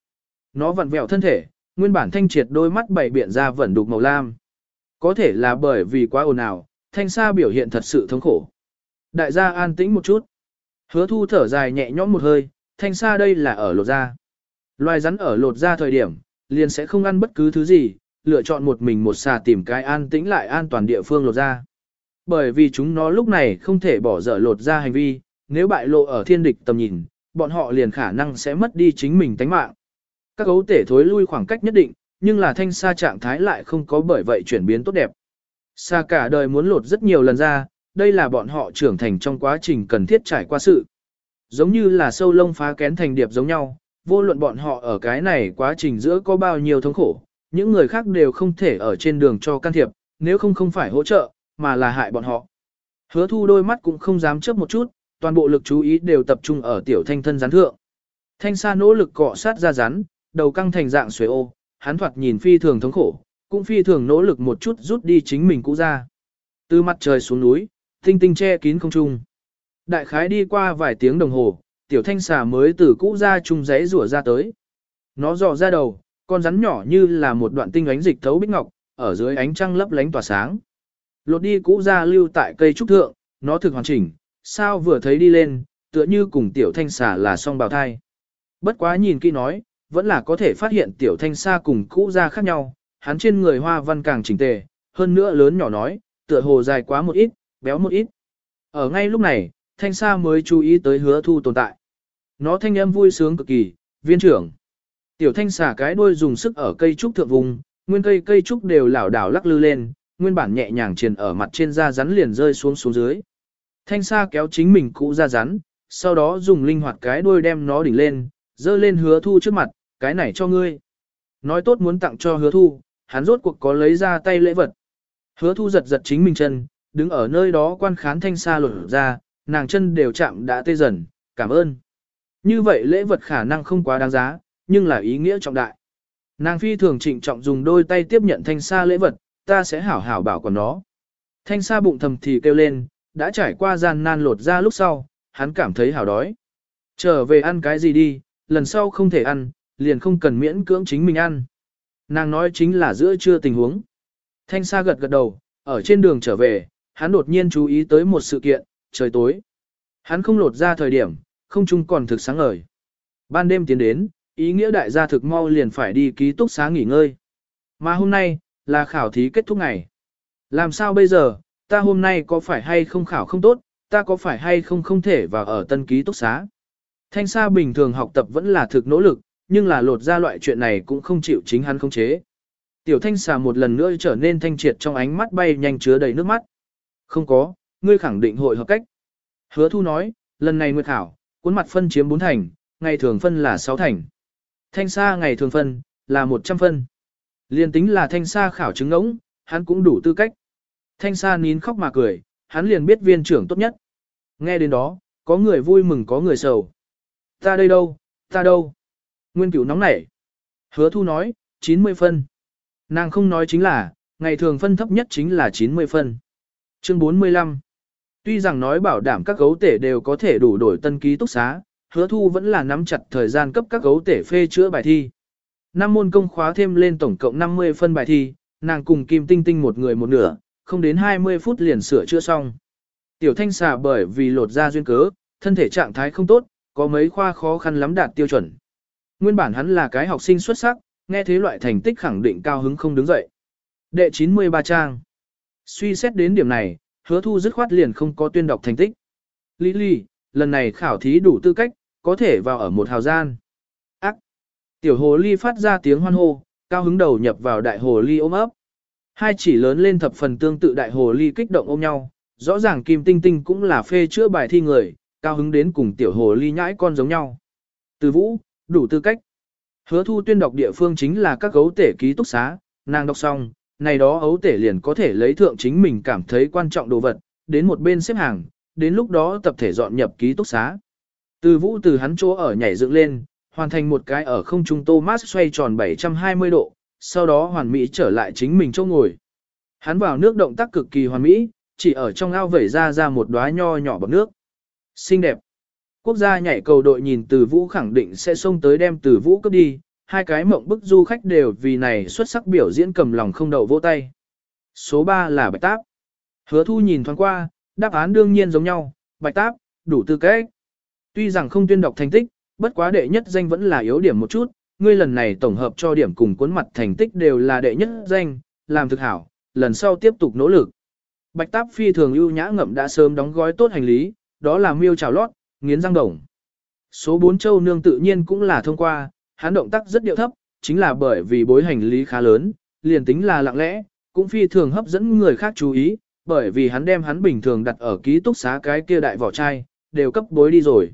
Nó vặn vẹo thân thể, nguyên bản thanh triệt đôi mắt bảy biện ra vẫn đục màu lam. Có thể là bởi vì quá ồn ào, thanh sa biểu hiện thật sự thống khổ. Đại gia an tĩnh một chút. Hứa thu thở dài nhẹ nhõm một hơi, thanh sa đây là ở lột da. Loài rắn ở lột da thời điểm, liền sẽ không ăn bất cứ thứ gì, lựa chọn một mình một xà tìm cái an tĩnh lại an toàn địa phương lột da. Bởi vì chúng nó lúc này không thể bỏ dở lột ra hành vi, nếu bại lộ ở thiên địch tầm nhìn, bọn họ liền khả năng sẽ mất đi chính mình tánh mạng. Các gấu tể thối lui khoảng cách nhất định, nhưng là thanh sa trạng thái lại không có bởi vậy chuyển biến tốt đẹp. Sa cả đời muốn lột rất nhiều lần ra, đây là bọn họ trưởng thành trong quá trình cần thiết trải qua sự. Giống như là sâu lông phá kén thành điệp giống nhau, vô luận bọn họ ở cái này quá trình giữa có bao nhiêu thống khổ, những người khác đều không thể ở trên đường cho can thiệp, nếu không không phải hỗ trợ, mà là hại bọn họ. Hứa thu đôi mắt cũng không dám chớp một chút, toàn bộ lực chú ý đều tập trung ở tiểu thanh thân rắn thượng. Thanh sa nỗ lực cọ sát ra rắn, đầu căng thành dạng xuế ô, hắn thoạt nhìn phi thường thống khổ, cũng phi thường nỗ lực một chút rút đi chính mình cũ ra. Từ mặt trời xuống núi, tinh tinh che kín không trung. Đại khái đi qua vài tiếng đồng hồ, tiểu thanh xà mới từ cũ ra chung giấy rủa ra tới. Nó dò ra đầu, con rắn nhỏ như là một đoạn tinh ánh dịch thấu bích ngọc, ở dưới ánh trăng lấp lánh tỏa sáng. Lột đi cũ ra lưu tại cây trúc thượng, nó thực hoàn chỉnh, sao vừa thấy đi lên, tựa như cùng tiểu thanh xà là song bào thai. Bất quá nhìn kỹ nói, vẫn là có thể phát hiện tiểu thanh xa cùng cũ ra khác nhau, hắn trên người hoa văn càng chỉnh tề, hơn nữa lớn nhỏ nói, tựa hồ dài quá một ít, béo một ít. Ở ngay lúc này, thanh xa mới chú ý tới hứa thu tồn tại. Nó thanh âm vui sướng cực kỳ, viên trưởng. Tiểu thanh xà cái đuôi dùng sức ở cây trúc thượng vùng, nguyên cây cây trúc đều lảo đảo lắc lư lên, nguyên bản nhẹ nhàng triền ở mặt trên da rắn liền rơi xuống xuống dưới. Thanh Sa kéo chính mình cũ da rắn, sau đó dùng linh hoạt cái đuôi đem nó đỉnh lên, dơ lên hứa thu trước mặt, cái này cho ngươi. Nói tốt muốn tặng cho hứa thu, hắn rốt cuộc có lấy ra tay lễ vật. Hứa thu giật giật chính mình chân, đứng ở nơi đó quan khán thanh xa lột ra, nàng chân đều chạm đã tê dần, cảm ơn. Như vậy lễ vật khả năng không quá đáng giá, nhưng là ý nghĩa trọng đại. Nàng phi thường trịnh trọng dùng đôi tay tiếp nhận thanh xa lễ vật, ta sẽ hảo hảo bảo còn nó. Thanh Sa bụng thầm thì kêu lên, đã trải qua gian nan lột ra lúc sau, hắn cảm thấy hảo đói. Trở về ăn cái gì đi, lần sau không thể ăn, liền không cần miễn cưỡng chính mình ăn. Nàng nói chính là giữa trưa tình huống. Thanh Sa gật gật đầu, ở trên đường trở về, hắn đột nhiên chú ý tới một sự kiện, trời tối. Hắn không lột ra thời điểm, không chung còn thực sáng ngời. Ban đêm tiến đến, ý nghĩa đại gia thực mau liền phải đi ký túc xá nghỉ ngơi. Mà hôm nay, là khảo thí kết thúc ngày. Làm sao bây giờ, ta hôm nay có phải hay không khảo không tốt, ta có phải hay không không thể vào ở tân ký túc xá. Thanh Sa bình thường học tập vẫn là thực nỗ lực, nhưng là lột ra loại chuyện này cũng không chịu chính hắn không chế. Tiểu Thanh Sa một lần nữa trở nên thanh triệt trong ánh mắt bay nhanh chứa đầy nước mắt. Không có, ngươi khẳng định hội hợp cách. Hứa thu nói, lần này nguyệt khảo, cuốn mặt phân chiếm 4 thành, ngày thường phân là 6 thành. Thanh Sa ngày thường phân, là 100 phân. Liên tính là Thanh Sa khảo chứng ngỗng, hắn cũng đủ tư cách. Thanh Sa nín khóc mà cười, hắn liền biết viên trưởng tốt nhất. Nghe đến đó, có người vui mừng có người sầu. Ta đây đâu, ta đâu. Nguyên cửu nóng nảy. Hứa thu nói, 90 phân. Nàng không nói chính là, ngày thường phân thấp nhất chính là 90 phân. Chương 45. Tuy rằng nói bảo đảm các gấu tể đều có thể đủ đổi tân ký túc xá, hứa thu vẫn là nắm chặt thời gian cấp các gấu tể phê chữa bài thi. Năm môn công khóa thêm lên tổng cộng 50 phân bài thi, nàng cùng Kim Tinh Tinh một người một nửa, không đến 20 phút liền sửa chữa xong. Tiểu thanh xà bởi vì lột ra duyên cớ, thân thể trạng thái không tốt, có mấy khoa khó khăn lắm đạt tiêu chuẩn. Nguyên bản hắn là cái học sinh xuất sắc, nghe thế loại thành tích khẳng định cao hứng không đứng dậy. Đệ 93 trang. Suy xét đến điểm này, hứa thu dứt khoát liền không có tuyên đọc thành tích. Lý Lý, lần này khảo thí đủ tư cách, có thể vào ở một hào gian. Tiểu hồ ly phát ra tiếng hoan hô, cao hứng đầu nhập vào đại hồ ly ôm ấp. Hai chỉ lớn lên thập phần tương tự đại hồ ly kích động ôm nhau, rõ ràng Kim Tinh Tinh cũng là phê chữa bài thi người, cao hứng đến cùng tiểu hồ ly nhãi con giống nhau. Từ vũ, đủ tư cách. Hứa thu tuyên đọc địa phương chính là các gấu tể ký túc xá, nàng đọc xong, này đó ấu tể liền có thể lấy thượng chính mình cảm thấy quan trọng đồ vật, đến một bên xếp hàng, đến lúc đó tập thể dọn nhập ký túc xá. Từ vũ từ hắn chỗ ở nhảy dựng lên, hoàn thành một cái ở không trung Thomas xoay tròn 720 độ, sau đó hoàn mỹ trở lại chính mình chỗ ngồi. Hắn vào nước động tác cực kỳ hoàn mỹ, chỉ ở trong ao vẩy ra ra một đóa nho nhỏ bọt nước. Xinh đẹp. Quốc gia nhảy cầu đội nhìn từ vũ khẳng định sẽ xông tới đem từ vũ cướp đi, hai cái mộng bức du khách đều vì này xuất sắc biểu diễn cầm lòng không đậu vỗ tay. Số 3 là bạch táp. Hứa thu nhìn thoáng qua, đáp án đương nhiên giống nhau, bạch táp, đủ tư cách. Tuy rằng không tuyên đọc thành tích, bất quá đệ nhất danh vẫn là yếu điểm một chút, ngươi lần này tổng hợp cho điểm cùng cuốn mặt thành tích đều là đệ nhất danh, làm thực hảo, lần sau tiếp tục nỗ lực. Bạch táp phi thường ưu nhã ngậm đã sớm đóng gói tốt hành lý, đó là miêu trào lót, nghiến răng đồng. Số 4 châu nương tự nhiên cũng là thông qua, hắn động tác rất điệu thấp, chính là bởi vì bối hành lý khá lớn, liền tính là lặng lẽ, cũng phi thường hấp dẫn người khác chú ý, bởi vì hắn đem hắn bình thường đặt ở ký túc xá cái kia đại vỏ chai, đều cấp bối đi rồi.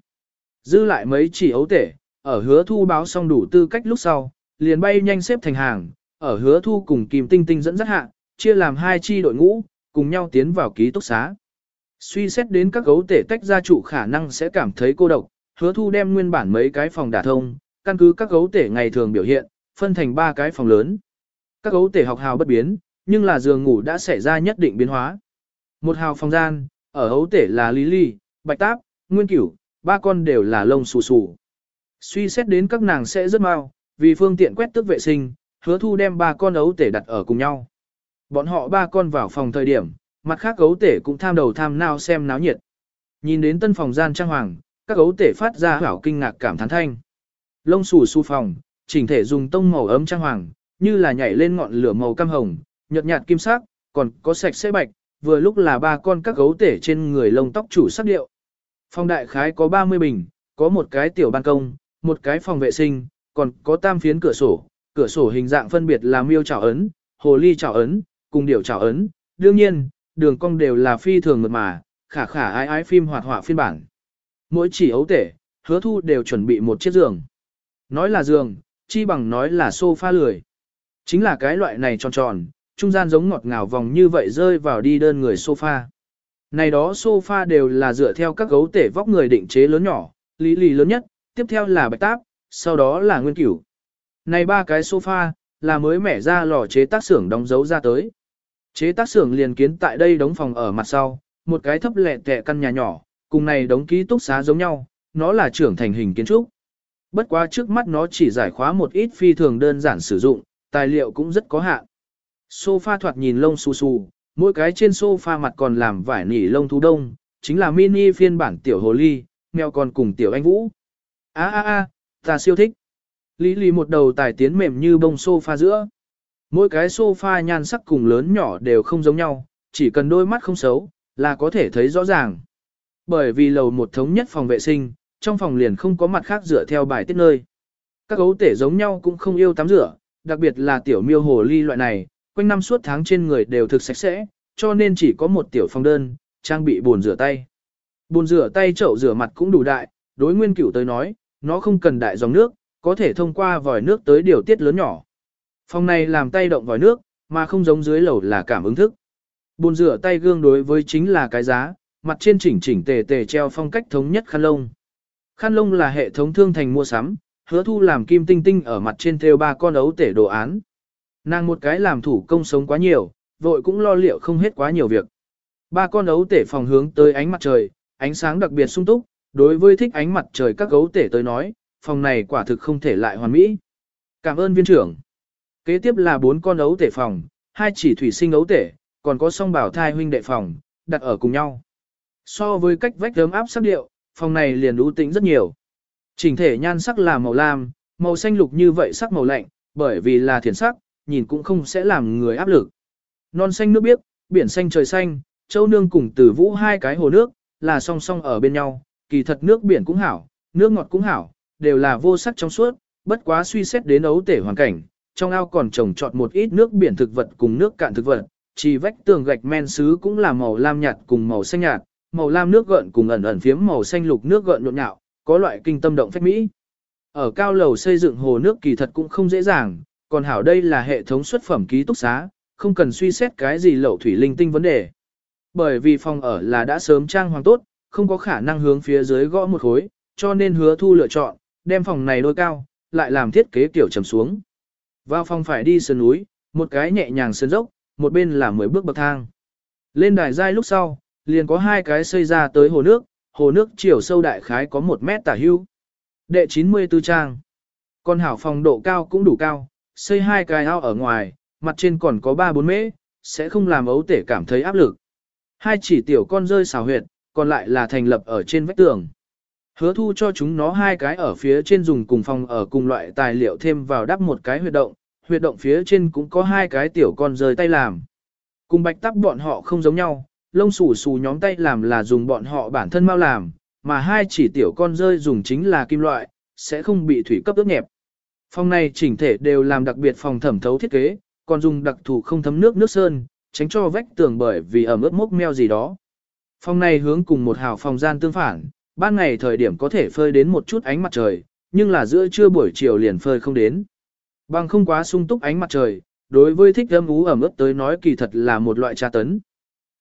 Dư lại mấy chỉ ấu tể, ở hứa thu báo xong đủ tư cách lúc sau, liền bay nhanh xếp thành hàng, ở hứa thu cùng kìm tinh tinh dẫn dắt hạ, chia làm hai chi đội ngũ, cùng nhau tiến vào ký túc xá. Suy xét đến các gấu tể tách ra chủ khả năng sẽ cảm thấy cô độc, hứa thu đem nguyên bản mấy cái phòng đả thông, căn cứ các gấu tể ngày thường biểu hiện, phân thành ba cái phòng lớn. Các gấu tể học hào bất biến, nhưng là giường ngủ đã xảy ra nhất định biến hóa. Một hào phòng gian, ở hấu tể là Lý Ly, Bạch Táp, Nguyên Cửu, ba con đều là lông xù xù. Suy xét đến các nàng sẽ rất mau, vì phương tiện quét tước vệ sinh, hứa thu đem ba con ấu tể đặt ở cùng nhau. Bọn họ ba con vào phòng thời điểm, mặt khác ấu tể cũng tham đầu tham nào xem náo nhiệt. Nhìn đến tân phòng gian trang hoàng, các ấu tể phát ra hảo kinh ngạc cảm thán thanh. Lông xù xù phòng, chỉnh thể dùng tông màu ấm trang hoàng, như là nhảy lên ngọn lửa màu cam hồng, nhợt nhạt kim sắc, còn có sạch sẽ bạch, vừa lúc là ba con các gấu tể trên người lông tóc chủ sắc điệu. Phòng đại khái có 30 bình, có một cái tiểu ban công, một cái phòng vệ sinh, còn có tam phiến cửa sổ, cửa sổ hình dạng phân biệt là miêu trảo ấn, hồ ly trảo ấn, cùng điểu trảo ấn. Đương nhiên, đường cong đều là phi thường mượt mà, khả khả ái ái phim hoạt họa phiên bản. Mỗi chỉ ấu tể, hứa thu đều chuẩn bị một chiếc giường. Nói là giường, chi bằng nói là sofa lười. Chính là cái loại này tròn tròn, trung gian giống ngọt ngào vòng như vậy rơi vào đi đơn người sofa. Này đó sofa đều là dựa theo các gấu tể vóc người định chế lớn nhỏ, lý lì lớn nhất, tiếp theo là bạch táp, sau đó là nguyên cửu. Này ba cái sofa, là mới mẻ ra lò chế tác xưởng đóng dấu ra tới. Chế tác xưởng liền kiến tại đây đóng phòng ở mặt sau, một cái thấp lẹ tẹ căn nhà nhỏ, cùng này đóng ký túc xá giống nhau, nó là trưởng thành hình kiến trúc. Bất quá trước mắt nó chỉ giải khóa một ít phi thường đơn giản sử dụng, tài liệu cũng rất có hạn. Sofa thoạt nhìn lông xù xù, mỗi cái trên sofa mặt còn làm vải nỉ lông thú đông, chính là mini phiên bản tiểu hồ ly, mèo còn cùng tiểu anh vũ. A a a, ta siêu thích. Lý Lý một đầu tài tiến mềm như bông sofa giữa. Mỗi cái sofa nhan sắc cùng lớn nhỏ đều không giống nhau, chỉ cần đôi mắt không xấu, là có thể thấy rõ ràng. Bởi vì lầu một thống nhất phòng vệ sinh, trong phòng liền không có mặt khác rửa theo bài tiết nơi. Các gấu tể giống nhau cũng không yêu tắm rửa, đặc biệt là tiểu miêu hồ ly loại này, quanh năm suốt tháng trên người đều thực sạch sẽ, cho nên chỉ có một tiểu phòng đơn, trang bị bồn rửa tay. Bồn rửa tay chậu rửa mặt cũng đủ đại, đối nguyên cửu tới nói, nó không cần đại dòng nước, có thể thông qua vòi nước tới điều tiết lớn nhỏ. Phòng này làm tay động vòi nước, mà không giống dưới lầu là cảm ứng thức. Bồn rửa tay gương đối với chính là cái giá, mặt trên chỉnh chỉnh tề tề treo phong cách thống nhất khăn lông. Khăn lông là hệ thống thương thành mua sắm, hứa thu làm kim tinh tinh ở mặt trên theo ba con ấu tể đồ án. Nàng một cái làm thủ công sống quá nhiều, vội cũng lo liệu không hết quá nhiều việc. Ba con ấu tể phòng hướng tới ánh mặt trời, ánh sáng đặc biệt sung túc, đối với thích ánh mặt trời các gấu tể tới nói, phòng này quả thực không thể lại hoàn mỹ. Cảm ơn viên trưởng. Kế tiếp là bốn con ấu tể phòng, hai chỉ thủy sinh ấu tể, còn có song bảo thai huynh đệ phòng, đặt ở cùng nhau. So với cách vách ấm áp sắc điệu, phòng này liền ưu tĩnh rất nhiều. Chỉnh thể nhan sắc là màu lam, màu xanh lục như vậy sắc màu lạnh, bởi vì là thiền sắc, nhìn cũng không sẽ làm người áp lực. Non xanh nước biếc, biển xanh trời xanh, châu nương cùng tử vũ hai cái hồ nước, là song song ở bên nhau, kỳ thật nước biển cũng hảo, nước ngọt cũng hảo, đều là vô sắc trong suốt, bất quá suy xét đến ấu tể hoàn cảnh, trong ao còn trồng trọt một ít nước biển thực vật cùng nước cạn thực vật, chỉ vách tường gạch men sứ cũng là màu lam nhạt cùng màu xanh nhạt, màu lam nước gợn cùng ẩn ẩn phiếm màu xanh lục nước gợn nhộn nhạo, có loại kinh tâm động phách mỹ. Ở cao lầu xây dựng hồ nước kỳ thật cũng không dễ dàng, còn hảo đây là hệ thống xuất phẩm ký túc xá, không cần suy xét cái gì lậu thủy linh tinh vấn đề. Bởi vì phòng ở là đã sớm trang hoàng tốt, không có khả năng hướng phía dưới gõ một khối, cho nên hứa thu lựa chọn, đem phòng này đôi cao, lại làm thiết kế kiểu trầm xuống. Vào phòng phải đi sườn núi, một cái nhẹ nhàng sườn dốc, một bên là 10 bước bậc thang. Lên đài dai lúc sau, liền có hai cái xây ra tới hồ nước, hồ nước chiều sâu đại khái có 1 mét tả hưu. Đệ 94 trang. Còn hảo phòng độ cao cũng đủ cao, xây hai cái ao ở ngoài, mặt trên còn có 3-4 mễ, sẽ không làm ấu tể cảm thấy áp lực. Hai chỉ tiểu con rơi xào huyệt, còn lại là thành lập ở trên vách tường. Hứa thu cho chúng nó hai cái ở phía trên dùng cùng phòng ở cùng loại tài liệu thêm vào đắp một cái huyệt động, huyệt động phía trên cũng có hai cái tiểu con rơi tay làm. Cùng bạch tắc bọn họ không giống nhau, lông xù xù nhóm tay làm là dùng bọn họ bản thân mau làm, mà hai chỉ tiểu con rơi dùng chính là kim loại, sẽ không bị thủy cấp ướt nhẹp. Phòng này chỉnh thể đều làm đặc biệt phòng thẩm thấu thiết kế, còn dùng đặc thù không thấm nước nước sơn, tránh cho vách tường bởi vì ẩm ướt mốc meo gì đó. Phòng này hướng cùng một hào phòng gian tương phản, ban ngày thời điểm có thể phơi đến một chút ánh mặt trời, nhưng là giữa trưa buổi chiều liền phơi không đến. Bằng không quá sung túc ánh mặt trời, đối với thích âm ú ẩm ướt tới nói kỳ thật là một loại tra tấn.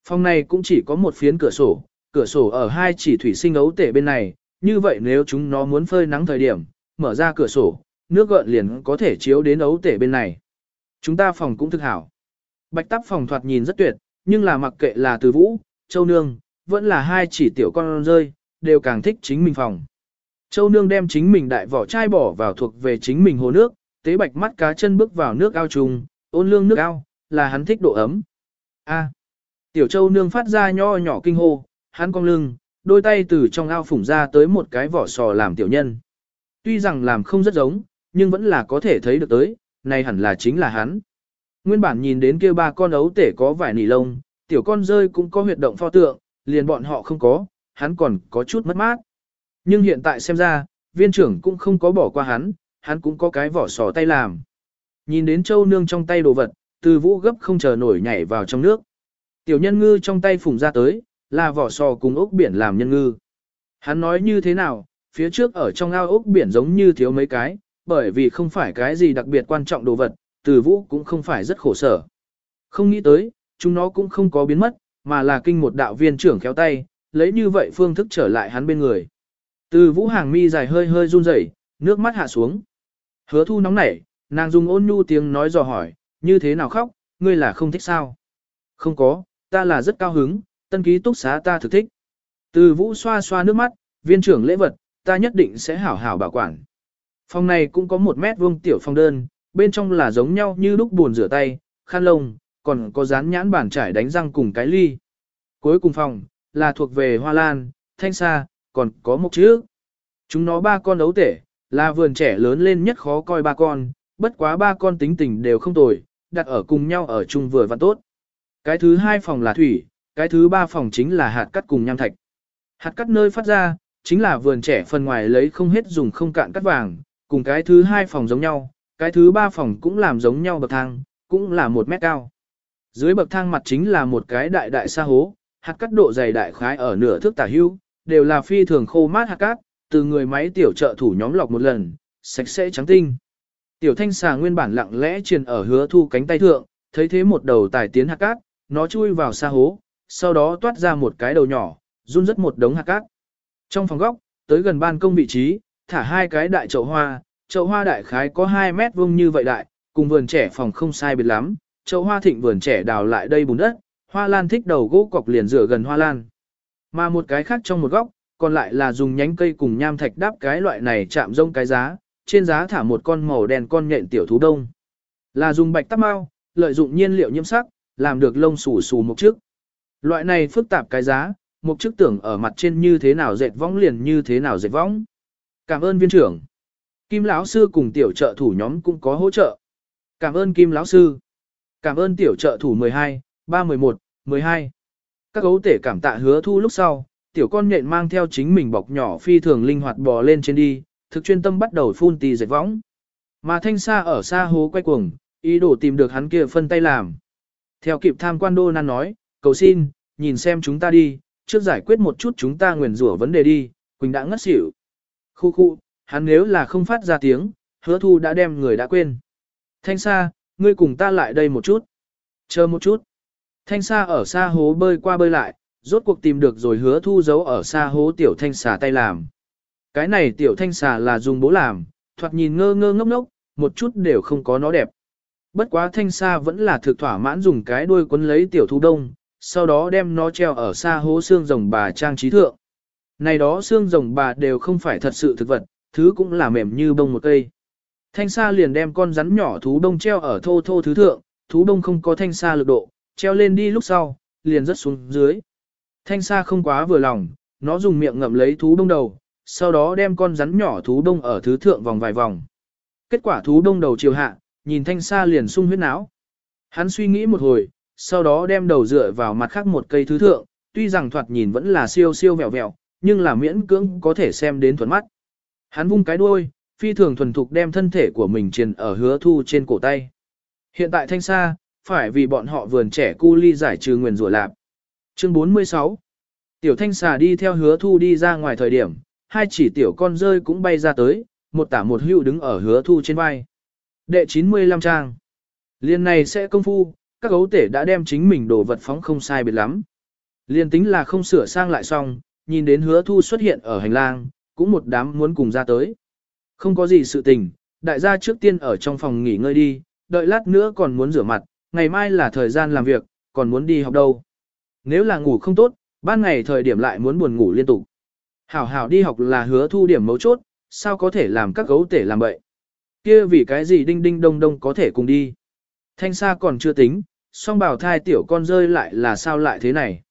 Phòng này cũng chỉ có một phiến cửa sổ, cửa sổ ở hai chỉ thủy sinh ấu tể bên này, như vậy nếu chúng nó muốn phơi nắng thời điểm, mở ra cửa sổ, nước gợn liền có thể chiếu đến ấu tể bên này. Chúng ta phòng cũng thực hảo. Bạch tắp phòng thoạt nhìn rất tuyệt, nhưng là mặc kệ là từ vũ, châu nương, vẫn là hai chỉ tiểu con rơi, đều càng thích chính mình phòng. Châu nương đem chính mình đại vỏ chai bỏ vào thuộc về chính mình hồ nước, tế bạch mắt cá chân bước vào nước ao trùng, ôn lương nước ao, là hắn thích độ ấm. A. tiểu châu nương phát ra nho nhỏ kinh hô, hắn cong lưng, đôi tay từ trong ao phủng ra tới một cái vỏ sò làm tiểu nhân. Tuy rằng làm không rất giống, nhưng vẫn là có thể thấy được tới, này hẳn là chính là hắn. Nguyên bản nhìn đến kia ba con ấu tể có vài nỉ lông, tiểu con rơi cũng có huyệt động pho tượng, liền bọn họ không có, hắn còn có chút mất mát. Nhưng hiện tại xem ra, viên trưởng cũng không có bỏ qua hắn, hắn cũng có cái vỏ sò tay làm. Nhìn đến châu nương trong tay đồ vật, từ vũ gấp không chờ nổi nhảy vào trong nước. Tiểu nhân ngư trong tay phùng ra tới, là vỏ sò cùng ốc biển làm nhân ngư. Hắn nói như thế nào, phía trước ở trong ao ốc biển giống như thiếu mấy cái, bởi vì không phải cái gì đặc biệt quan trọng đồ vật, từ vũ cũng không phải rất khổ sở. Không nghĩ tới, chúng nó cũng không có biến mất, mà là kinh một đạo viên trưởng kéo tay, lấy như vậy phương thức trở lại hắn bên người. Từ vũ hàng mi dài hơi hơi run rẩy, nước mắt hạ xuống. Hứa thu nóng nảy, nàng dùng ôn nhu tiếng nói dò hỏi, như thế nào khóc, ngươi là không thích sao? Không có, ta là rất cao hứng, tân ký túc xá ta thực thích. Từ vũ xoa xoa nước mắt, viên trưởng lễ vật, ta nhất định sẽ hảo hảo bảo quản. Phòng này cũng có một mét vuông tiểu phòng đơn, bên trong là giống nhau như lúc buồn rửa tay, khăn lông, còn có dán nhãn bản trải đánh răng cùng cái ly. Cuối cùng phòng, là thuộc về hoa lan, thanh sa, còn có một chữ. Chúng nó ba con đấu tể, là vườn trẻ lớn lên nhất khó coi ba con, bất quá ba con tính tình đều không tồi, đặt ở cùng nhau ở chung vừa và tốt. Cái thứ hai phòng là thủy, cái thứ ba phòng chính là hạt cắt cùng nham thạch. Hạt cắt nơi phát ra, chính là vườn trẻ phần ngoài lấy không hết dùng không cạn cắt vàng, cùng cái thứ hai phòng giống nhau, cái thứ ba phòng cũng làm giống nhau bậc thang, cũng là một mét cao. Dưới bậc thang mặt chính là một cái đại đại sa hố, hạt cắt độ dày đại khái ở nửa thước tả hưu, đều là phi thường khô mát hạt cát, từ người máy tiểu trợ thủ nhóm lọc một lần, sạch sẽ trắng tinh. Tiểu thanh xà nguyên bản lặng lẽ truyền ở hứa thu cánh tay thượng, thấy thế một đầu tài tiến hạt cát, nó chui vào sa hố, sau đó toát ra một cái đầu nhỏ, run rất một đống hạt cát. Trong phòng góc, tới gần ban công vị trí, thả hai cái đại chậu hoa, chậu hoa đại khái có 2 mét vuông như vậy đại, cùng vườn trẻ phòng không sai biệt lắm, chậu hoa thịnh vườn trẻ đào lại đây bùn đất, hoa lan thích đầu gỗ cọc liền rửa gần hoa lan. Mà một cái khác trong một góc, còn lại là dùng nhánh cây cùng nham thạch đáp cái loại này chạm rông cái giá, trên giá thả một con màu đen con nhện tiểu thú đông. Là dùng bạch tắc mau, lợi dụng nhiên liệu nhiễm sắc, làm được lông xù xù một trước. Loại này phức tạp cái giá, một trước tưởng ở mặt trên như thế nào dệt võng liền như thế nào dệt võng. Cảm ơn viên trưởng. Kim lão sư cùng tiểu trợ thủ nhóm cũng có hỗ trợ. Cảm ơn Kim lão sư. Cảm ơn tiểu trợ thủ 12, 311, 12. Các gấu tể cảm tạ hứa thu lúc sau, tiểu con nhện mang theo chính mình bọc nhỏ phi thường linh hoạt bò lên trên đi, thực chuyên tâm bắt đầu phun tì dệt võng. Mà thanh xa ở xa hố quay cuồng, ý đồ tìm được hắn kia phân tay làm. Theo kịp tham quan đô nan nói, cầu xin, nhìn xem chúng ta đi, trước giải quyết một chút chúng ta nguyền rủa vấn đề đi, Quỳnh đã ngất xỉu. Khu khu, hắn nếu là không phát ra tiếng, hứa thu đã đem người đã quên. Thanh Sa, ngươi cùng ta lại đây một chút. Chờ một chút. Thanh Sa ở xa hố bơi qua bơi lại, rốt cuộc tìm được rồi hứa thu giấu ở xa hố tiểu thanh xà tay làm. Cái này tiểu thanh xà là dùng bố làm, thoạt nhìn ngơ ngơ ngốc ngốc, một chút đều không có nó đẹp. Bất quá thanh xa vẫn là thực thỏa mãn dùng cái đuôi quấn lấy tiểu thu đông, sau đó đem nó treo ở xa hố xương rồng bà trang trí thượng. Này đó xương rồng bà đều không phải thật sự thực vật, thứ cũng là mềm như bông một cây. Thanh sa liền đem con rắn nhỏ thú đông treo ở thô thô thứ thượng, thú đông không có thanh sa lực độ, treo lên đi lúc sau, liền rất xuống dưới. Thanh sa không quá vừa lòng, nó dùng miệng ngậm lấy thú đông đầu, sau đó đem con rắn nhỏ thú đông ở thứ thượng vòng vài vòng. Kết quả thú đông đầu chiều hạ, nhìn thanh sa liền sung huyết não. Hắn suy nghĩ một hồi, sau đó đem đầu dựa vào mặt khác một cây thứ thượng, tuy rằng thoạt nhìn vẫn là siêu siêu vẹo vẹo, nhưng là miễn cưỡng có thể xem đến thuần mắt. Hắn vung cái đuôi, phi thường thuần thục đem thân thể của mình truyền ở hứa thu trên cổ tay. Hiện tại thanh xa, phải vì bọn họ vườn trẻ cu ly giải trừ nguyền rủa lạp. Chương 46 Tiểu thanh xà đi theo hứa thu đi ra ngoài thời điểm, hai chỉ tiểu con rơi cũng bay ra tới, một tả một hữu đứng ở hứa thu trên vai. Đệ 95 trang Liên này sẽ công phu, các gấu tể đã đem chính mình đồ vật phóng không sai biệt lắm. Liên tính là không sửa sang lại xong, nhìn đến hứa thu xuất hiện ở hành lang, cũng một đám muốn cùng ra tới. Không có gì sự tình, đại gia trước tiên ở trong phòng nghỉ ngơi đi, đợi lát nữa còn muốn rửa mặt, ngày mai là thời gian làm việc, còn muốn đi học đâu. Nếu là ngủ không tốt, ban ngày thời điểm lại muốn buồn ngủ liên tục. Hảo hảo đi học là hứa thu điểm mấu chốt, sao có thể làm các gấu tể làm bậy. Kia vì cái gì đinh đinh đông đông có thể cùng đi. Thanh xa còn chưa tính, song bảo thai tiểu con rơi lại là sao lại thế này.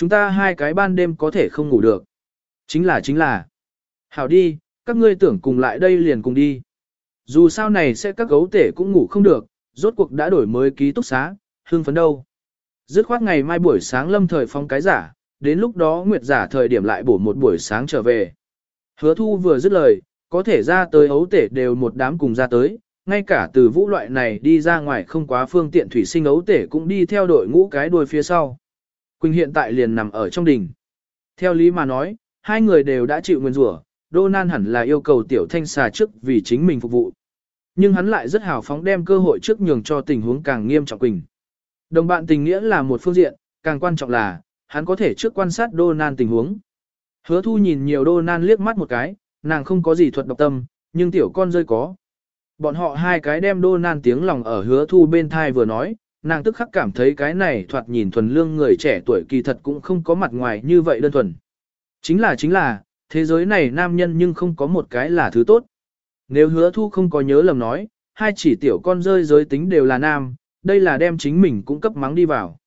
Chúng ta hai cái ban đêm có thể không ngủ được. Chính là chính là. Hảo đi, các ngươi tưởng cùng lại đây liền cùng đi. Dù sao này sẽ các gấu tể cũng ngủ không được, rốt cuộc đã đổi mới ký túc xá, hương phấn đâu. Dứt khoát ngày mai buổi sáng lâm thời phong cái giả, đến lúc đó nguyệt giả thời điểm lại bổ một buổi sáng trở về. Hứa thu vừa dứt lời, có thể ra tới ấu tể đều một đám cùng ra tới, ngay cả từ vũ loại này đi ra ngoài không quá phương tiện thủy sinh ấu tể cũng đi theo đội ngũ cái đuôi phía sau. Quỳnh hiện tại liền nằm ở trong đỉnh. Theo lý mà nói, hai người đều đã chịu nguyên rủa, Donan hẳn là yêu cầu tiểu thanh xà trước vì chính mình phục vụ. Nhưng hắn lại rất hào phóng đem cơ hội trước nhường cho tình huống càng nghiêm trọng Quỳnh. Đồng bạn tình nghĩa là một phương diện, càng quan trọng là, hắn có thể trước quan sát Donan tình huống. Hứa thu nhìn nhiều Donan liếc mắt một cái, nàng không có gì thuật độc tâm, nhưng tiểu con rơi có. Bọn họ hai cái đem Donan tiếng lòng ở hứa thu bên thai vừa nói, nàng tức khắc cảm thấy cái này thoạt nhìn thuần lương người trẻ tuổi kỳ thật cũng không có mặt ngoài như vậy đơn thuần. Chính là chính là, thế giới này nam nhân nhưng không có một cái là thứ tốt. Nếu hứa thu không có nhớ lầm nói, hai chỉ tiểu con rơi giới tính đều là nam, đây là đem chính mình cũng cấp mắng đi vào.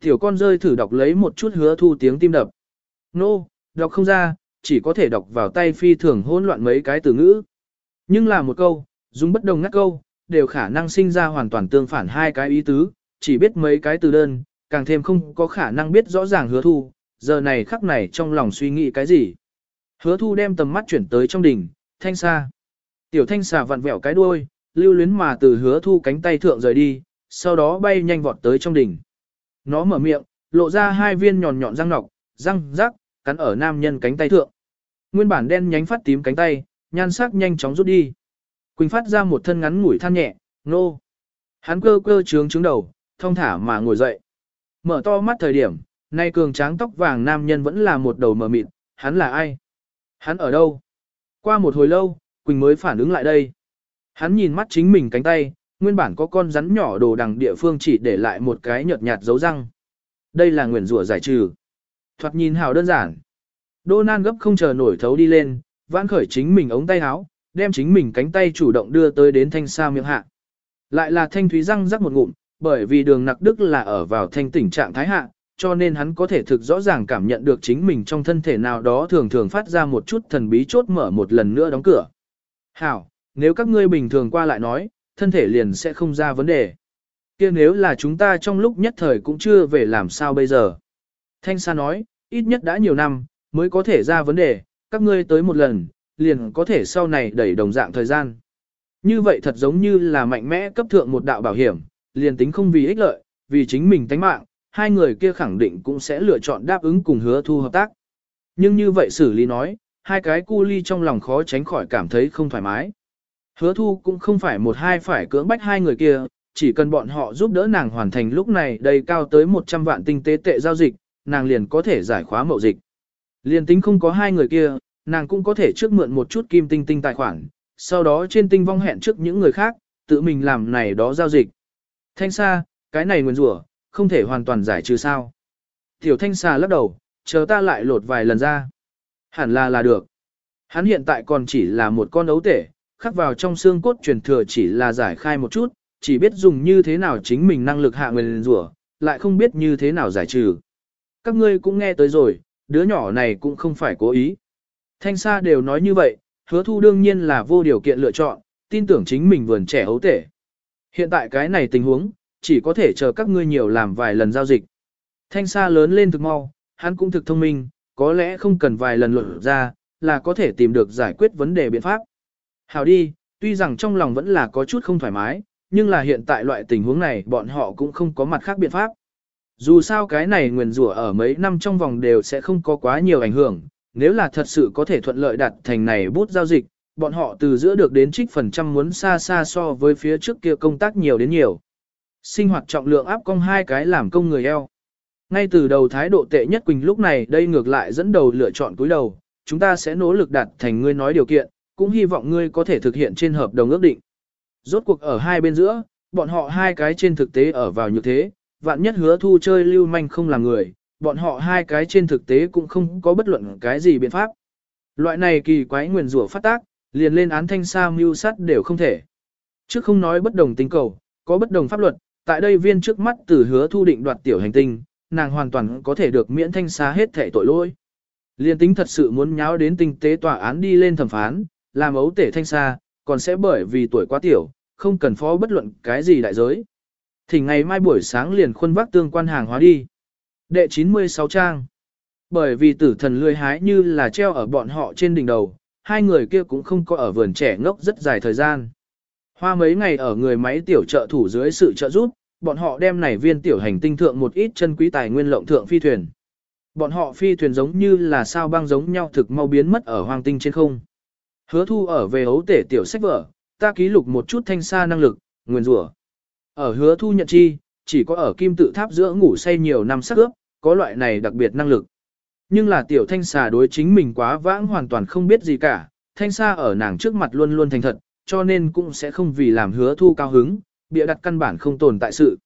Tiểu con rơi thử đọc lấy một chút hứa thu tiếng tim đập. Nô, no, đọc không ra, chỉ có thể đọc vào tay phi thường hỗn loạn mấy cái từ ngữ. Nhưng là một câu, dùng bất đồng ngắt câu, đều khả năng sinh ra hoàn toàn tương phản hai cái ý tứ, chỉ biết mấy cái từ đơn, càng thêm không có khả năng biết rõ ràng hứa thu, giờ này khắc này trong lòng suy nghĩ cái gì. Hứa thu đem tầm mắt chuyển tới trong đỉnh, thanh xa. Tiểu thanh xà vặn vẹo cái đuôi, lưu luyến mà từ hứa thu cánh tay thượng rời đi, sau đó bay nhanh vọt tới trong đỉnh. Nó mở miệng, lộ ra hai viên nhọn nhọn răng nọc, răng rắc, cắn ở nam nhân cánh tay thượng. Nguyên bản đen nhánh phát tím cánh tay, nhan sắc nhanh chóng rút đi. Quỳnh phát ra một thân ngắn ngủi than nhẹ, nô. Hắn cơ cơ trướng trướng đầu, thông thả mà ngồi dậy. Mở to mắt thời điểm, nay cường tráng tóc vàng nam nhân vẫn là một đầu mờ mịt, hắn là ai? Hắn ở đâu? Qua một hồi lâu, Quỳnh mới phản ứng lại đây. Hắn nhìn mắt chính mình cánh tay, nguyên bản có con rắn nhỏ đồ đằng địa phương chỉ để lại một cái nhợt nhạt dấu răng. Đây là nguyền rủa giải trừ. Thoạt nhìn hào đơn giản. Đô nan gấp không chờ nổi thấu đi lên, vãn khởi chính mình ống tay áo, đem chính mình cánh tay chủ động đưa tới đến thanh sa miệng hạ. Lại là thanh thúy răng rắc một ngụm, bởi vì đường nặc đức là ở vào thanh tỉnh trạng thái hạ, cho nên hắn có thể thực rõ ràng cảm nhận được chính mình trong thân thể nào đó thường thường phát ra một chút thần bí chốt mở một lần nữa đóng cửa. Hảo, nếu các ngươi bình thường qua lại nói, thân thể liền sẽ không ra vấn đề. kia nếu là chúng ta trong lúc nhất thời cũng chưa về làm sao bây giờ. Thanh Sa nói, ít nhất đã nhiều năm, mới có thể ra vấn đề, các ngươi tới một lần, liền có thể sau này đẩy đồng dạng thời gian. Như vậy thật giống như là mạnh mẽ cấp thượng một đạo bảo hiểm, liền tính không vì ích lợi, vì chính mình tánh mạng, hai người kia khẳng định cũng sẽ lựa chọn đáp ứng cùng hứa thu hợp tác. Nhưng như vậy xử lý nói, hai cái cu ly trong lòng khó tránh khỏi cảm thấy không thoải mái. Hứa thu cũng không phải một hai phải cưỡng bách hai người kia, chỉ cần bọn họ giúp đỡ nàng hoàn thành lúc này đầy cao tới 100 vạn tinh tế tệ giao dịch, nàng liền có thể giải khóa mậu dịch. Liền tính không có hai người kia, nàng cũng có thể trước mượn một chút kim tinh tinh tài khoản, sau đó trên tinh vong hẹn trước những người khác, tự mình làm này đó giao dịch. Thanh xa, cái này nguyên rủa không thể hoàn toàn giải trừ sao. Tiểu thanh xa lắc đầu, chờ ta lại lột vài lần ra. Hẳn là là được. Hắn hiện tại còn chỉ là một con ấu tể, khắc vào trong xương cốt truyền thừa chỉ là giải khai một chút, chỉ biết dùng như thế nào chính mình năng lực hạ nguyên rủa, lại không biết như thế nào giải trừ. Các ngươi cũng nghe tới rồi, đứa nhỏ này cũng không phải cố ý. Thanh Sa đều nói như vậy, hứa thu đương nhiên là vô điều kiện lựa chọn, tin tưởng chính mình vườn trẻ ấu tể. Hiện tại cái này tình huống, chỉ có thể chờ các ngươi nhiều làm vài lần giao dịch. Thanh Sa lớn lên thực mau, hắn cũng thực thông minh, có lẽ không cần vài lần luận ra, là có thể tìm được giải quyết vấn đề biện pháp. Hào đi, tuy rằng trong lòng vẫn là có chút không thoải mái, nhưng là hiện tại loại tình huống này bọn họ cũng không có mặt khác biện pháp. Dù sao cái này nguyền rủa ở mấy năm trong vòng đều sẽ không có quá nhiều ảnh hưởng, nếu là thật sự có thể thuận lợi đạt thành này bút giao dịch, bọn họ từ giữa được đến trích phần trăm muốn xa xa so với phía trước kia công tác nhiều đến nhiều. Sinh hoạt trọng lượng áp công hai cái làm công người eo. Ngay từ đầu thái độ tệ nhất Quỳnh lúc này đây ngược lại dẫn đầu lựa chọn cúi đầu, chúng ta sẽ nỗ lực đạt thành ngươi nói điều kiện, cũng hy vọng ngươi có thể thực hiện trên hợp đồng ước định. Rốt cuộc ở hai bên giữa, bọn họ hai cái trên thực tế ở vào như thế, vạn nhất hứa thu chơi lưu manh không làm người, bọn họ hai cái trên thực tế cũng không có bất luận cái gì biện pháp. Loại này kỳ quái nguyền rủa phát tác, liền lên án thanh sa mưu sát đều không thể. Chứ không nói bất đồng tính cầu, có bất đồng pháp luật, tại đây viên trước mắt từ hứa thu định đoạt tiểu hành tinh, nàng hoàn toàn có thể được miễn thanh xa hết thể tội lỗi. Liên tính thật sự muốn nháo đến tinh tế tòa án đi lên thẩm phán, làm ấu tể thanh xa, còn sẽ bởi vì tuổi quá tiểu, không cần phó bất luận cái gì đại giới. Thì ngày mai buổi sáng liền khuôn vác tương quan hàng hóa đi. Đệ 96 trang. Bởi vì tử thần lươi hái như là treo ở bọn họ trên đỉnh đầu, hai người kia cũng không có ở vườn trẻ ngốc rất dài thời gian. Hoa mấy ngày ở người máy tiểu trợ thủ dưới sự trợ giúp, bọn họ đem này viên tiểu hành tinh thượng một ít chân quý tài nguyên lộng thượng phi thuyền. Bọn họ phi thuyền giống như là sao băng giống nhau thực mau biến mất ở hoang tinh trên không. Hứa thu ở về ấu tể tiểu sách vở, ta ký lục một chút thanh xa năng lực, nguyên rủa. Ở hứa thu nhận chi, chỉ có ở kim tự tháp giữa ngủ say nhiều năm sắc ướp, có loại này đặc biệt năng lực. Nhưng là tiểu thanh xà đối chính mình quá vãng hoàn toàn không biết gì cả, thanh xa ở nàng trước mặt luôn luôn thành thật, cho nên cũng sẽ không vì làm hứa thu cao hứng, bịa đặt căn bản không tồn tại sự.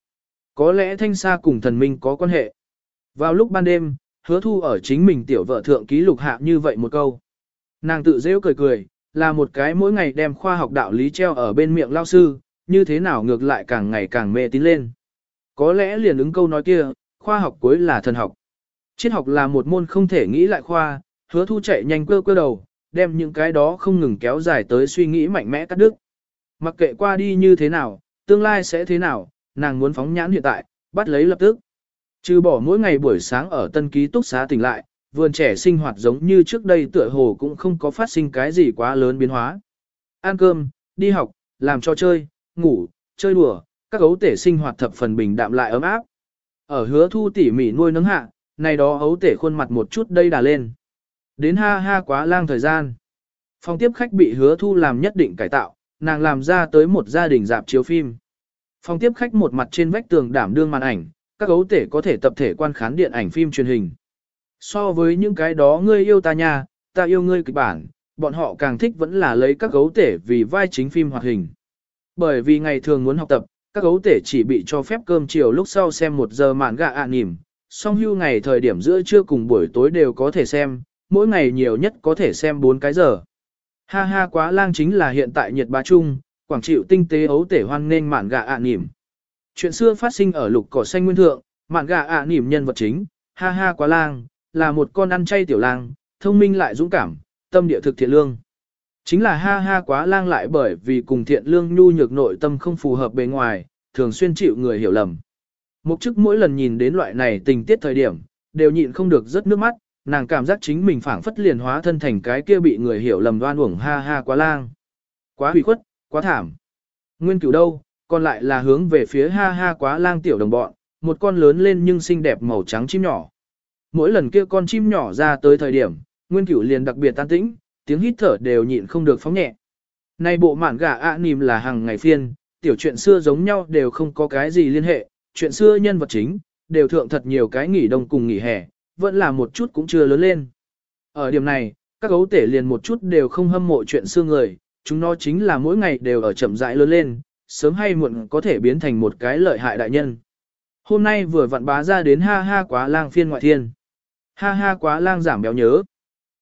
Có lẽ thanh xa cùng thần minh có quan hệ. Vào lúc ban đêm, hứa thu ở chính mình tiểu vợ thượng ký lục hạ như vậy một câu. Nàng tự rêu cười cười, là một cái mỗi ngày đem khoa học đạo lý treo ở bên miệng lao sư, như thế nào ngược lại càng ngày càng mê tín lên. Có lẽ liền ứng câu nói kia, khoa học cuối là thần học. Triết học là một môn không thể nghĩ lại khoa, hứa thu chạy nhanh quơ quơ đầu, đem những cái đó không ngừng kéo dài tới suy nghĩ mạnh mẽ cắt đứt. Mặc kệ qua đi như thế nào, tương lai sẽ thế nào, nàng muốn phóng nhãn hiện tại, bắt lấy lập tức. Trừ bỏ mỗi ngày buổi sáng ở tân ký túc xá tỉnh lại, vườn trẻ sinh hoạt giống như trước đây tựa hồ cũng không có phát sinh cái gì quá lớn biến hóa. Ăn cơm, đi học, làm cho chơi, ngủ, chơi đùa, các gấu tể sinh hoạt thập phần bình đạm lại ấm áp. Ở hứa thu tỉ mỉ nuôi nấng hạ, này đó ấu tể khuôn mặt một chút đây đà lên. Đến ha ha quá lang thời gian. Phòng tiếp khách bị hứa thu làm nhất định cải tạo, nàng làm ra tới một gia đình dạp chiếu phim. Phòng tiếp khách một mặt trên vách tường đảm đương màn ảnh, các gấu tể có thể tập thể quan khán điện ảnh phim truyền hình. So với những cái đó ngươi yêu ta nha, ta yêu ngươi kịch bản, bọn họ càng thích vẫn là lấy các gấu tể vì vai chính phim hoạt hình. Bởi vì ngày thường muốn học tập, các gấu tể chỉ bị cho phép cơm chiều lúc sau xem một giờ mạn gạ ạ à nỉm, song hưu ngày thời điểm giữa trưa cùng buổi tối đều có thể xem, mỗi ngày nhiều nhất có thể xem 4 cái giờ. Ha ha quá lang chính là hiện tại nhiệt bá trung, quảng chịu tinh tế ấu tể hoan nên mạn gạ ạ à nỉm. Chuyện xưa phát sinh ở lục cỏ xanh nguyên thượng, mạn gạ ạ à nỉm nhân vật chính, ha ha quá lang, là một con ăn chay tiểu lang, thông minh lại dũng cảm, tâm địa thực thiện lương. Chính là ha ha quá lang lại bởi vì cùng thiện lương nhu nhược nội tâm không phù hợp bề ngoài, thường xuyên chịu người hiểu lầm. Mục chức mỗi lần nhìn đến loại này tình tiết thời điểm, đều nhịn không được rất nước mắt, nàng cảm giác chính mình phảng phất liền hóa thân thành cái kia bị người hiểu lầm đoan uổng ha ha quá lang. Quá hủy khuất, quá thảm. Nguyên cửu đâu, còn lại là hướng về phía ha ha quá lang tiểu đồng bọn, một con lớn lên nhưng xinh đẹp màu trắng chim nhỏ. Mỗi lần kia con chim nhỏ ra tới thời điểm, Nguyên cửu liền đặc biệt tan tĩnh, tiếng hít thở đều nhịn không được phóng nhẹ. Nay bộ mạn gà ạ à nìm là hàng ngày phiên, tiểu chuyện xưa giống nhau đều không có cái gì liên hệ, chuyện xưa nhân vật chính, đều thượng thật nhiều cái nghỉ đông cùng nghỉ hè, vẫn là một chút cũng chưa lớn lên. Ở điểm này, các gấu tể liền một chút đều không hâm mộ chuyện xưa người, chúng nó chính là mỗi ngày đều ở chậm rãi lớn lên, sớm hay muộn có thể biến thành một cái lợi hại đại nhân. Hôm nay vừa vặn bá ra đến ha ha quá lang phiên ngoại thiên. Ha ha quá lang giảm béo nhớ.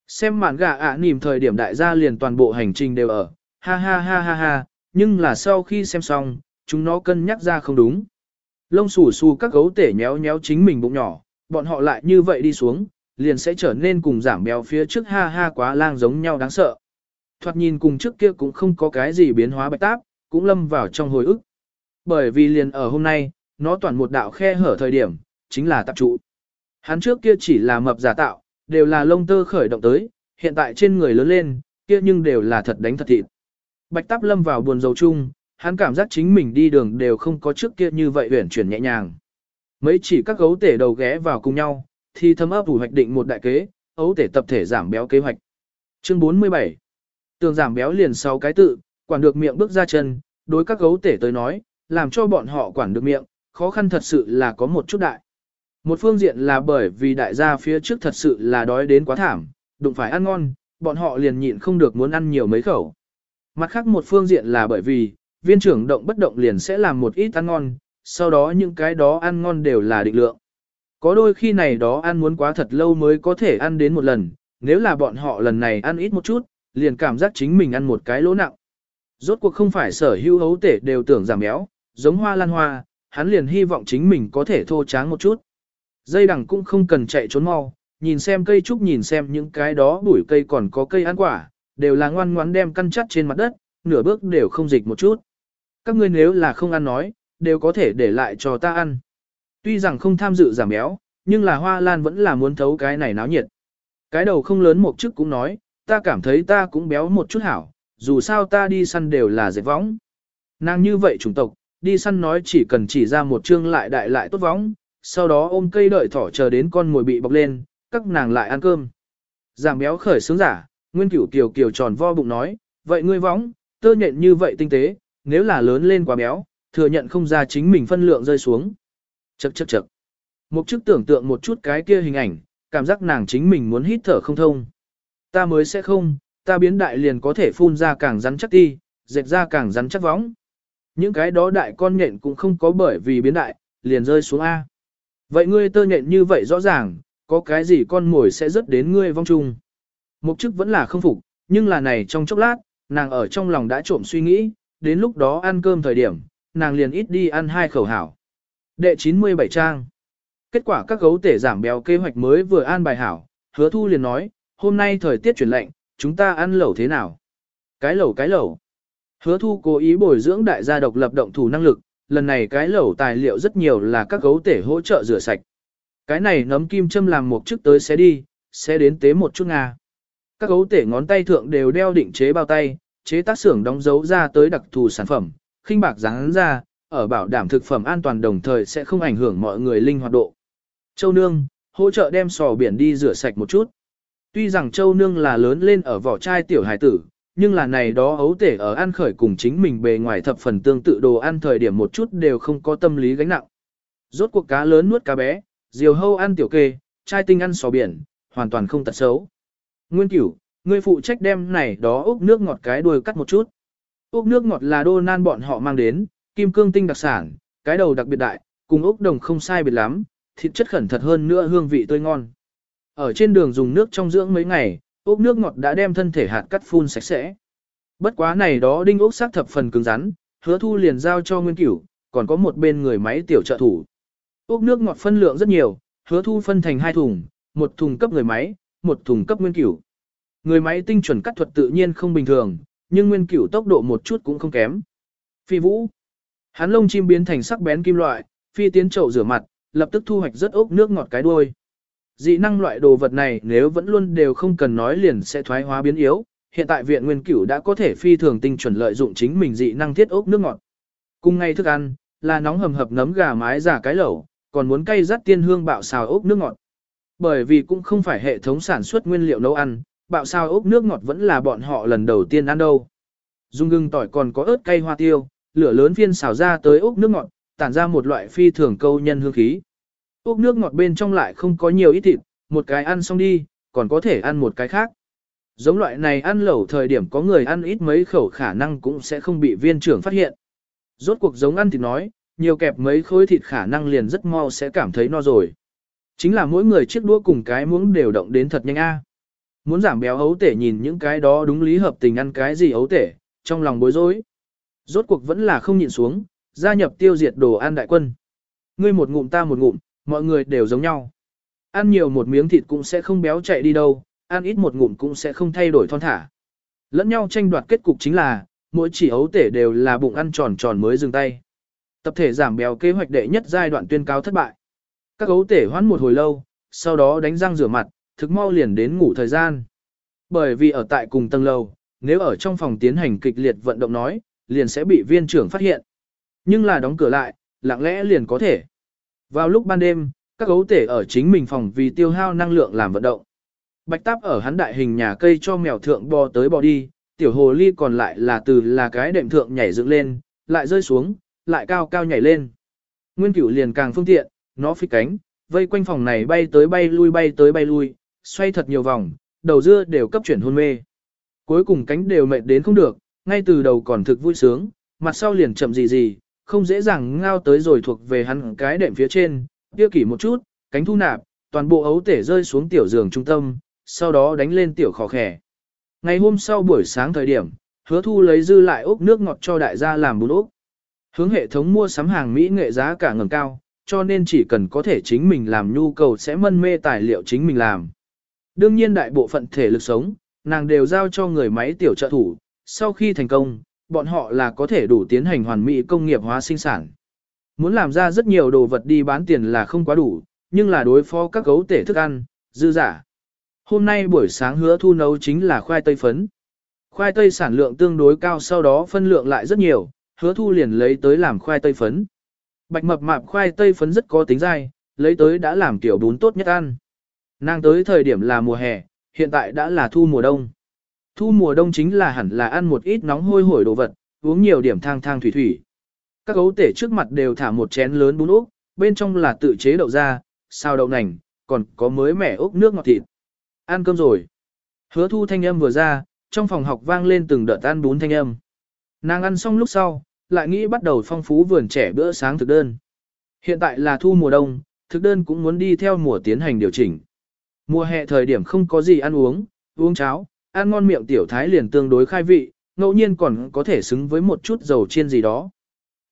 Xem mạn gà ạ à, nìm thời điểm đại gia liền toàn bộ hành trình đều ở, ha ha ha ha ha, nhưng là sau khi xem xong, chúng nó cân nhắc ra không đúng. Lông xù xù các gấu tể nhéo nhéo chính mình bụng nhỏ, bọn họ lại như vậy đi xuống, liền sẽ trở nên cùng giảm béo phía trước ha ha quá lang giống nhau đáng sợ. Thoạt nhìn cùng trước kia cũng không có cái gì biến hóa bạch táp, cũng lâm vào trong hồi ức. Bởi vì liền ở hôm nay, nó toàn một đạo khe hở thời điểm, chính là tập trụ. Hắn trước kia chỉ là mập giả tạo, đều là lông tơ khởi động tới, hiện tại trên người lớn lên, kia nhưng đều là thật đánh thật thịt. Bạch táp lâm vào buồn dầu chung, hắn cảm giác chính mình đi đường đều không có trước kia như vậy uyển chuyển nhẹ nhàng. Mấy chỉ các gấu tể đầu ghé vào cùng nhau, thì thâm ấp ủ hoạch định một đại kế, ấu tể tập thể giảm béo kế hoạch. Chương 47 Tường giảm béo liền sau cái tự, quản được miệng bước ra chân, đối các gấu tể tới nói, làm cho bọn họ quản được miệng, khó khăn thật sự là có một chút đại. Một phương diện là bởi vì đại gia phía trước thật sự là đói đến quá thảm, đụng phải ăn ngon, bọn họ liền nhịn không được muốn ăn nhiều mấy khẩu. Mặt khác một phương diện là bởi vì, viên trưởng động bất động liền sẽ làm một ít ăn ngon, sau đó những cái đó ăn ngon đều là định lượng. Có đôi khi này đó ăn muốn quá thật lâu mới có thể ăn đến một lần, nếu là bọn họ lần này ăn ít một chút, liền cảm giác chính mình ăn một cái lỗ nặng. Rốt cuộc không phải sở hữu hấu tể đều tưởng giảm béo, giống hoa lan hoa, hắn liền hy vọng chính mình có thể thô tráng một chút. Dây đằng cũng không cần chạy trốn mau, nhìn xem cây trúc nhìn xem những cái đó bụi cây còn có cây ăn quả, đều là ngoan ngoãn đem căn chắt trên mặt đất, nửa bước đều không dịch một chút. Các ngươi nếu là không ăn nói, đều có thể để lại cho ta ăn. Tuy rằng không tham dự giảm béo, nhưng là hoa lan vẫn là muốn thấu cái này náo nhiệt. Cái đầu không lớn một chức cũng nói, ta cảm thấy ta cũng béo một chút hảo, dù sao ta đi săn đều là dệt võng. Nàng như vậy chủng tộc, đi săn nói chỉ cần chỉ ra một chương lại đại lại tốt võng, sau đó ôm cây đợi thỏ chờ đến con mồi bị bọc lên, các nàng lại ăn cơm. Giảm béo khởi sướng giả, nguyên cửu kiều kiều tròn vo bụng nói, vậy ngươi võng, tơ nhện như vậy tinh tế, nếu là lớn lên quá béo, thừa nhận không ra chính mình phân lượng rơi xuống. Chậc chậc chậc. Mục chức tưởng tượng một chút cái kia hình ảnh, cảm giác nàng chính mình muốn hít thở không thông. Ta mới sẽ không, ta biến đại liền có thể phun ra càng rắn chắc ti, dệt ra càng rắn chắc võng. Những cái đó đại con nhện cũng không có bởi vì biến đại, liền rơi xuống A. Vậy ngươi tơ nhện như vậy rõ ràng, có cái gì con mồi sẽ rớt đến ngươi vong chung. Mục chức vẫn là không phục, nhưng là này trong chốc lát, nàng ở trong lòng đã trộm suy nghĩ, đến lúc đó ăn cơm thời điểm, nàng liền ít đi ăn hai khẩu hảo. Đệ 97 trang. Kết quả các gấu tể giảm béo kế hoạch mới vừa an bài hảo, hứa thu liền nói, hôm nay thời tiết chuyển lạnh, chúng ta ăn lẩu thế nào? Cái lẩu cái lẩu. Hứa thu cố ý bồi dưỡng đại gia độc lập động thủ năng lực, lần này cái lẩu tài liệu rất nhiều là các gấu tể hỗ trợ rửa sạch. Cái này nấm kim châm làm một chức tới sẽ đi, sẽ đến tế một chút Nga. Các gấu tể ngón tay thượng đều đeo định chế bao tay, chế tác xưởng đóng dấu ra tới đặc thù sản phẩm, khinh bạc dáng ra, ở bảo đảm thực phẩm an toàn đồng thời sẽ không ảnh hưởng mọi người linh hoạt độ. Châu Nương, hỗ trợ đem sò biển đi rửa sạch một chút. Tuy rằng Châu Nương là lớn lên ở vỏ chai tiểu hải tử, nhưng là này đó ấu tể ở ăn khởi cùng chính mình bề ngoài thập phần tương tự đồ ăn thời điểm một chút đều không có tâm lý gánh nặng. Rốt cuộc cá lớn nuốt cá bé, diều hâu ăn tiểu kê, trai tinh ăn sò biển, hoàn toàn không tật xấu. Nguyên cửu, ngươi phụ trách đem này đó ốc nước ngọt cái đuôi cắt một chút. Ốc nước ngọt là đô nan bọn họ mang đến, kim cương tinh đặc sản, cái đầu đặc biệt đại, cùng ốc đồng không sai biệt lắm, thịt chất khẩn thật hơn nữa hương vị tươi ngon. Ở trên đường dùng nước trong dưỡng mấy ngày, ốc nước ngọt đã đem thân thể hạt cắt phun sạch sẽ. Bất quá này đó đinh ốc sắc thập phần cứng rắn, hứa thu liền giao cho nguyên cửu, còn có một bên người máy tiểu trợ thủ. Ốc nước ngọt phân lượng rất nhiều, hứa thu phân thành hai thùng, một thùng cấp người máy, một thùng cấp nguyên cửu. Người máy tinh chuẩn cắt thuật tự nhiên không bình thường, nhưng nguyên cửu tốc độ một chút cũng không kém. Phi vũ. Hắn lông chim biến thành sắc bén kim loại, phi tiến chậu rửa mặt, lập tức thu hoạch rất ốc nước ngọt cái đuôi. Dị năng loại đồ vật này nếu vẫn luôn đều không cần nói liền sẽ thoái hóa biến yếu, hiện tại viện nguyên cửu đã có thể phi thường tinh chuẩn lợi dụng chính mình dị năng thiết ốc nước ngọt. Cùng ngay thức ăn, là nóng hầm hập nấm gà mái giả cái lẩu, còn muốn cay rắt tiên hương bạo xào ốc nước ngọt. Bởi vì cũng không phải hệ thống sản xuất nguyên liệu nấu ăn, bạo xào ốc nước ngọt vẫn là bọn họ lần đầu tiên ăn đâu. Dung gừng tỏi còn có ớt cay hoa tiêu, lửa lớn phiên xào ra tới ốc nước ngọt, tản ra một loại phi thường câu nhân hương khí úc nước ngọt bên trong lại không có nhiều ít thịt, một cái ăn xong đi, còn có thể ăn một cái khác. Giống loại này ăn lẩu thời điểm có người ăn ít mấy khẩu khả năng cũng sẽ không bị viên trưởng phát hiện. Rốt cuộc giống ăn thịt nói, nhiều kẹp mấy khối thịt khả năng liền rất mau sẽ cảm thấy no rồi. Chính là mỗi người chiếc đũa cùng cái muỗng đều động đến thật nhanh a. Muốn giảm béo ấu tể nhìn những cái đó đúng lý hợp tình ăn cái gì ấu tể, trong lòng bối rối. Rốt cuộc vẫn là không nhịn xuống, gia nhập tiêu diệt đồ ăn đại quân. Ngươi một ngụm ta một ngụm, mọi người đều giống nhau. Ăn nhiều một miếng thịt cũng sẽ không béo chạy đi đâu, ăn ít một ngụm cũng sẽ không thay đổi thon thả. Lẫn nhau tranh đoạt kết cục chính là, mỗi chỉ ấu tể đều là bụng ăn tròn tròn mới dừng tay. Tập thể giảm béo kế hoạch đệ nhất giai đoạn tuyên cáo thất bại. Các ấu tể hoãn một hồi lâu, sau đó đánh răng rửa mặt, thực mau liền đến ngủ thời gian. Bởi vì ở tại cùng tầng lầu, nếu ở trong phòng tiến hành kịch liệt vận động nói, liền sẽ bị viên trưởng phát hiện. Nhưng là đóng cửa lại, lặng lẽ liền có thể. Vào lúc ban đêm, các gấu tể ở chính mình phòng vì tiêu hao năng lượng làm vận động. Bạch táp ở hắn đại hình nhà cây cho mèo thượng bò tới bò đi, tiểu hồ ly còn lại là từ là cái đệm thượng nhảy dựng lên, lại rơi xuống, lại cao cao nhảy lên. Nguyên cửu liền càng phương tiện, nó phi cánh, vây quanh phòng này bay tới bay lui bay tới bay lui, xoay thật nhiều vòng, đầu dưa đều cấp chuyển hôn mê. Cuối cùng cánh đều mệt đến không được, ngay từ đầu còn thực vui sướng, mặt sau liền chậm gì gì, không dễ dàng ngao tới rồi thuộc về hắn cái đệm phía trên, kia kỷ một chút, cánh thu nạp, toàn bộ ấu tể rơi xuống tiểu giường trung tâm, sau đó đánh lên tiểu khó khẻ. Ngày hôm sau buổi sáng thời điểm, hứa thu lấy dư lại ốc nước ngọt cho đại gia làm bún ốc. Hướng hệ thống mua sắm hàng Mỹ nghệ giá cả ngầm cao, cho nên chỉ cần có thể chính mình làm nhu cầu sẽ mân mê tài liệu chính mình làm. Đương nhiên đại bộ phận thể lực sống, nàng đều giao cho người máy tiểu trợ thủ, sau khi thành công, bọn họ là có thể đủ tiến hành hoàn mỹ công nghiệp hóa sinh sản. Muốn làm ra rất nhiều đồ vật đi bán tiền là không quá đủ, nhưng là đối phó các gấu tể thức ăn, dư giả. Hôm nay buổi sáng hứa thu nấu chính là khoai tây phấn. Khoai tây sản lượng tương đối cao sau đó phân lượng lại rất nhiều, hứa thu liền lấy tới làm khoai tây phấn. Bạch mập mạp khoai tây phấn rất có tính dai, lấy tới đã làm kiểu bún tốt nhất ăn. Nàng tới thời điểm là mùa hè, hiện tại đã là thu mùa đông. Thu mùa đông chính là hẳn là ăn một ít nóng hôi hổi đồ vật, uống nhiều điểm thang thang thủy thủy. Các gấu tể trước mặt đều thả một chén lớn bún ốc, bên trong là tự chế đậu da, sao đậu nành, còn có mới mẻ ốc nước ngọt thịt. Ăn cơm rồi. Hứa thu thanh âm vừa ra, trong phòng học vang lên từng đợt ăn bún thanh âm. Nàng ăn xong lúc sau, lại nghĩ bắt đầu phong phú vườn trẻ bữa sáng thực đơn. Hiện tại là thu mùa đông, thực đơn cũng muốn đi theo mùa tiến hành điều chỉnh. Mùa hè thời điểm không có gì ăn uống, uống cháo, ăn ngon miệng tiểu thái liền tương đối khai vị, ngẫu nhiên còn có thể xứng với một chút dầu chiên gì đó.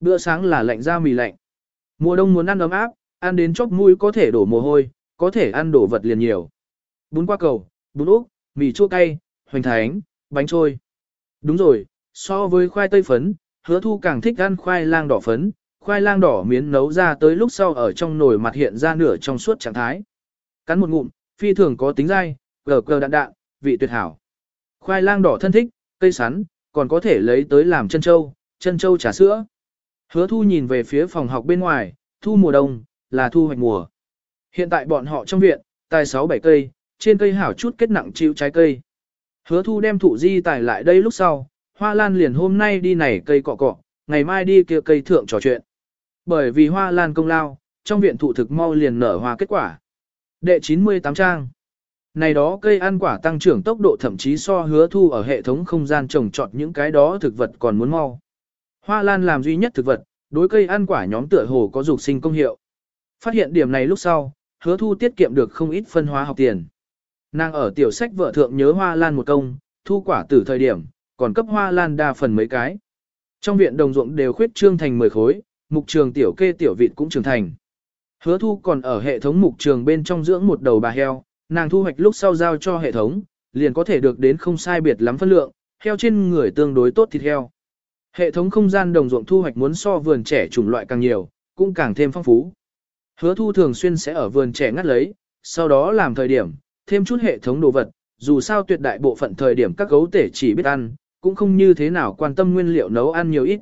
Bữa sáng là lạnh ra mì lạnh. Mùa đông muốn ăn ấm áp, ăn đến chốc mũi có thể đổ mồ hôi, có thể ăn đổ vật liền nhiều. Bún qua cầu, bún úp, mì chua cay, hoành thánh, bánh trôi. Đúng rồi, so với khoai tây phấn, hứa thu càng thích ăn khoai lang đỏ phấn, khoai lang đỏ miến nấu ra tới lúc sau ở trong nồi mặt hiện ra nửa trong suốt trạng thái. Cắn một ngụm, phi thường có tính dai, gờ gờ đạn đạn, vị tuyệt hảo. Khoai lang đỏ thân thích, cây sắn, còn có thể lấy tới làm chân châu, chân châu trà sữa. Hứa thu nhìn về phía phòng học bên ngoài, thu mùa đông, là thu hoạch mùa. Hiện tại bọn họ trong viện, tài 6-7 cây, trên cây hảo chút kết nặng chịu trái cây. Hứa thu đem thụ di tài lại đây lúc sau, hoa lan liền hôm nay đi này cây cọ cọ, ngày mai đi kia cây thượng trò chuyện. Bởi vì hoa lan công lao, trong viện thụ thực mau liền nở hoa kết quả. Đệ 98 trang. Này đó cây ăn quả tăng trưởng tốc độ thậm chí so hứa thu ở hệ thống không gian trồng trọt những cái đó thực vật còn muốn mau. Hoa lan làm duy nhất thực vật, đối cây ăn quả nhóm tựa hồ có dục sinh công hiệu. Phát hiện điểm này lúc sau, hứa thu tiết kiệm được không ít phân hóa học tiền. Nàng ở tiểu sách vợ thượng nhớ hoa lan một công, thu quả từ thời điểm, còn cấp hoa lan đa phần mấy cái. Trong viện đồng ruộng đều khuyết trương thành 10 khối, mục trường tiểu kê tiểu vịt cũng trưởng thành. Hứa thu còn ở hệ thống mục trường bên trong dưỡng một đầu bà heo, nàng thu hoạch lúc sau giao cho hệ thống, liền có thể được đến không sai biệt lắm phân lượng, heo trên người tương đối tốt thịt heo. Hệ thống không gian đồng ruộng thu hoạch muốn so vườn trẻ chủng loại càng nhiều, cũng càng thêm phong phú. Hứa thu thường xuyên sẽ ở vườn trẻ ngắt lấy, sau đó làm thời điểm, thêm chút hệ thống đồ vật, dù sao tuyệt đại bộ phận thời điểm các gấu tể chỉ biết ăn, cũng không như thế nào quan tâm nguyên liệu nấu ăn nhiều ít.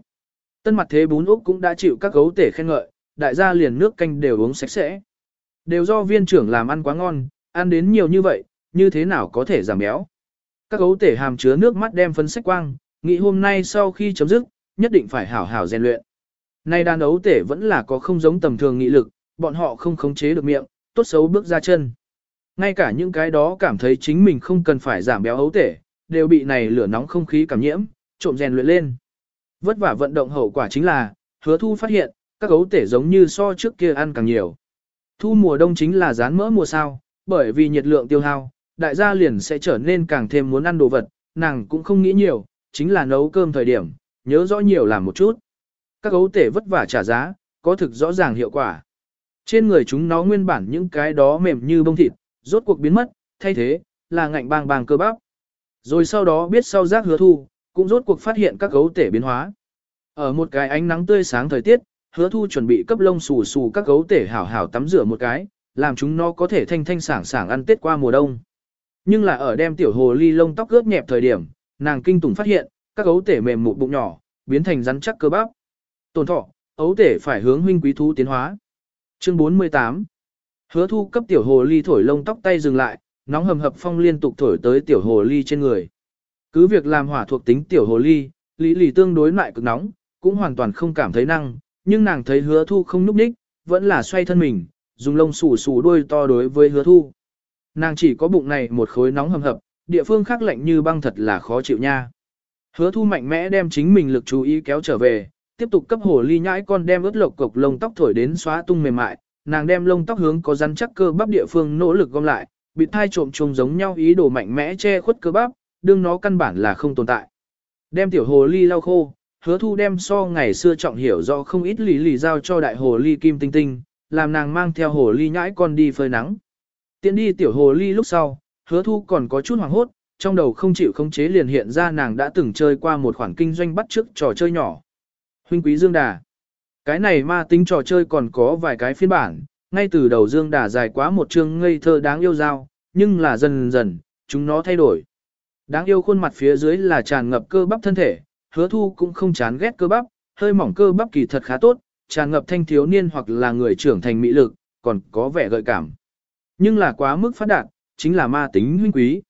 Tân mặt thế bún Úc cũng đã chịu các gấu tể khen ngợi, đại gia liền nước canh đều uống sạch sẽ. Đều do viên trưởng làm ăn quá ngon, ăn đến nhiều như vậy, như thế nào có thể giảm béo. Các gấu tể hàm chứa nước mắt đem phấn sách quang, nghĩ hôm nay sau khi chấm dứt, nhất định phải hảo hảo rèn luyện. Nay đàn ấu tể vẫn là có không giống tầm thường nghị lực, bọn họ không khống chế được miệng, tốt xấu bước ra chân. Ngay cả những cái đó cảm thấy chính mình không cần phải giảm béo ấu tể, đều bị này lửa nóng không khí cảm nhiễm, trộm rèn luyện lên. Vất vả vận động hậu quả chính là, hứa thu phát hiện, các ấu tể giống như so trước kia ăn càng nhiều. Thu mùa đông chính là rán mỡ mùa sao, bởi vì nhiệt lượng tiêu hao, đại gia liền sẽ trở nên càng thêm muốn ăn đồ vật, nàng cũng không nghĩ nhiều, chính là nấu cơm thời điểm, nhớ rõ nhiều làm một chút. Các gấu tể vất vả trả giá, có thực rõ ràng hiệu quả. Trên người chúng nó nguyên bản những cái đó mềm như bông thịt, rốt cuộc biến mất, thay thế, là ngạnh bang bang cơ bắp. Rồi sau đó biết sau giác hứa thu, cũng rốt cuộc phát hiện các gấu tể biến hóa. Ở một cái ánh nắng tươi sáng thời tiết, hứa thu chuẩn bị cấp lông xù xù các gấu tể hảo hảo tắm rửa một cái, làm chúng nó có thể thanh thanh sảng sảng ăn tết qua mùa đông. Nhưng là ở đem tiểu hồ ly lông tóc ướt nhẹp thời điểm, nàng kinh tủng phát hiện, các gấu tể mềm mụn bụng nhỏ, biến thành rắn chắc cơ bắp. Tồn thọ, ấu tể phải hướng huynh quý thú tiến hóa. Chương 48 Hứa thu cấp tiểu hồ ly thổi lông tóc tay dừng lại, nóng hầm hập phong liên tục thổi tới tiểu hồ ly trên người. Cứ việc làm hỏa thuộc tính tiểu hồ ly, lý lì tương đối lại cực nóng, cũng hoàn toàn không cảm thấy năng, nhưng nàng thấy hứa thu không núp đích, vẫn là xoay thân mình, dùng lông xù xù đuôi to đối với hứa thu. Nàng chỉ có bụng này một khối nóng hầm hập, địa phương khác lạnh như băng thật là khó chịu nha. Hứa thu mạnh mẽ đem chính mình lực chú ý kéo trở về, tiếp tục cấp hồ ly nhãi con đem ướt lộc cục lông tóc thổi đến xóa tung mềm mại, nàng đem lông tóc hướng có rắn chắc cơ bắp địa phương nỗ lực gom lại, bị thai trộm trùng giống nhau ý đồ mạnh mẽ che khuất cơ bắp, đương nó căn bản là không tồn tại. Đem tiểu hồ ly lau khô, hứa thu đem so ngày xưa trọng hiểu do không ít lì lì giao cho đại hồ ly kim tinh tinh, làm nàng mang theo hồ ly nhãi con đi phơi nắng. Tiến đi tiểu hồ ly lúc sau, hứa thu còn có chút hoảng hốt, trong đầu không chịu khống chế liền hiện ra nàng đã từng chơi qua một khoản kinh doanh bắt trước trò chơi nhỏ. Huynh quý Dương Đà. Cái này ma tính trò chơi còn có vài cái phiên bản, ngay từ đầu Dương Đà dài quá một chương ngây thơ đáng yêu dao, nhưng là dần dần, chúng nó thay đổi. Đáng yêu khuôn mặt phía dưới là tràn ngập cơ bắp thân thể, hứa thu cũng không chán ghét cơ bắp, hơi mỏng cơ bắp kỳ thật khá tốt, tràn ngập thanh thiếu niên hoặc là người trưởng thành mỹ lực, còn có vẻ gợi cảm. Nhưng là quá mức phát đạt, chính là ma tính huynh quý.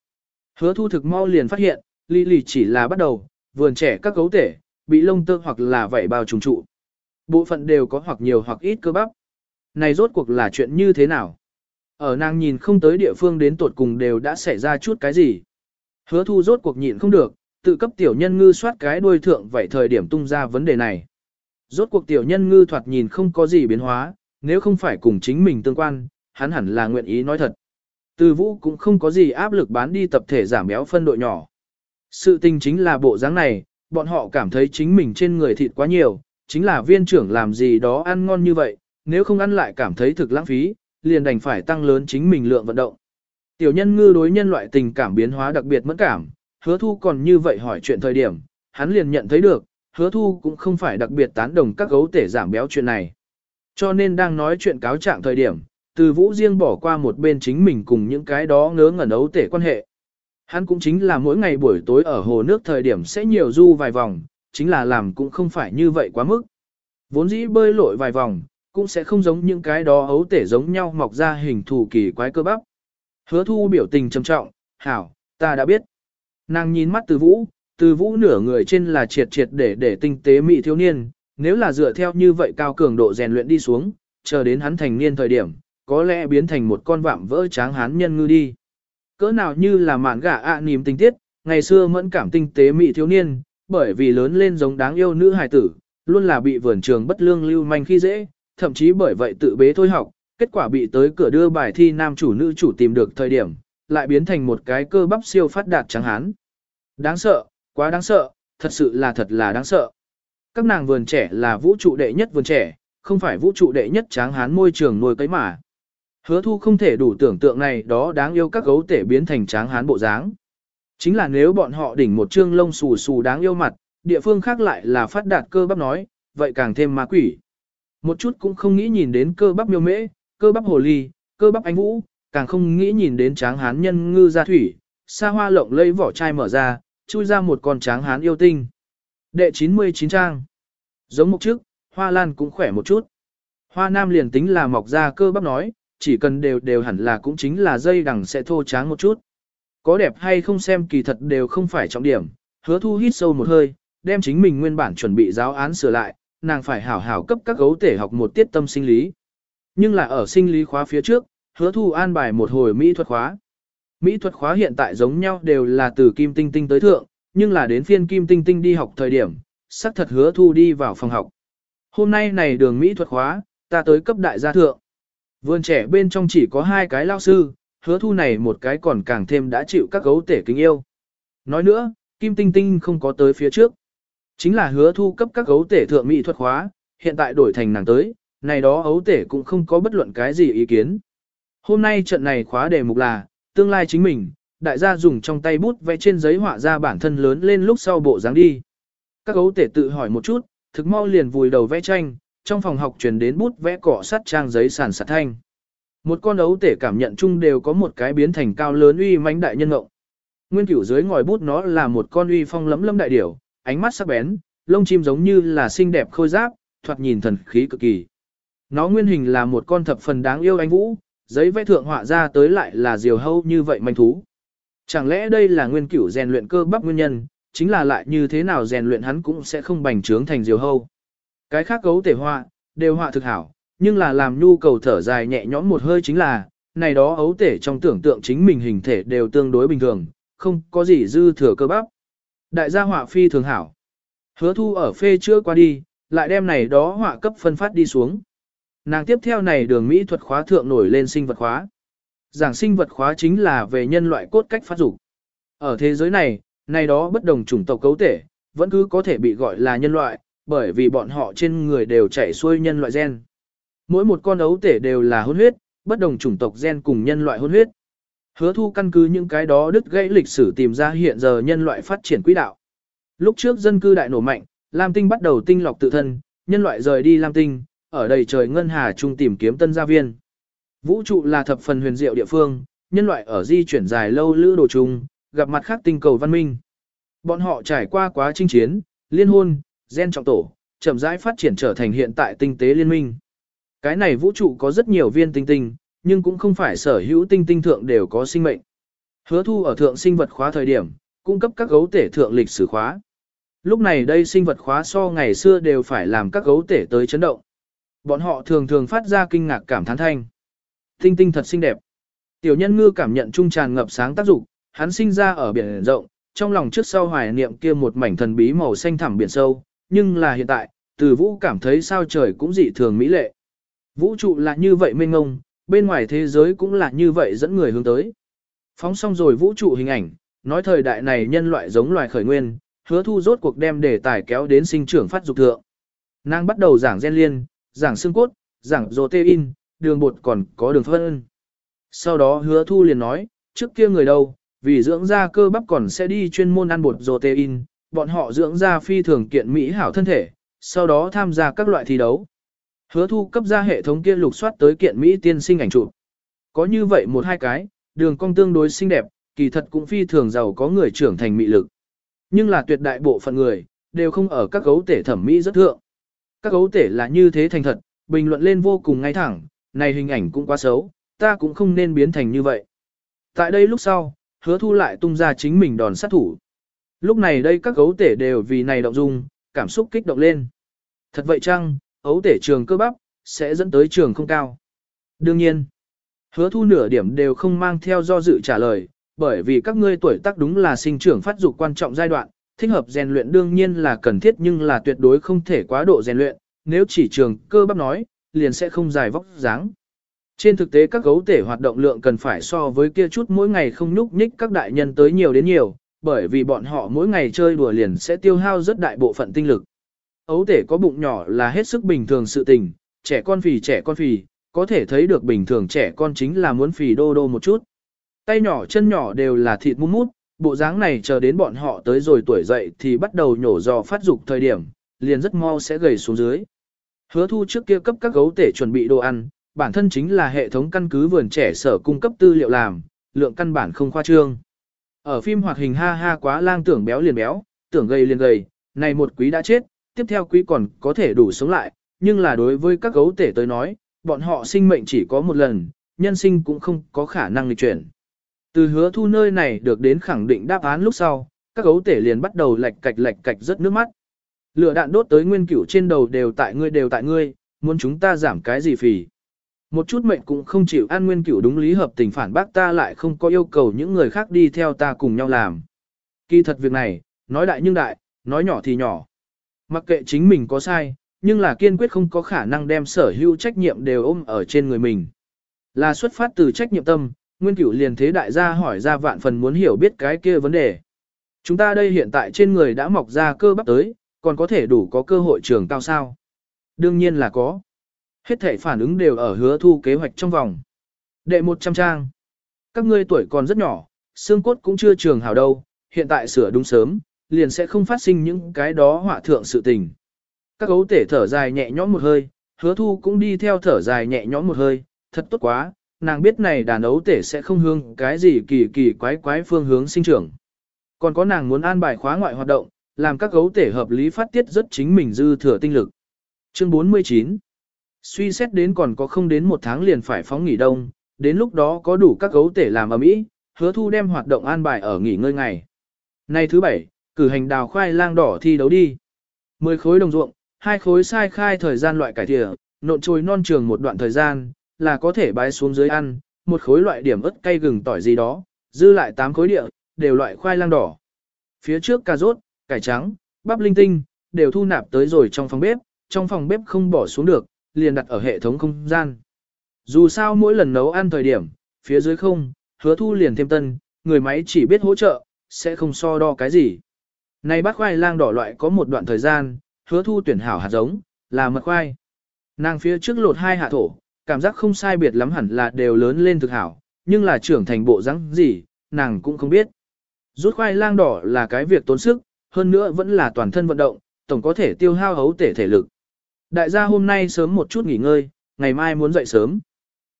Hứa thu thực mau liền phát hiện, ly lì chỉ là bắt đầu, vườn trẻ các gấu tể, bị lông tơ hoặc là vảy bao trùng trụ. Bộ phận đều có hoặc nhiều hoặc ít cơ bắp. Này rốt cuộc là chuyện như thế nào? Ở nàng nhìn không tới địa phương đến tột cùng đều đã xảy ra chút cái gì. Hứa thu rốt cuộc nhịn không được, tự cấp tiểu nhân ngư soát cái đuôi thượng vậy thời điểm tung ra vấn đề này. Rốt cuộc tiểu nhân ngư thoạt nhìn không có gì biến hóa, nếu không phải cùng chính mình tương quan, hắn hẳn là nguyện ý nói thật. Từ vũ cũng không có gì áp lực bán đi tập thể giảm béo phân đội nhỏ. Sự tình chính là bộ dáng này, bọn họ cảm thấy chính mình trên người thịt quá nhiều, chính là viên trưởng làm gì đó ăn ngon như vậy, nếu không ăn lại cảm thấy thực lãng phí, liền đành phải tăng lớn chính mình lượng vận động. Tiểu nhân ngư đối nhân loại tình cảm biến hóa đặc biệt mẫn cảm, hứa thu còn như vậy hỏi chuyện thời điểm, hắn liền nhận thấy được, hứa thu cũng không phải đặc biệt tán đồng các gấu tể giảm béo chuyện này. Cho nên đang nói chuyện cáo trạng thời điểm, từ vũ riêng bỏ qua một bên chính mình cùng những cái đó ngớ ngẩn ấu tể quan hệ. Hắn cũng chính là mỗi ngày buổi tối ở hồ nước thời điểm sẽ nhiều du vài vòng, chính là làm cũng không phải như vậy quá mức. Vốn dĩ bơi lội vài vòng, cũng sẽ không giống những cái đó ấu tể giống nhau mọc ra hình thù kỳ quái cơ bắp. Hứa thu biểu tình trầm trọng, hảo, ta đã biết. Nàng nhìn mắt từ vũ, từ vũ nửa người trên là triệt triệt để để tinh tế mỹ thiếu niên, nếu là dựa theo như vậy cao cường độ rèn luyện đi xuống, chờ đến hắn thành niên thời điểm, có lẽ biến thành một con vạm vỡ tráng hán nhân ngư đi. Cỡ nào như là mạn gà ạ à nìm tinh tiết, ngày xưa mẫn cảm tinh tế mỹ thiếu niên, bởi vì lớn lên giống đáng yêu nữ hài tử, luôn là bị vườn trường bất lương lưu manh khi dễ, thậm chí bởi vậy tự bế thôi học, kết quả bị tới cửa đưa bài thi nam chủ nữ chủ tìm được thời điểm, lại biến thành một cái cơ bắp siêu phát đạt trắng hán. Đáng sợ, quá đáng sợ, thật sự là thật là đáng sợ. Các nàng vườn trẻ là vũ trụ đệ nhất vườn trẻ, không phải vũ trụ đệ nhất tráng hán môi trường nuôi cấy mà. Hứa thu không thể đủ tưởng tượng này đó đáng yêu các gấu tể biến thành tráng hán bộ dáng. Chính là nếu bọn họ đỉnh một trương lông xù xù đáng yêu mặt, địa phương khác lại là phát đạt cơ bắp nói, vậy càng thêm ma quỷ. Một chút cũng không nghĩ nhìn đến cơ bắp miêu mễ, cơ bắp hồ ly, cơ bắp anh vũ, càng không nghĩ nhìn đến tráng hán nhân ngư gia thủy, xa hoa lộng lấy vỏ chai mở ra, chui ra một con tráng hán yêu tinh. Đệ 99 trang. Giống một trước, hoa lan cũng khỏe một chút. Hoa nam liền tính là mọc ra cơ bắp nói, chỉ cần đều đều hẳn là cũng chính là dây đằng sẽ thô tráng một chút. Có đẹp hay không xem kỳ thật đều không phải trọng điểm, hứa thu hít sâu một hơi, đem chính mình nguyên bản chuẩn bị giáo án sửa lại, nàng phải hảo hảo cấp các gấu tể học một tiết tâm sinh lý. Nhưng là ở sinh lý khóa phía trước, hứa thu an bài một hồi mỹ thuật khóa. Mỹ thuật khóa hiện tại giống nhau đều là từ kim tinh tinh tới thượng, nhưng là đến phiên kim tinh tinh đi học thời điểm, sắc thật hứa thu đi vào phòng học. Hôm nay này đường Mỹ thuật khóa, ta tới cấp đại gia thượng. Vườn trẻ bên trong chỉ có hai cái lao sư, hứa thu này một cái còn càng thêm đã chịu các gấu tể kính yêu. Nói nữa, Kim Tinh Tinh không có tới phía trước. Chính là hứa thu cấp các gấu tể thượng mỹ thuật khóa, hiện tại đổi thành nàng tới, này đó ấu tể cũng không có bất luận cái gì ý kiến. Hôm nay trận này khóa đề mục là, tương lai chính mình, đại gia dùng trong tay bút vẽ trên giấy họa ra bản thân lớn lên lúc sau bộ dáng đi. Các gấu tể tự hỏi một chút, thực mau liền vùi đầu vẽ tranh, trong phòng học truyền đến bút vẽ cọ sắt trang giấy sàn sạt thanh. Một con ấu tể cảm nhận chung đều có một cái biến thành cao lớn uy mãnh đại nhân ngộng. Nguyên cửu dưới ngòi bút nó là một con uy phong lấm lâm đại điểu, ánh mắt sắc bén, lông chim giống như là xinh đẹp khôi giáp, thoạt nhìn thần khí cực kỳ. Nó nguyên hình là một con thập phần đáng yêu anh vũ, giấy vẽ thượng họa ra tới lại là diều hâu như vậy manh thú. Chẳng lẽ đây là nguyên cửu rèn luyện cơ bắp nguyên nhân, chính là lại như thế nào rèn luyện hắn cũng sẽ không bành trướng thành diều hâu. Cái khác gấu tể họa, đều họa thực hảo, nhưng là làm nhu cầu thở dài nhẹ nhõm một hơi chính là, này đó ấu tể trong tưởng tượng chính mình hình thể đều tương đối bình thường, không có gì dư thừa cơ bắp. Đại gia họa phi thường hảo. Hứa thu ở phê chưa qua đi, lại đem này đó họa cấp phân phát đi xuống. Nàng tiếp theo này đường mỹ thuật khóa thượng nổi lên sinh vật khóa. Giảng sinh vật khóa chính là về nhân loại cốt cách phát dục. Ở thế giới này, này đó bất đồng chủng tộc cấu thể, vẫn cứ có thể bị gọi là nhân loại, bởi vì bọn họ trên người đều chảy xuôi nhân loại gen. Mỗi một con ấu tể đều là hôn huyết, bất đồng chủng tộc gen cùng nhân loại hôn huyết. Hứa thu căn cứ những cái đó đứt gãy lịch sử tìm ra hiện giờ nhân loại phát triển quỹ đạo. Lúc trước dân cư đại nổ mạnh, Lam Tinh bắt đầu tinh lọc tự thân, nhân loại rời đi Lam Tinh, ở đầy trời ngân hà trung tìm kiếm tân gia viên. Vũ trụ là thập phần huyền diệu địa phương, nhân loại ở di chuyển dài lâu lữ đồ chung, gặp mặt khác tinh cầu văn minh. Bọn họ trải qua quá chinh chiến, liên hôn, gen trọng tổ, chậm rãi phát triển trở thành hiện tại tinh tế liên minh. Cái này vũ trụ có rất nhiều viên tinh tinh, nhưng cũng không phải sở hữu tinh tinh thượng đều có sinh mệnh. Hứa thu ở thượng sinh vật khóa thời điểm, cung cấp các gấu tể thượng lịch sử khóa. Lúc này đây sinh vật khóa so ngày xưa đều phải làm các gấu tể tới chấn động. Bọn họ thường thường phát ra kinh ngạc cảm thán thanh. Tinh tinh thật xinh đẹp. Tiểu nhân ngư cảm nhận trung tràn ngập sáng tác dụng, hắn sinh ra ở biển rộng, trong lòng trước sau hoài niệm kia một mảnh thần bí màu xanh thẳm biển sâu, nhưng là hiện tại, từ vũ cảm thấy sao trời cũng dị thường mỹ lệ. Vũ trụ là như vậy mênh ngông, bên ngoài thế giới cũng là như vậy dẫn người hướng tới. Phóng xong rồi vũ trụ hình ảnh, nói thời đại này nhân loại giống loài khởi nguyên, hứa thu rốt cuộc đem đề tài kéo đến sinh trưởng phát dục thượng. Nàng bắt đầu giảng gen liên, giảng xương cốt, giảng protein, đường bột còn có đường phân. Sau đó hứa thu liền nói, trước kia người đâu, vì dưỡng da cơ bắp còn sẽ đi chuyên môn ăn bột protein, bọn họ dưỡng da phi thường kiện mỹ hảo thân thể, sau đó tham gia các loại thi đấu. Hứa thu cấp ra hệ thống kia lục soát tới kiện Mỹ tiên sinh ảnh chụp. Có như vậy một hai cái, đường cong tương đối xinh đẹp, kỳ thật cũng phi thường giàu có người trưởng thành mỹ lực. Nhưng là tuyệt đại bộ phận người, đều không ở các gấu tể thẩm mỹ rất thượng. Các gấu tể là như thế thành thật, bình luận lên vô cùng ngay thẳng, này hình ảnh cũng quá xấu, ta cũng không nên biến thành như vậy. Tại đây lúc sau, hứa thu lại tung ra chính mình đòn sát thủ. Lúc này đây các gấu tể đều vì này động dung, cảm xúc kích động lên. Thật vậy chăng, ấu tể trường cơ bắp, sẽ dẫn tới trường không cao. Đương nhiên, hứa thu nửa điểm đều không mang theo do dự trả lời, bởi vì các ngươi tuổi tác đúng là sinh trưởng phát dục quan trọng giai đoạn, thích hợp rèn luyện đương nhiên là cần thiết nhưng là tuyệt đối không thể quá độ rèn luyện, nếu chỉ trường cơ bắp nói, liền sẽ không dài vóc dáng. Trên thực tế các gấu tể hoạt động lượng cần phải so với kia chút mỗi ngày không nhúc nhích các đại nhân tới nhiều đến nhiều, bởi vì bọn họ mỗi ngày chơi đùa liền sẽ tiêu hao rất đại bộ phận tinh lực. Ấu tể có bụng nhỏ là hết sức bình thường sự tình, trẻ con phì trẻ con phì, có thể thấy được bình thường trẻ con chính là muốn phì đô đô một chút. Tay nhỏ chân nhỏ đều là thịt mút mút, bộ dáng này chờ đến bọn họ tới rồi tuổi dậy thì bắt đầu nhổ dò phát dục thời điểm, liền rất mau sẽ gầy xuống dưới. Hứa thu trước kia cấp các gấu tể chuẩn bị đồ ăn, bản thân chính là hệ thống căn cứ vườn trẻ sở cung cấp tư liệu làm, lượng căn bản không khoa trương. Ở phim hoạt hình ha ha quá lang tưởng béo liền béo, tưởng gầy liền gầy, này một quý đã chết, tiếp theo quý còn có thể đủ sống lại, nhưng là đối với các gấu tể tới nói, bọn họ sinh mệnh chỉ có một lần, nhân sinh cũng không có khả năng lịch chuyển. Từ hứa thu nơi này được đến khẳng định đáp án lúc sau, các gấu tể liền bắt đầu lệch cạch lệch cạch rất nước mắt. Lửa đạn đốt tới nguyên cửu trên đầu đều tại ngươi đều tại ngươi, muốn chúng ta giảm cái gì phì. Một chút mệnh cũng không chịu ăn nguyên cửu đúng lý hợp tình phản bác ta lại không có yêu cầu những người khác đi theo ta cùng nhau làm. Kỳ thật việc này, nói đại nhưng đại, nói nhỏ thì nhỏ. Mặc kệ chính mình có sai, nhưng là kiên quyết không có khả năng đem sở hữu trách nhiệm đều ôm ở trên người mình. Là xuất phát từ trách nhiệm tâm, nguyên cửu liền thế đại gia hỏi ra vạn phần muốn hiểu biết cái kia vấn đề. Chúng ta đây hiện tại trên người đã mọc ra cơ bắp tới, còn có thể đủ có cơ hội trường cao sao? Đương nhiên là có. Hết thể phản ứng đều ở hứa thu kế hoạch trong vòng. Đệ 100 trang. Các ngươi tuổi còn rất nhỏ, xương cốt cũng chưa trường hào đâu, hiện tại sửa đúng sớm, liền sẽ không phát sinh những cái đó họa thượng sự tình. Các gấu tể thở dài nhẹ nhõm một hơi, hứa thu cũng đi theo thở dài nhẹ nhõm một hơi, thật tốt quá, nàng biết này đàn ấu tể sẽ không hương cái gì kỳ kỳ quái quái phương hướng sinh trưởng. Còn có nàng muốn an bài khóa ngoại hoạt động, làm các gấu tể hợp lý phát tiết rất chính mình dư thừa tinh lực. Chương 49 Suy xét đến còn có không đến một tháng liền phải phóng nghỉ đông, đến lúc đó có đủ các gấu tể làm ở mỹ, hứa thu đem hoạt động an bài ở nghỉ ngơi ngày. Nay thứ bảy, cử hành đào khoai lang đỏ thi đấu đi. 10 khối đồng ruộng, hai khối sai khai thời gian loại cải thịa, nộn trồi non trường một đoạn thời gian, là có thể bái xuống dưới ăn, một khối loại điểm ớt cay gừng tỏi gì đó, dư lại 8 khối địa, đều loại khoai lang đỏ. Phía trước cà rốt, cải trắng, bắp linh tinh, đều thu nạp tới rồi trong phòng bếp, trong phòng bếp không bỏ xuống được, liền đặt ở hệ thống không gian. Dù sao mỗi lần nấu ăn thời điểm, phía dưới không, hứa thu liền thêm tân, người máy chỉ biết hỗ trợ, sẽ không so đo cái gì. Này bát khoai lang đỏ loại có một đoạn thời gian, hứa thu tuyển hảo hạt giống, là mật khoai. Nàng phía trước lột hai hạ thổ, cảm giác không sai biệt lắm hẳn là đều lớn lên thực hảo, nhưng là trưởng thành bộ rắn gì, nàng cũng không biết. Rút khoai lang đỏ là cái việc tốn sức, hơn nữa vẫn là toàn thân vận động, tổng có thể tiêu hao hấu tể thể lực. Đại gia hôm nay sớm một chút nghỉ ngơi, ngày mai muốn dậy sớm.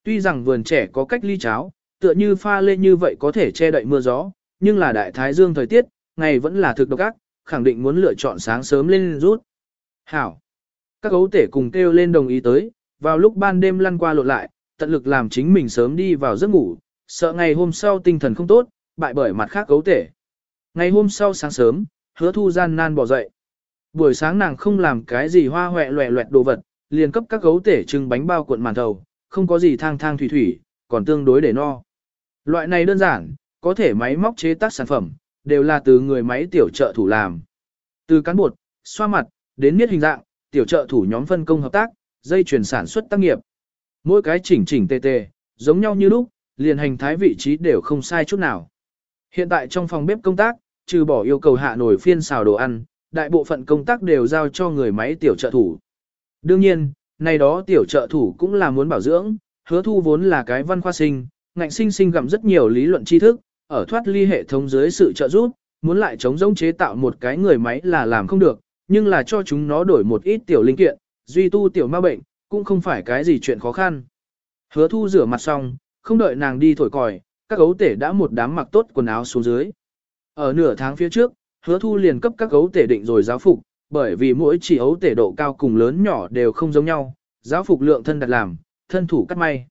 Tuy rằng vườn trẻ có cách ly cháo, tựa như pha lê như vậy có thể che đậy mưa gió, nhưng là đại thái dương thời tiết, ngày vẫn là thực độc ác, khẳng định muốn lựa chọn sáng sớm lên rút. Hảo. Các gấu tể cùng kêu lên đồng ý tới, vào lúc ban đêm lăn qua lộn lại, tận lực làm chính mình sớm đi vào giấc ngủ, sợ ngày hôm sau tinh thần không tốt, bại bởi mặt khác cấu thể Ngày hôm sau sáng sớm, hứa thu gian nan bỏ dậy. Buổi sáng nàng không làm cái gì hoa hoẹ loẹ loẹt đồ vật, liền cấp các gấu tể trưng bánh bao cuộn màn thầu, không có gì thang thang thủy thủy, còn tương đối để no. Loại này đơn giản, có thể máy móc chế tác sản phẩm, đều là từ người máy tiểu trợ thủ làm. Từ cán bột, xoa mặt, đến miết hình dạng, tiểu trợ thủ nhóm phân công hợp tác, dây chuyển sản xuất tác nghiệp. Mỗi cái chỉnh chỉnh tề tề, giống nhau như lúc, liền hành thái vị trí đều không sai chút nào. Hiện tại trong phòng bếp công tác, trừ bỏ yêu cầu hạ nổi phiên xào đồ ăn, đại bộ phận công tác đều giao cho người máy tiểu trợ thủ. Đương nhiên, này đó tiểu trợ thủ cũng là muốn bảo dưỡng, hứa thu vốn là cái văn khoa sinh, ngạnh sinh sinh gặm rất nhiều lý luận tri thức, ở thoát ly hệ thống dưới sự trợ giúp, muốn lại chống giống chế tạo một cái người máy là làm không được, nhưng là cho chúng nó đổi một ít tiểu linh kiện, duy tu tiểu ma bệnh, cũng không phải cái gì chuyện khó khăn. Hứa thu rửa mặt xong, không đợi nàng đi thổi còi, các gấu tể đã một đám mặc tốt quần áo xuống dưới. Ở nửa tháng phía trước, hứa thu liền cấp các gấu tể định rồi giáo phục, bởi vì mỗi chỉ ấu tể độ cao cùng lớn nhỏ đều không giống nhau, giáo phục lượng thân đặt làm, thân thủ cắt may.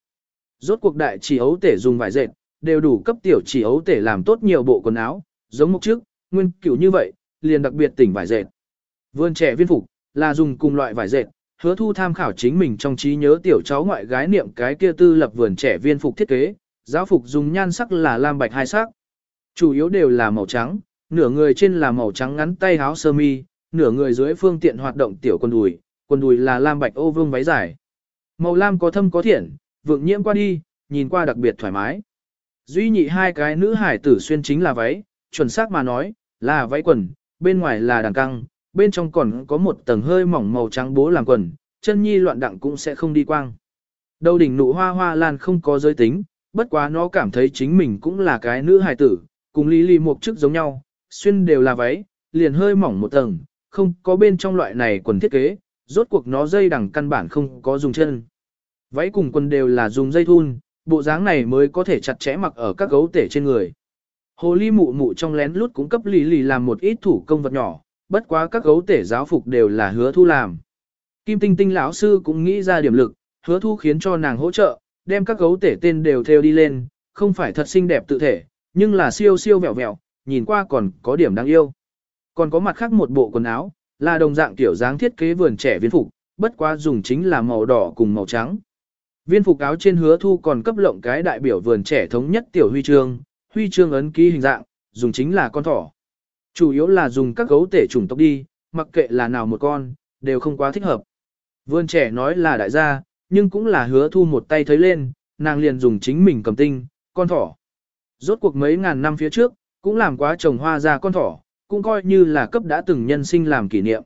Rốt cuộc đại chỉ ấu tể dùng vải dệt, đều đủ cấp tiểu chỉ ấu tể làm tốt nhiều bộ quần áo, giống mục trước, nguyên kiểu như vậy, liền đặc biệt tỉnh vải dệt. Vườn trẻ viên phục, là dùng cùng loại vải dệt, hứa thu tham khảo chính mình trong trí nhớ tiểu cháu ngoại gái niệm cái kia tư lập vườn trẻ viên phục thiết kế, giáo phục dùng nhan sắc là lam bạch hai sắc. Chủ yếu đều là màu trắng, nửa người trên là màu trắng ngắn tay áo sơ mi, nửa người dưới phương tiện hoạt động tiểu quần đùi, quần đùi là lam bạch ô vương váy dài. Màu lam có thâm có thiện, vượng nhiễm qua đi, nhìn qua đặc biệt thoải mái. Duy nhị hai cái nữ hải tử xuyên chính là váy, chuẩn xác mà nói, là váy quần, bên ngoài là đàn căng, bên trong còn có một tầng hơi mỏng màu trắng bố làm quần, chân nhi loạn đặng cũng sẽ không đi quang. Đầu đỉnh nụ hoa hoa lan không có giới tính, bất quá nó cảm thấy chính mình cũng là cái nữ hài tử, cùng lý lý một chức giống nhau, xuyên đều là váy, liền hơi mỏng một tầng, không có bên trong loại này quần thiết kế, rốt cuộc nó dây đằng căn bản không có dùng chân. Váy cùng quần đều là dùng dây thun, bộ dáng này mới có thể chặt chẽ mặc ở các gấu tể trên người. Hồ ly mụ mụ trong lén lút cũng cấp lý lì làm một ít thủ công vật nhỏ, bất quá các gấu tể giáo phục đều là hứa thu làm. Kim tinh tinh lão sư cũng nghĩ ra điểm lực, hứa thu khiến cho nàng hỗ trợ, đem các gấu tể tên đều theo đi lên, không phải thật xinh đẹp tự thể, nhưng là siêu siêu vẹo vẹo, nhìn qua còn có điểm đáng yêu. Còn có mặt khác một bộ quần áo, là đồng dạng kiểu dáng thiết kế vườn trẻ viên phục, bất quá dùng chính là màu đỏ cùng màu trắng. Viên phục áo trên hứa thu còn cấp lộng cái đại biểu vườn trẻ thống nhất tiểu huy chương, huy chương ấn ký hình dạng, dùng chính là con thỏ. Chủ yếu là dùng các gấu tể chủng tộc đi, mặc kệ là nào một con, đều không quá thích hợp. Vườn trẻ nói là đại gia, nhưng cũng là hứa thu một tay thấy lên, nàng liền dùng chính mình cầm tinh, con thỏ. Rốt cuộc mấy ngàn năm phía trước, cũng làm quá trồng hoa ra con thỏ, cũng coi như là cấp đã từng nhân sinh làm kỷ niệm.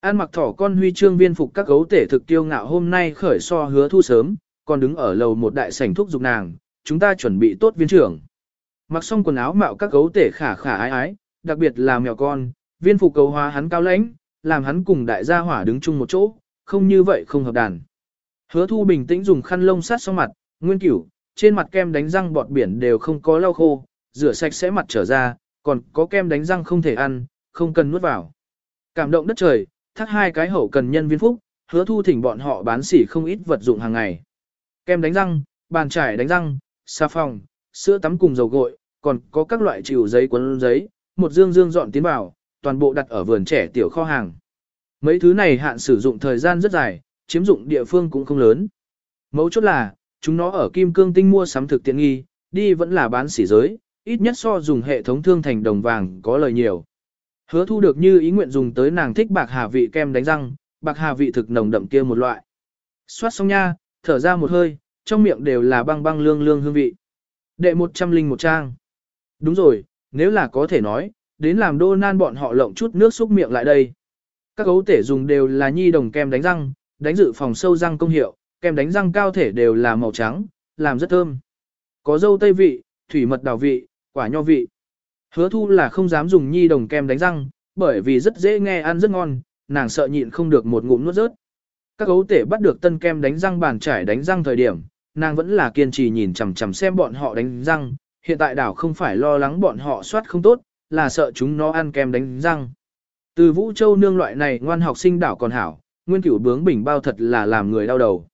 An mặc thỏ con huy chương viên phục các gấu tể thực tiêu ngạo hôm nay khởi so hứa thu sớm, còn đứng ở lầu một đại sảnh thuốc dục nàng, chúng ta chuẩn bị tốt viên trưởng. Mặc xong quần áo mạo các gấu tể khả khả ái ái, đặc biệt là mèo con, viên phục cầu hóa hắn cao lãnh, làm hắn cùng đại gia hỏa đứng chung một chỗ, không như vậy không hợp đàn. Hứa thu bình tĩnh dùng khăn lông sát xong mặt, nguyên cửu, trên mặt kem đánh răng bọt biển đều không có lau khô, rửa sạch sẽ mặt trở ra, còn có kem đánh răng không thể ăn, không cần nuốt vào. Cảm động đất trời, thắt hai cái hậu cần nhân viên phúc, hứa thu thỉnh bọn họ bán sỉ không ít vật dụng hàng ngày. Kem đánh răng, bàn trải đánh răng, xà phòng, sữa tắm cùng dầu gội, còn có các loại chịu giấy cuốn giấy, một dương dương dọn tiến vào, toàn bộ đặt ở vườn trẻ tiểu kho hàng. Mấy thứ này hạn sử dụng thời gian rất dài, chiếm dụng địa phương cũng không lớn. Mấu chốt là, chúng nó ở kim cương tinh mua sắm thực tiện nghi, đi vẫn là bán sỉ giới, ít nhất so dùng hệ thống thương thành đồng vàng có lời nhiều. Hứa thu được như ý nguyện dùng tới nàng thích bạc hà vị kem đánh răng, bạc hà vị thực nồng đậm kia một loại. Xoát xong nha, thở ra một hơi, trong miệng đều là băng băng lương lương hương vị. Đệ một trăm linh một trang. Đúng rồi, nếu là có thể nói, đến làm đô nan bọn họ lộng chút nước xúc miệng lại đây. Các gấu tể dùng đều là nhi đồng kem đánh răng, đánh dự phòng sâu răng công hiệu, kem đánh răng cao thể đều là màu trắng, làm rất thơm. Có dâu tây vị, thủy mật đào vị, quả nho vị. Hứa thu là không dám dùng nhi đồng kem đánh răng, bởi vì rất dễ nghe ăn rất ngon, nàng sợ nhịn không được một ngụm nuốt rớt. Các gấu tể bắt được tân kem đánh răng bàn trải đánh răng thời điểm, nàng vẫn là kiên trì nhìn chằm chằm xem bọn họ đánh răng, hiện tại đảo không phải lo lắng bọn họ soát không tốt, là sợ chúng nó ăn kem đánh răng. Từ Vũ Châu nương loại này ngoan học sinh đảo còn hảo, nguyên cửu bướng bình bao thật là làm người đau đầu.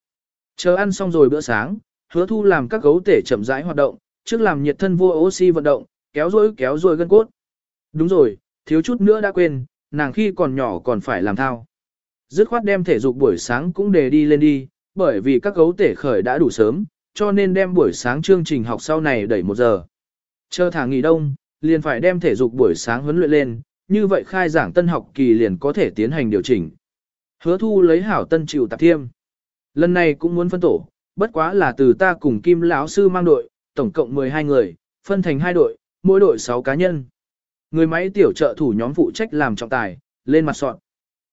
Chờ ăn xong rồi bữa sáng, hứa thu làm các gấu tể chậm rãi hoạt động, trước làm nhiệt thân vô oxy vận động, kéo rối kéo rối gân cốt. Đúng rồi, thiếu chút nữa đã quên, nàng khi còn nhỏ còn phải làm thao. Dứt khoát đem thể dục buổi sáng cũng để đi lên đi, bởi vì các gấu tể khởi đã đủ sớm, cho nên đem buổi sáng chương trình học sau này đẩy một giờ. Chờ thả nghỉ đông, liền phải đem thể dục buổi sáng huấn luyện lên, như vậy khai giảng tân học kỳ liền có thể tiến hành điều chỉnh. Hứa thu lấy hảo tân chịu tạp thiêm. Lần này cũng muốn phân tổ, bất quá là từ ta cùng Kim lão sư mang đội, tổng cộng 12 người, phân thành hai đội, mỗi đội 6 cá nhân. Người máy tiểu trợ thủ nhóm phụ trách làm trọng tài, lên mặt soạn.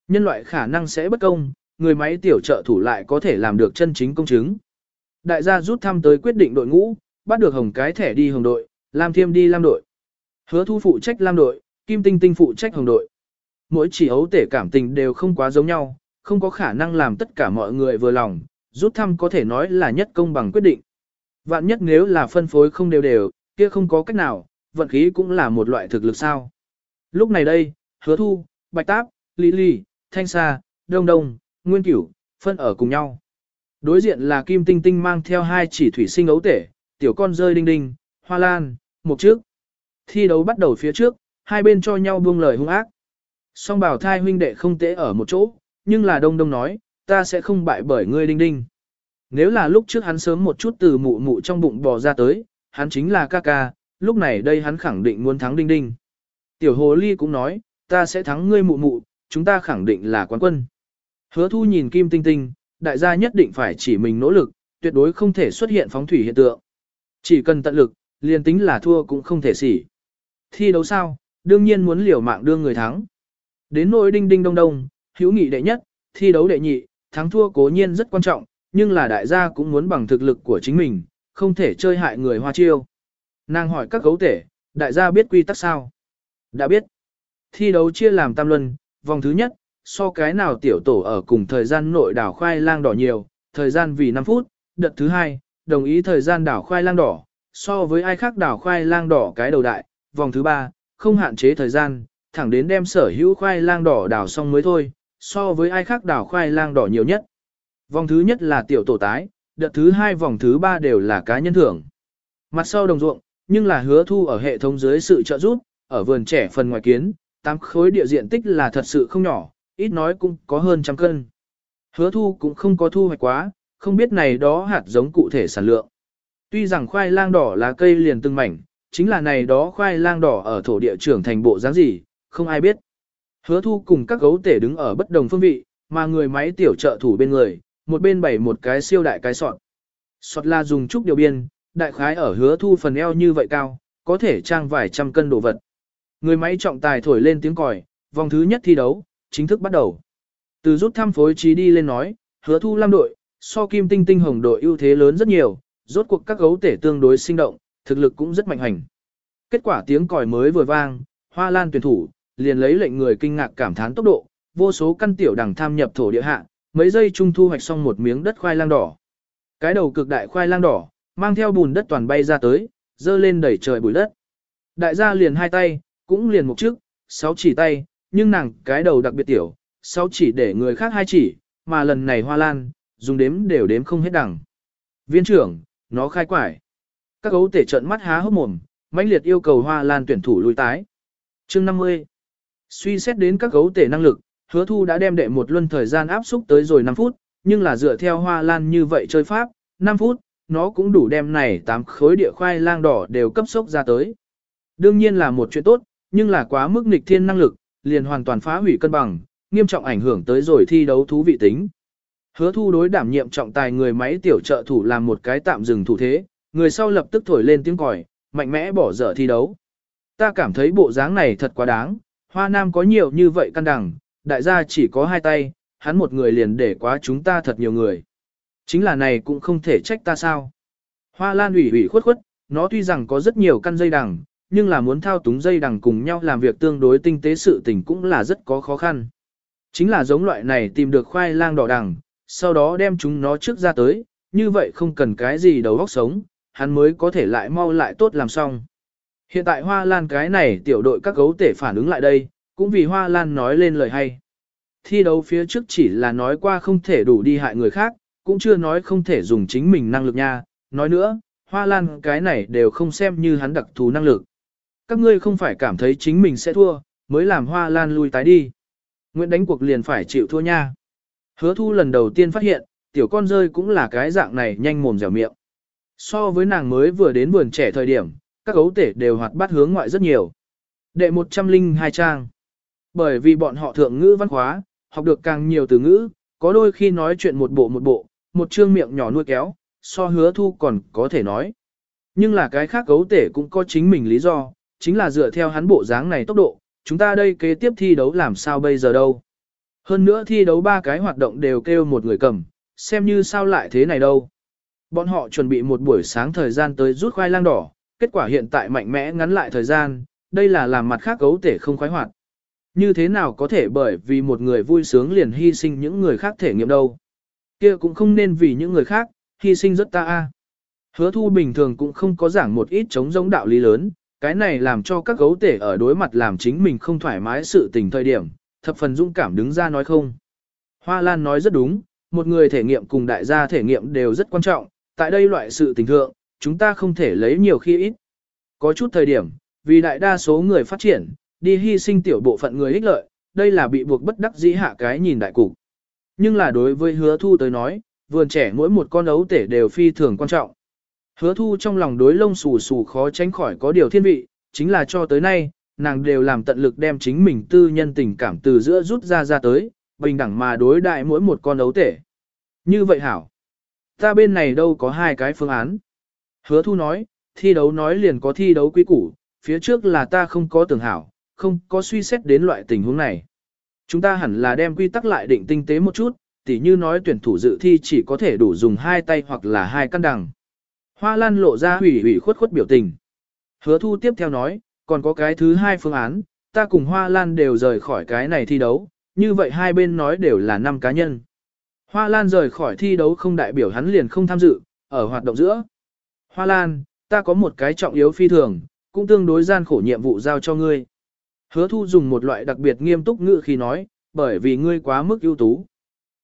Nhân loại khả năng sẽ bất công, người máy tiểu trợ thủ lại có thể làm được chân chính công chứng. Đại gia rút thăm tới quyết định đội ngũ, bắt được hồng cái thẻ đi hồng đội, Lam Thiêm đi Lam đội. Hứa thu phụ trách Lam đội, Kim Tinh Tinh phụ trách hồng đội. Mỗi chỉ ấu tể cảm tình đều không quá giống nhau, không có khả năng làm tất cả mọi người vừa lòng, rút thăm có thể nói là nhất công bằng quyết định. Vạn nhất nếu là phân phối không đều đều, kia không có cách nào, vận khí cũng là một loại thực lực sao. Lúc này đây, hứa thu, bạch táp, lý lý, thanh sa, đông đông, nguyên cửu, phân ở cùng nhau. Đối diện là kim tinh tinh mang theo hai chỉ thủy sinh ấu tể, tiểu con rơi đinh đinh, hoa lan, một trước. Thi đấu bắt đầu phía trước, hai bên cho nhau buông lời hung ác. Song bảo thai huynh đệ không tễ ở một chỗ, nhưng là đông đông nói, ta sẽ không bại bởi ngươi đinh đinh. Nếu là lúc trước hắn sớm một chút từ mụ mụ trong bụng bò ra tới, hắn chính là ca ca, lúc này đây hắn khẳng định muốn thắng đinh đinh. Tiểu hồ ly cũng nói, ta sẽ thắng ngươi mụ mụ, chúng ta khẳng định là quán quân. Hứa thu nhìn kim tinh tinh, đại gia nhất định phải chỉ mình nỗ lực, tuyệt đối không thể xuất hiện phóng thủy hiện tượng. Chỉ cần tận lực, liền tính là thua cũng không thể xỉ. Thi đấu sao, đương nhiên muốn liều mạng đương người thắng. Đến nỗi đinh đinh đông đông, hữu nghị đệ nhất, thi đấu đệ nhị, thắng thua cố nhiên rất quan trọng, nhưng là đại gia cũng muốn bằng thực lực của chính mình, không thể chơi hại người hoa chiêu. Nàng hỏi các gấu tể, đại gia biết quy tắc sao? Đã biết. Thi đấu chia làm tam luân, vòng thứ nhất, so cái nào tiểu tổ ở cùng thời gian nội đảo khoai lang đỏ nhiều, thời gian vì 5 phút, đợt thứ hai, đồng ý thời gian đảo khoai lang đỏ, so với ai khác đảo khoai lang đỏ cái đầu đại, vòng thứ ba, không hạn chế thời gian, thẳng đến đem sở hữu khoai lang đỏ đảo xong mới thôi, so với ai khác đảo khoai lang đỏ nhiều nhất. Vòng thứ nhất là tiểu tổ tái, đợt thứ hai vòng thứ ba đều là cá nhân thưởng. Mặt sau đồng ruộng, nhưng là hứa thu ở hệ thống dưới sự trợ giúp, ở vườn trẻ phần ngoài kiến, tám khối địa diện tích là thật sự không nhỏ, ít nói cũng có hơn trăm cân. Hứa thu cũng không có thu hoạch quá, không biết này đó hạt giống cụ thể sản lượng. Tuy rằng khoai lang đỏ là cây liền từng mảnh, chính là này đó khoai lang đỏ ở thổ địa trưởng thành bộ dáng gì, không ai biết. Hứa thu cùng các gấu tể đứng ở bất đồng phương vị, mà người máy tiểu trợ thủ bên người, một bên bày một cái siêu đại cái sọt. Sọt là dùng trúc điều biên, đại khái ở hứa thu phần eo như vậy cao, có thể trang vài trăm cân đồ vật. Người máy trọng tài thổi lên tiếng còi, vòng thứ nhất thi đấu, chính thức bắt đầu. Từ rút thăm phối trí đi lên nói, hứa thu lam đội, so kim tinh tinh hồng đội ưu thế lớn rất nhiều, rốt cuộc các gấu tể tương đối sinh động, thực lực cũng rất mạnh hành. Kết quả tiếng còi mới vừa vang, hoa lan tuyển thủ, liền lấy lệnh người kinh ngạc cảm thán tốc độ, vô số căn tiểu đằng tham nhập thổ địa hạ, mấy giây trung thu hoạch xong một miếng đất khoai lang đỏ. Cái đầu cực đại khoai lang đỏ, mang theo bùn đất toàn bay ra tới, dơ lên đẩy trời bụi đất. Đại gia liền hai tay, cũng liền một trước sáu chỉ tay, nhưng nàng cái đầu đặc biệt tiểu, sáu chỉ để người khác hai chỉ, mà lần này hoa lan, dùng đếm đều đếm không hết đẳng. Viên trưởng, nó khai quải. Các gấu tể trận mắt há hốc mồm, mãnh liệt yêu cầu hoa lan tuyển thủ lùi tái. Chương 50. Suy xét đến các gấu tể năng lực, hứa thu đã đem đệ một luân thời gian áp xúc tới rồi 5 phút, nhưng là dựa theo hoa lan như vậy chơi pháp, 5 phút, nó cũng đủ đem này tám khối địa khoai lang đỏ đều cấp sốc ra tới. Đương nhiên là một chuyện tốt, nhưng là quá mức nghịch thiên năng lực, liền hoàn toàn phá hủy cân bằng, nghiêm trọng ảnh hưởng tới rồi thi đấu thú vị tính. Hứa thu đối đảm nhiệm trọng tài người máy tiểu trợ thủ làm một cái tạm dừng thủ thế, người sau lập tức thổi lên tiếng còi, mạnh mẽ bỏ dở thi đấu. Ta cảm thấy bộ dáng này thật quá đáng, hoa nam có nhiều như vậy căn đẳng, đại gia chỉ có hai tay, hắn một người liền để quá chúng ta thật nhiều người. Chính là này cũng không thể trách ta sao. Hoa lan ủy ủy khuất khuất, nó tuy rằng có rất nhiều căn dây đằng, nhưng là muốn thao túng dây đằng cùng nhau làm việc tương đối tinh tế sự tình cũng là rất có khó khăn. Chính là giống loại này tìm được khoai lang đỏ đằng, sau đó đem chúng nó trước ra tới, như vậy không cần cái gì đầu óc sống, hắn mới có thể lại mau lại tốt làm xong. Hiện tại hoa lan cái này tiểu đội các gấu tể phản ứng lại đây, cũng vì hoa lan nói lên lời hay. Thi đấu phía trước chỉ là nói qua không thể đủ đi hại người khác, cũng chưa nói không thể dùng chính mình năng lực nha, nói nữa, hoa lan cái này đều không xem như hắn đặc thù năng lực. Các ngươi không phải cảm thấy chính mình sẽ thua, mới làm hoa lan lui tái đi. Nguyễn đánh cuộc liền phải chịu thua nha. Hứa thu lần đầu tiên phát hiện, tiểu con rơi cũng là cái dạng này nhanh mồm dẻo miệng. So với nàng mới vừa đến vườn trẻ thời điểm, các gấu tể đều hoạt bát hướng ngoại rất nhiều. Đệ 102 trang. Bởi vì bọn họ thượng ngữ văn khóa, học được càng nhiều từ ngữ, có đôi khi nói chuyện một bộ một bộ, một chương miệng nhỏ nuôi kéo, so hứa thu còn có thể nói. Nhưng là cái khác gấu tể cũng có chính mình lý do, chính là dựa theo hắn bộ dáng này tốc độ, chúng ta đây kế tiếp thi đấu làm sao bây giờ đâu. Hơn nữa thi đấu ba cái hoạt động đều kêu một người cầm, xem như sao lại thế này đâu. Bọn họ chuẩn bị một buổi sáng thời gian tới rút khoai lang đỏ, kết quả hiện tại mạnh mẽ ngắn lại thời gian, đây là làm mặt khác gấu thể không khoái hoạt. Như thế nào có thể bởi vì một người vui sướng liền hy sinh những người khác thể nghiệm đâu. kia cũng không nên vì những người khác, hy sinh rất ta a. Hứa thu bình thường cũng không có giảng một ít chống giống đạo lý lớn, cái này làm cho các gấu tể ở đối mặt làm chính mình không thoải mái sự tình thời điểm, thập phần dũng cảm đứng ra nói không. Hoa Lan nói rất đúng, một người thể nghiệm cùng đại gia thể nghiệm đều rất quan trọng, tại đây loại sự tình thượng, chúng ta không thể lấy nhiều khi ít. Có chút thời điểm, vì đại đa số người phát triển, đi hy sinh tiểu bộ phận người ích lợi, đây là bị buộc bất đắc dĩ hạ cái nhìn đại cục. Nhưng là đối với hứa thu tới nói, vườn trẻ mỗi một con ấu tể đều phi thường quan trọng. Hứa thu trong lòng đối lông xù xù khó tránh khỏi có điều thiên vị, chính là cho tới nay, nàng đều làm tận lực đem chính mình tư nhân tình cảm từ giữa rút ra ra tới, bình đẳng mà đối đại mỗi một con ấu tể. Như vậy hảo. Ta bên này đâu có hai cái phương án. Hứa thu nói, thi đấu nói liền có thi đấu quý củ, phía trước là ta không có tưởng hảo, không có suy xét đến loại tình huống này. Chúng ta hẳn là đem quy tắc lại định tinh tế một chút, tỉ như nói tuyển thủ dự thi chỉ có thể đủ dùng hai tay hoặc là hai căn đằng. Hoa Lan lộ ra hủy hủy khuất khuất biểu tình. Hứa thu tiếp theo nói, còn có cái thứ hai phương án, ta cùng Hoa Lan đều rời khỏi cái này thi đấu, như vậy hai bên nói đều là năm cá nhân. Hoa Lan rời khỏi thi đấu không đại biểu hắn liền không tham dự, ở hoạt động giữa. Hoa Lan, ta có một cái trọng yếu phi thường, cũng tương đối gian khổ nhiệm vụ giao cho ngươi. Hứa thu dùng một loại đặc biệt nghiêm túc ngữ khi nói, bởi vì ngươi quá mức ưu tú.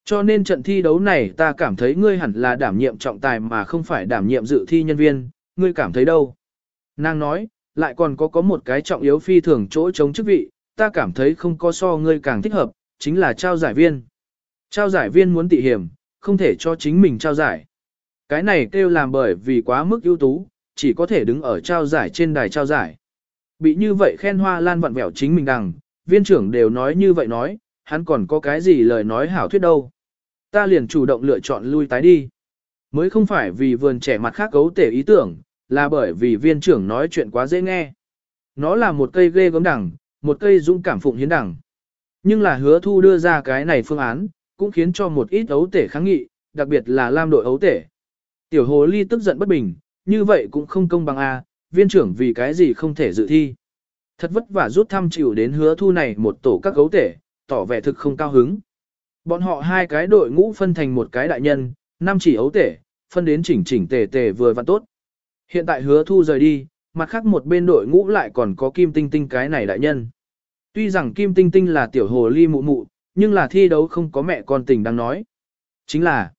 Cho nên trận thi đấu này ta cảm thấy ngươi hẳn là đảm nhiệm trọng tài mà không phải đảm nhiệm dự thi nhân viên, ngươi cảm thấy đâu? Nàng nói, lại còn có có một cái trọng yếu phi thường chỗ chống chức vị, ta cảm thấy không có so ngươi càng thích hợp, chính là trao giải viên. Trao giải viên muốn tị hiểm, không thể cho chính mình trao giải. Cái này kêu làm bởi vì quá mức ưu tú, chỉ có thể đứng ở trao giải trên đài trao giải. Bị như vậy khen hoa lan vặn vẹo chính mình đằng, viên trưởng đều nói như vậy nói, hắn còn có cái gì lời nói hảo thuyết đâu. Ta liền chủ động lựa chọn lui tái đi. Mới không phải vì vườn trẻ mặt khác cấu tể ý tưởng, là bởi vì viên trưởng nói chuyện quá dễ nghe. Nó là một cây ghê gớm đẳng, một cây dũng cảm phụng hiến đẳng. Nhưng là hứa thu đưa ra cái này phương án, cũng khiến cho một ít ấu tể kháng nghị, đặc biệt là lam đội ấu tể. Tiểu hồ ly tức giận bất bình, như vậy cũng không công bằng a viên trưởng vì cái gì không thể dự thi. Thật vất vả rút thăm chịu đến hứa thu này một tổ các gấu tể, tỏ vẻ thực không cao hứng. Bọn họ hai cái đội ngũ phân thành một cái đại nhân, năm chỉ ấu tể, phân đến chỉnh chỉnh tề tề vừa và tốt. Hiện tại hứa thu rời đi, mặt khác một bên đội ngũ lại còn có Kim Tinh Tinh cái này đại nhân. Tuy rằng Kim Tinh Tinh là tiểu hồ ly mụ mụ, nhưng là thi đấu không có mẹ con tình đang nói. Chính là,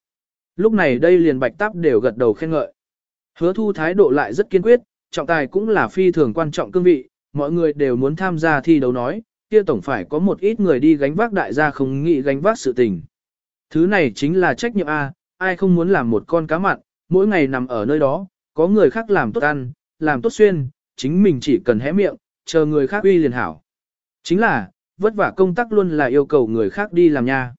lúc này đây liền bạch táp đều gật đầu khen ngợi. Hứa thu thái độ lại rất kiên quyết, trọng tài cũng là phi thường quan trọng cương vị, mọi người đều muốn tham gia thi đấu nói, kia tổng phải có một ít người đi gánh vác đại gia không nghĩ gánh vác sự tình. Thứ này chính là trách nhiệm A, ai không muốn làm một con cá mặn, mỗi ngày nằm ở nơi đó, có người khác làm tốt ăn, làm tốt xuyên, chính mình chỉ cần hé miệng, chờ người khác uy liền hảo. Chính là, vất vả công tác luôn là yêu cầu người khác đi làm nha.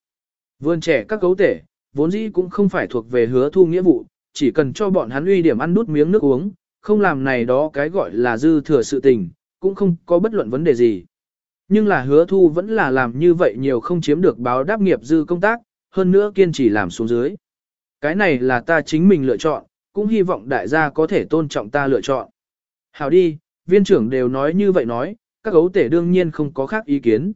Vườn trẻ các cấu tể, vốn dĩ cũng không phải thuộc về hứa thu nghĩa vụ, chỉ cần cho bọn hắn uy điểm ăn nút miếng nước uống, không làm này đó cái gọi là dư thừa sự tình, cũng không có bất luận vấn đề gì. Nhưng là hứa thu vẫn là làm như vậy nhiều không chiếm được báo đáp nghiệp dư công tác, hơn nữa kiên trì làm xuống dưới. Cái này là ta chính mình lựa chọn, cũng hy vọng đại gia có thể tôn trọng ta lựa chọn. hào đi, viên trưởng đều nói như vậy nói, các gấu tể đương nhiên không có khác ý kiến.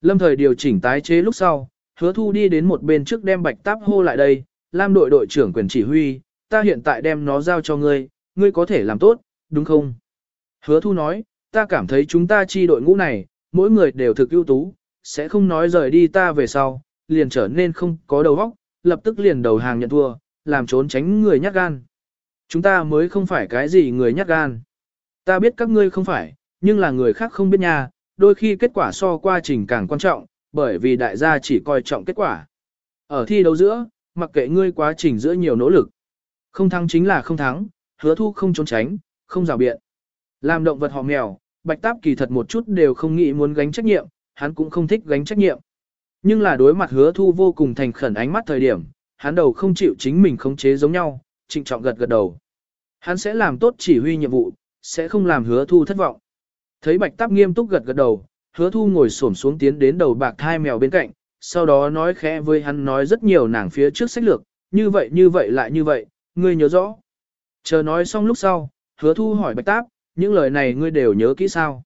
Lâm thời điều chỉnh tái chế lúc sau, hứa thu đi đến một bên trước đem bạch táp hô lại đây, Lam đội đội trưởng quyền chỉ huy, ta hiện tại đem nó giao cho ngươi, ngươi có thể làm tốt, đúng không? Hứa thu nói, ta cảm thấy chúng ta chi đội ngũ này, mỗi người đều thực ưu tú, sẽ không nói rời đi ta về sau, liền trở nên không có đầu óc, lập tức liền đầu hàng nhận thua, làm trốn tránh người nhát gan. Chúng ta mới không phải cái gì người nhát gan. Ta biết các ngươi không phải, nhưng là người khác không biết nha, đôi khi kết quả so qua trình càng quan trọng, bởi vì đại gia chỉ coi trọng kết quả. Ở thi đấu giữa, mặc kệ ngươi quá trình giữa nhiều nỗ lực. Không thắng chính là không thắng, hứa thu không trốn tránh, không rào biện. Làm động vật họ mèo, bạch táp kỳ thật một chút đều không nghĩ muốn gánh trách nhiệm, hắn cũng không thích gánh trách nhiệm. Nhưng là đối mặt hứa thu vô cùng thành khẩn ánh mắt thời điểm, hắn đầu không chịu chính mình khống chế giống nhau, trịnh trọng gật gật đầu. Hắn sẽ làm tốt chỉ huy nhiệm vụ, sẽ không làm hứa thu thất vọng. Thấy bạch táp nghiêm túc gật gật đầu, hứa thu ngồi xổm xuống tiến đến đầu bạc thai mèo bên cạnh, sau đó nói khẽ với hắn nói rất nhiều nàng phía trước sách lược, như vậy như vậy lại như vậy, ngươi nhớ rõ. Chờ nói xong lúc sau, hứa thu hỏi bạch táp, những lời này ngươi đều nhớ kỹ sao?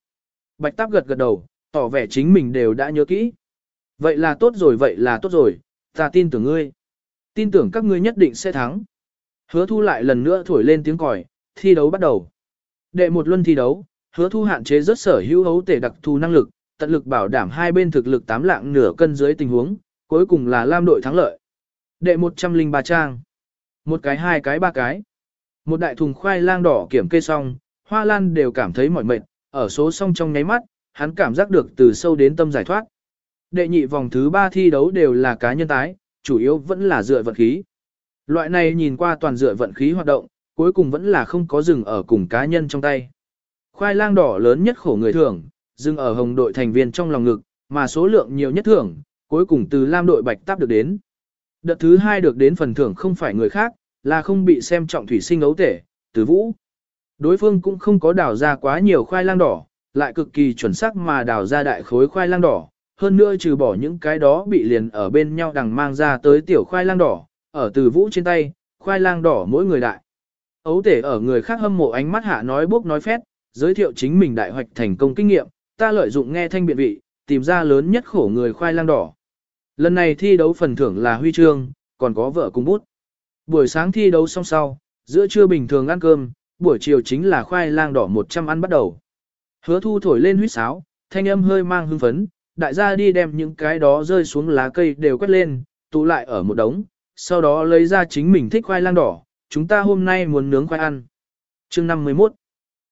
Bạch táp gật gật đầu, tỏ vẻ chính mình đều đã nhớ kỹ. Vậy là tốt rồi vậy là tốt rồi, ta tin tưởng ngươi. Tin tưởng các ngươi nhất định sẽ thắng. Hứa thu lại lần nữa thổi lên tiếng còi, thi đấu bắt đầu. Đệ một luân thi đấu, hứa thu hạn chế rất sở hữu hấu tể đặc thù năng lực, tận lực bảo đảm hai bên thực lực tám lạng nửa cân dưới tình huống, cuối cùng là Lam đội thắng lợi. Đệ 103 trang. Một cái hai cái ba cái. Một đại thùng khoai lang đỏ kiểm kê xong, Hoa Lan đều cảm thấy mỏi mệt, ở số song trong nháy mắt, hắn cảm giác được từ sâu đến tâm giải thoát. Đệ nhị vòng thứ ba thi đấu đều là cá nhân tái, chủ yếu vẫn là dựa vận khí. Loại này nhìn qua toàn dựa vận khí hoạt động, cuối cùng vẫn là không có dừng ở cùng cá nhân trong tay. Khoai lang đỏ lớn nhất khổ người thưởng, dừng ở hồng đội thành viên trong lòng ngực, mà số lượng nhiều nhất thưởng, cuối cùng từ lam đội bạch táp được đến. Đợt thứ hai được đến phần thưởng không phải người khác, là không bị xem trọng thủy sinh ấu tể, từ vũ. Đối phương cũng không có đào ra quá nhiều khoai lang đỏ, lại cực kỳ chuẩn xác mà đào ra đại khối khoai lang đỏ, hơn nữa trừ bỏ những cái đó bị liền ở bên nhau đằng mang ra tới tiểu khoai lang đỏ, ở từ vũ trên tay, khoai lang đỏ mỗi người đại. Ấu tể ở người khác hâm mộ ánh mắt hạ nói bốc nói phét, giới thiệu chính mình đại hoạch thành công kinh nghiệm, ta lợi dụng nghe thanh biện vị, tìm ra lớn nhất khổ người khoai lang đỏ. Lần này thi đấu phần thưởng là huy chương, còn có vợ cùng bút. Buổi sáng thi đấu xong sau, giữa trưa bình thường ăn cơm, buổi chiều chính là khoai lang đỏ 100 ăn bắt đầu. Hứa thu thổi lên huýt sáo, thanh âm hơi mang hưng phấn, đại gia đi đem những cái đó rơi xuống lá cây đều quét lên, tụ lại ở một đống, sau đó lấy ra chính mình thích khoai lang đỏ, chúng ta hôm nay muốn nướng khoai ăn. chương 51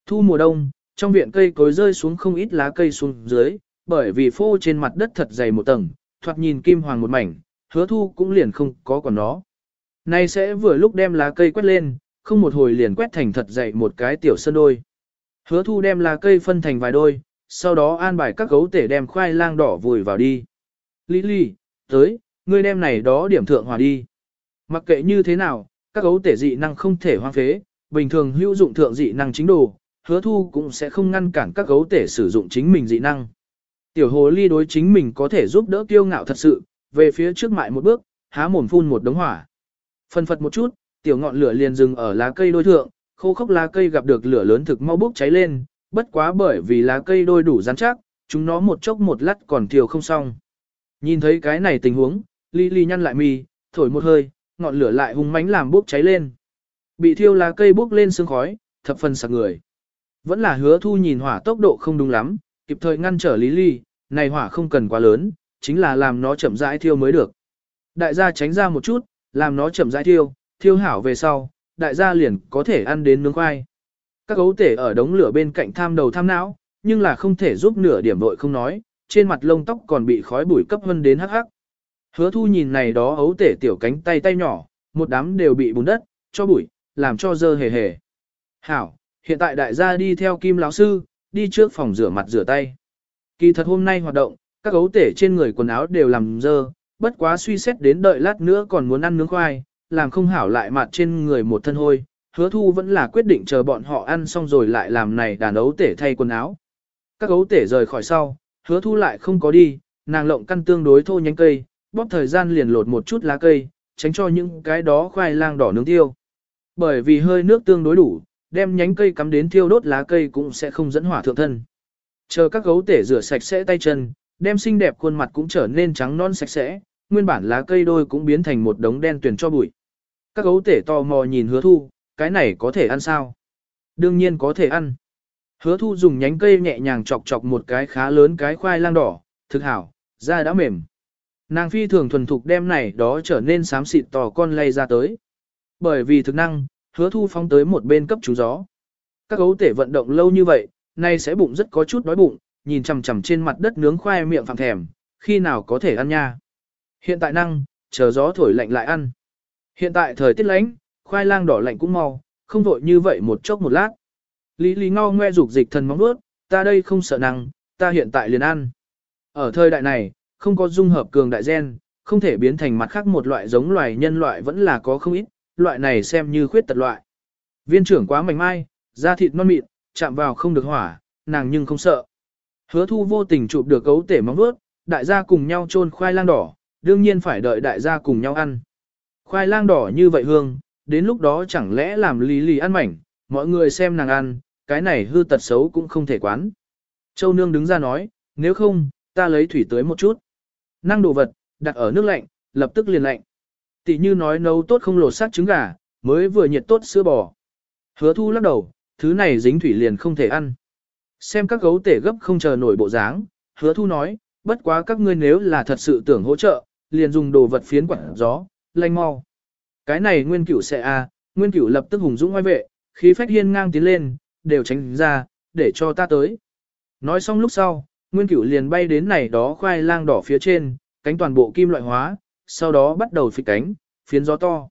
Thu mùa đông, trong viện cây cối rơi xuống không ít lá cây xuống dưới, bởi vì phô trên mặt đất thật dày một tầng, thoạt nhìn kim hoàng một mảnh, hứa thu cũng liền không có còn nó. Nay sẽ vừa lúc đem lá cây quét lên, không một hồi liền quét thành thật dậy một cái tiểu sân đôi. Hứa thu đem lá cây phân thành vài đôi, sau đó an bài các gấu tể đem khoai lang đỏ vùi vào đi. Lý Lý, tới, ngươi đem này đó điểm thượng hòa đi. Mặc kệ như thế nào, các gấu tể dị năng không thể hoang phế, bình thường hữu dụng thượng dị năng chính đồ, hứa thu cũng sẽ không ngăn cản các gấu tể sử dụng chính mình dị năng. Tiểu hồ ly đối chính mình có thể giúp đỡ kiêu ngạo thật sự, về phía trước mại một bước, há mồm phun một đống hỏa. Phân phật một chút, tiểu ngọn lửa liền dừng ở lá cây đôi thượng, khô khốc lá cây gặp được lửa lớn thực mau bốc cháy lên, bất quá bởi vì lá cây đôi đủ rắn chắc, chúng nó một chốc một lát còn thiêu không xong. Nhìn thấy cái này tình huống, Ly Ly nhăn lại mi, thổi một hơi, ngọn lửa lại hung mãnh làm bốc cháy lên. Bị thiêu lá cây bốc lên sương khói, thập phần sặc người. Vẫn là hứa thu nhìn hỏa tốc độ không đúng lắm, kịp thời ngăn trở Lý Ly, này hỏa không cần quá lớn, chính là làm nó chậm rãi thiêu mới được. Đại gia tránh ra một chút, làm nó chậm rãi thiêu, thiêu hảo về sau, đại gia liền có thể ăn đến nướng khoai. Các gấu tể ở đống lửa bên cạnh tham đầu tham não, nhưng là không thể giúp nửa điểm vội không nói, trên mặt lông tóc còn bị khói bụi cấp hơn đến hắc hắc. Hứa thu nhìn này đó ấu tể tiểu cánh tay tay nhỏ, một đám đều bị bùn đất, cho bụi, làm cho dơ hề hề. Hảo, hiện tại đại gia đi theo kim lão sư, đi trước phòng rửa mặt rửa tay. Kỳ thật hôm nay hoạt động, các gấu tể trên người quần áo đều làm dơ, bất quá suy xét đến đợi lát nữa còn muốn ăn nướng khoai, làm không hảo lại mặt trên người một thân hôi, hứa thu vẫn là quyết định chờ bọn họ ăn xong rồi lại làm này đàn ấu tể thay quần áo. Các ấu tể rời khỏi sau, hứa thu lại không có đi, nàng lộng căn tương đối thô nhánh cây, bóp thời gian liền lột một chút lá cây, tránh cho những cái đó khoai lang đỏ nướng tiêu. Bởi vì hơi nước tương đối đủ, đem nhánh cây cắm đến thiêu đốt lá cây cũng sẽ không dẫn hỏa thượng thân. Chờ các gấu tể rửa sạch sẽ tay chân, đem xinh đẹp khuôn mặt cũng trở nên trắng non sạch sẽ, nguyên bản lá cây đôi cũng biến thành một đống đen tuyền cho bụi. Các gấu tể tò mò nhìn hứa thu, cái này có thể ăn sao? Đương nhiên có thể ăn. Hứa thu dùng nhánh cây nhẹ nhàng chọc chọc một cái khá lớn cái khoai lang đỏ, thực hảo, da đã mềm. Nàng phi thường thuần thục đem này đó trở nên xám xịt tò con lay ra tới. Bởi vì thực năng, hứa thu phóng tới một bên cấp chú gió. Các gấu tể vận động lâu như vậy, nay sẽ bụng rất có chút đói bụng, nhìn chằm chằm trên mặt đất nướng khoai miệng phẳng thèm, khi nào có thể ăn nha. Hiện tại năng, chờ gió thổi lạnh lại ăn. Hiện tại thời tiết lạnh, khoai lang đỏ lạnh cũng mau, không vội như vậy một chốc một lát. Lý Lý ngao ngoe dục dịch thần móng nuốt, ta đây không sợ năng, ta hiện tại liền ăn. Ở thời đại này, không có dung hợp cường đại gen, không thể biến thành mặt khác một loại giống loài nhân loại vẫn là có không ít, loại này xem như khuyết tật loại. Viên trưởng quá mảnh mai, da thịt non mịn, chạm vào không được hỏa, nàng nhưng không sợ. Hứa thu vô tình chụp được cấu tể móng vuốt, đại gia cùng nhau chôn khoai lang đỏ, đương nhiên phải đợi đại gia cùng nhau ăn. Khoai lang đỏ như vậy hương, đến lúc đó chẳng lẽ làm lý lì ăn mảnh, mọi người xem nàng ăn, cái này hư tật xấu cũng không thể quán. Châu Nương đứng ra nói, nếu không, ta lấy thủy tới một chút. Năng đồ vật, đặt ở nước lạnh, lập tức liền lạnh. Tỷ như nói nấu tốt không lột xác trứng gà, mới vừa nhiệt tốt sữa bò. Hứa thu lắc đầu, thứ này dính thủy liền không thể ăn. Xem các gấu tể gấp không chờ nổi bộ dáng, hứa thu nói, bất quá các ngươi nếu là thật sự tưởng hỗ trợ, liền dùng đồ vật phiến quảng gió, lanh mau. Cái này nguyên cửu sẽ a, nguyên cửu lập tức hùng dũng ngoài vệ, khí phách hiên ngang tiến lên, đều tránh ra, để cho ta tới. Nói xong lúc sau, nguyên cửu liền bay đến này đó khoai lang đỏ phía trên, cánh toàn bộ kim loại hóa, sau đó bắt đầu phịch cánh, phiến gió to.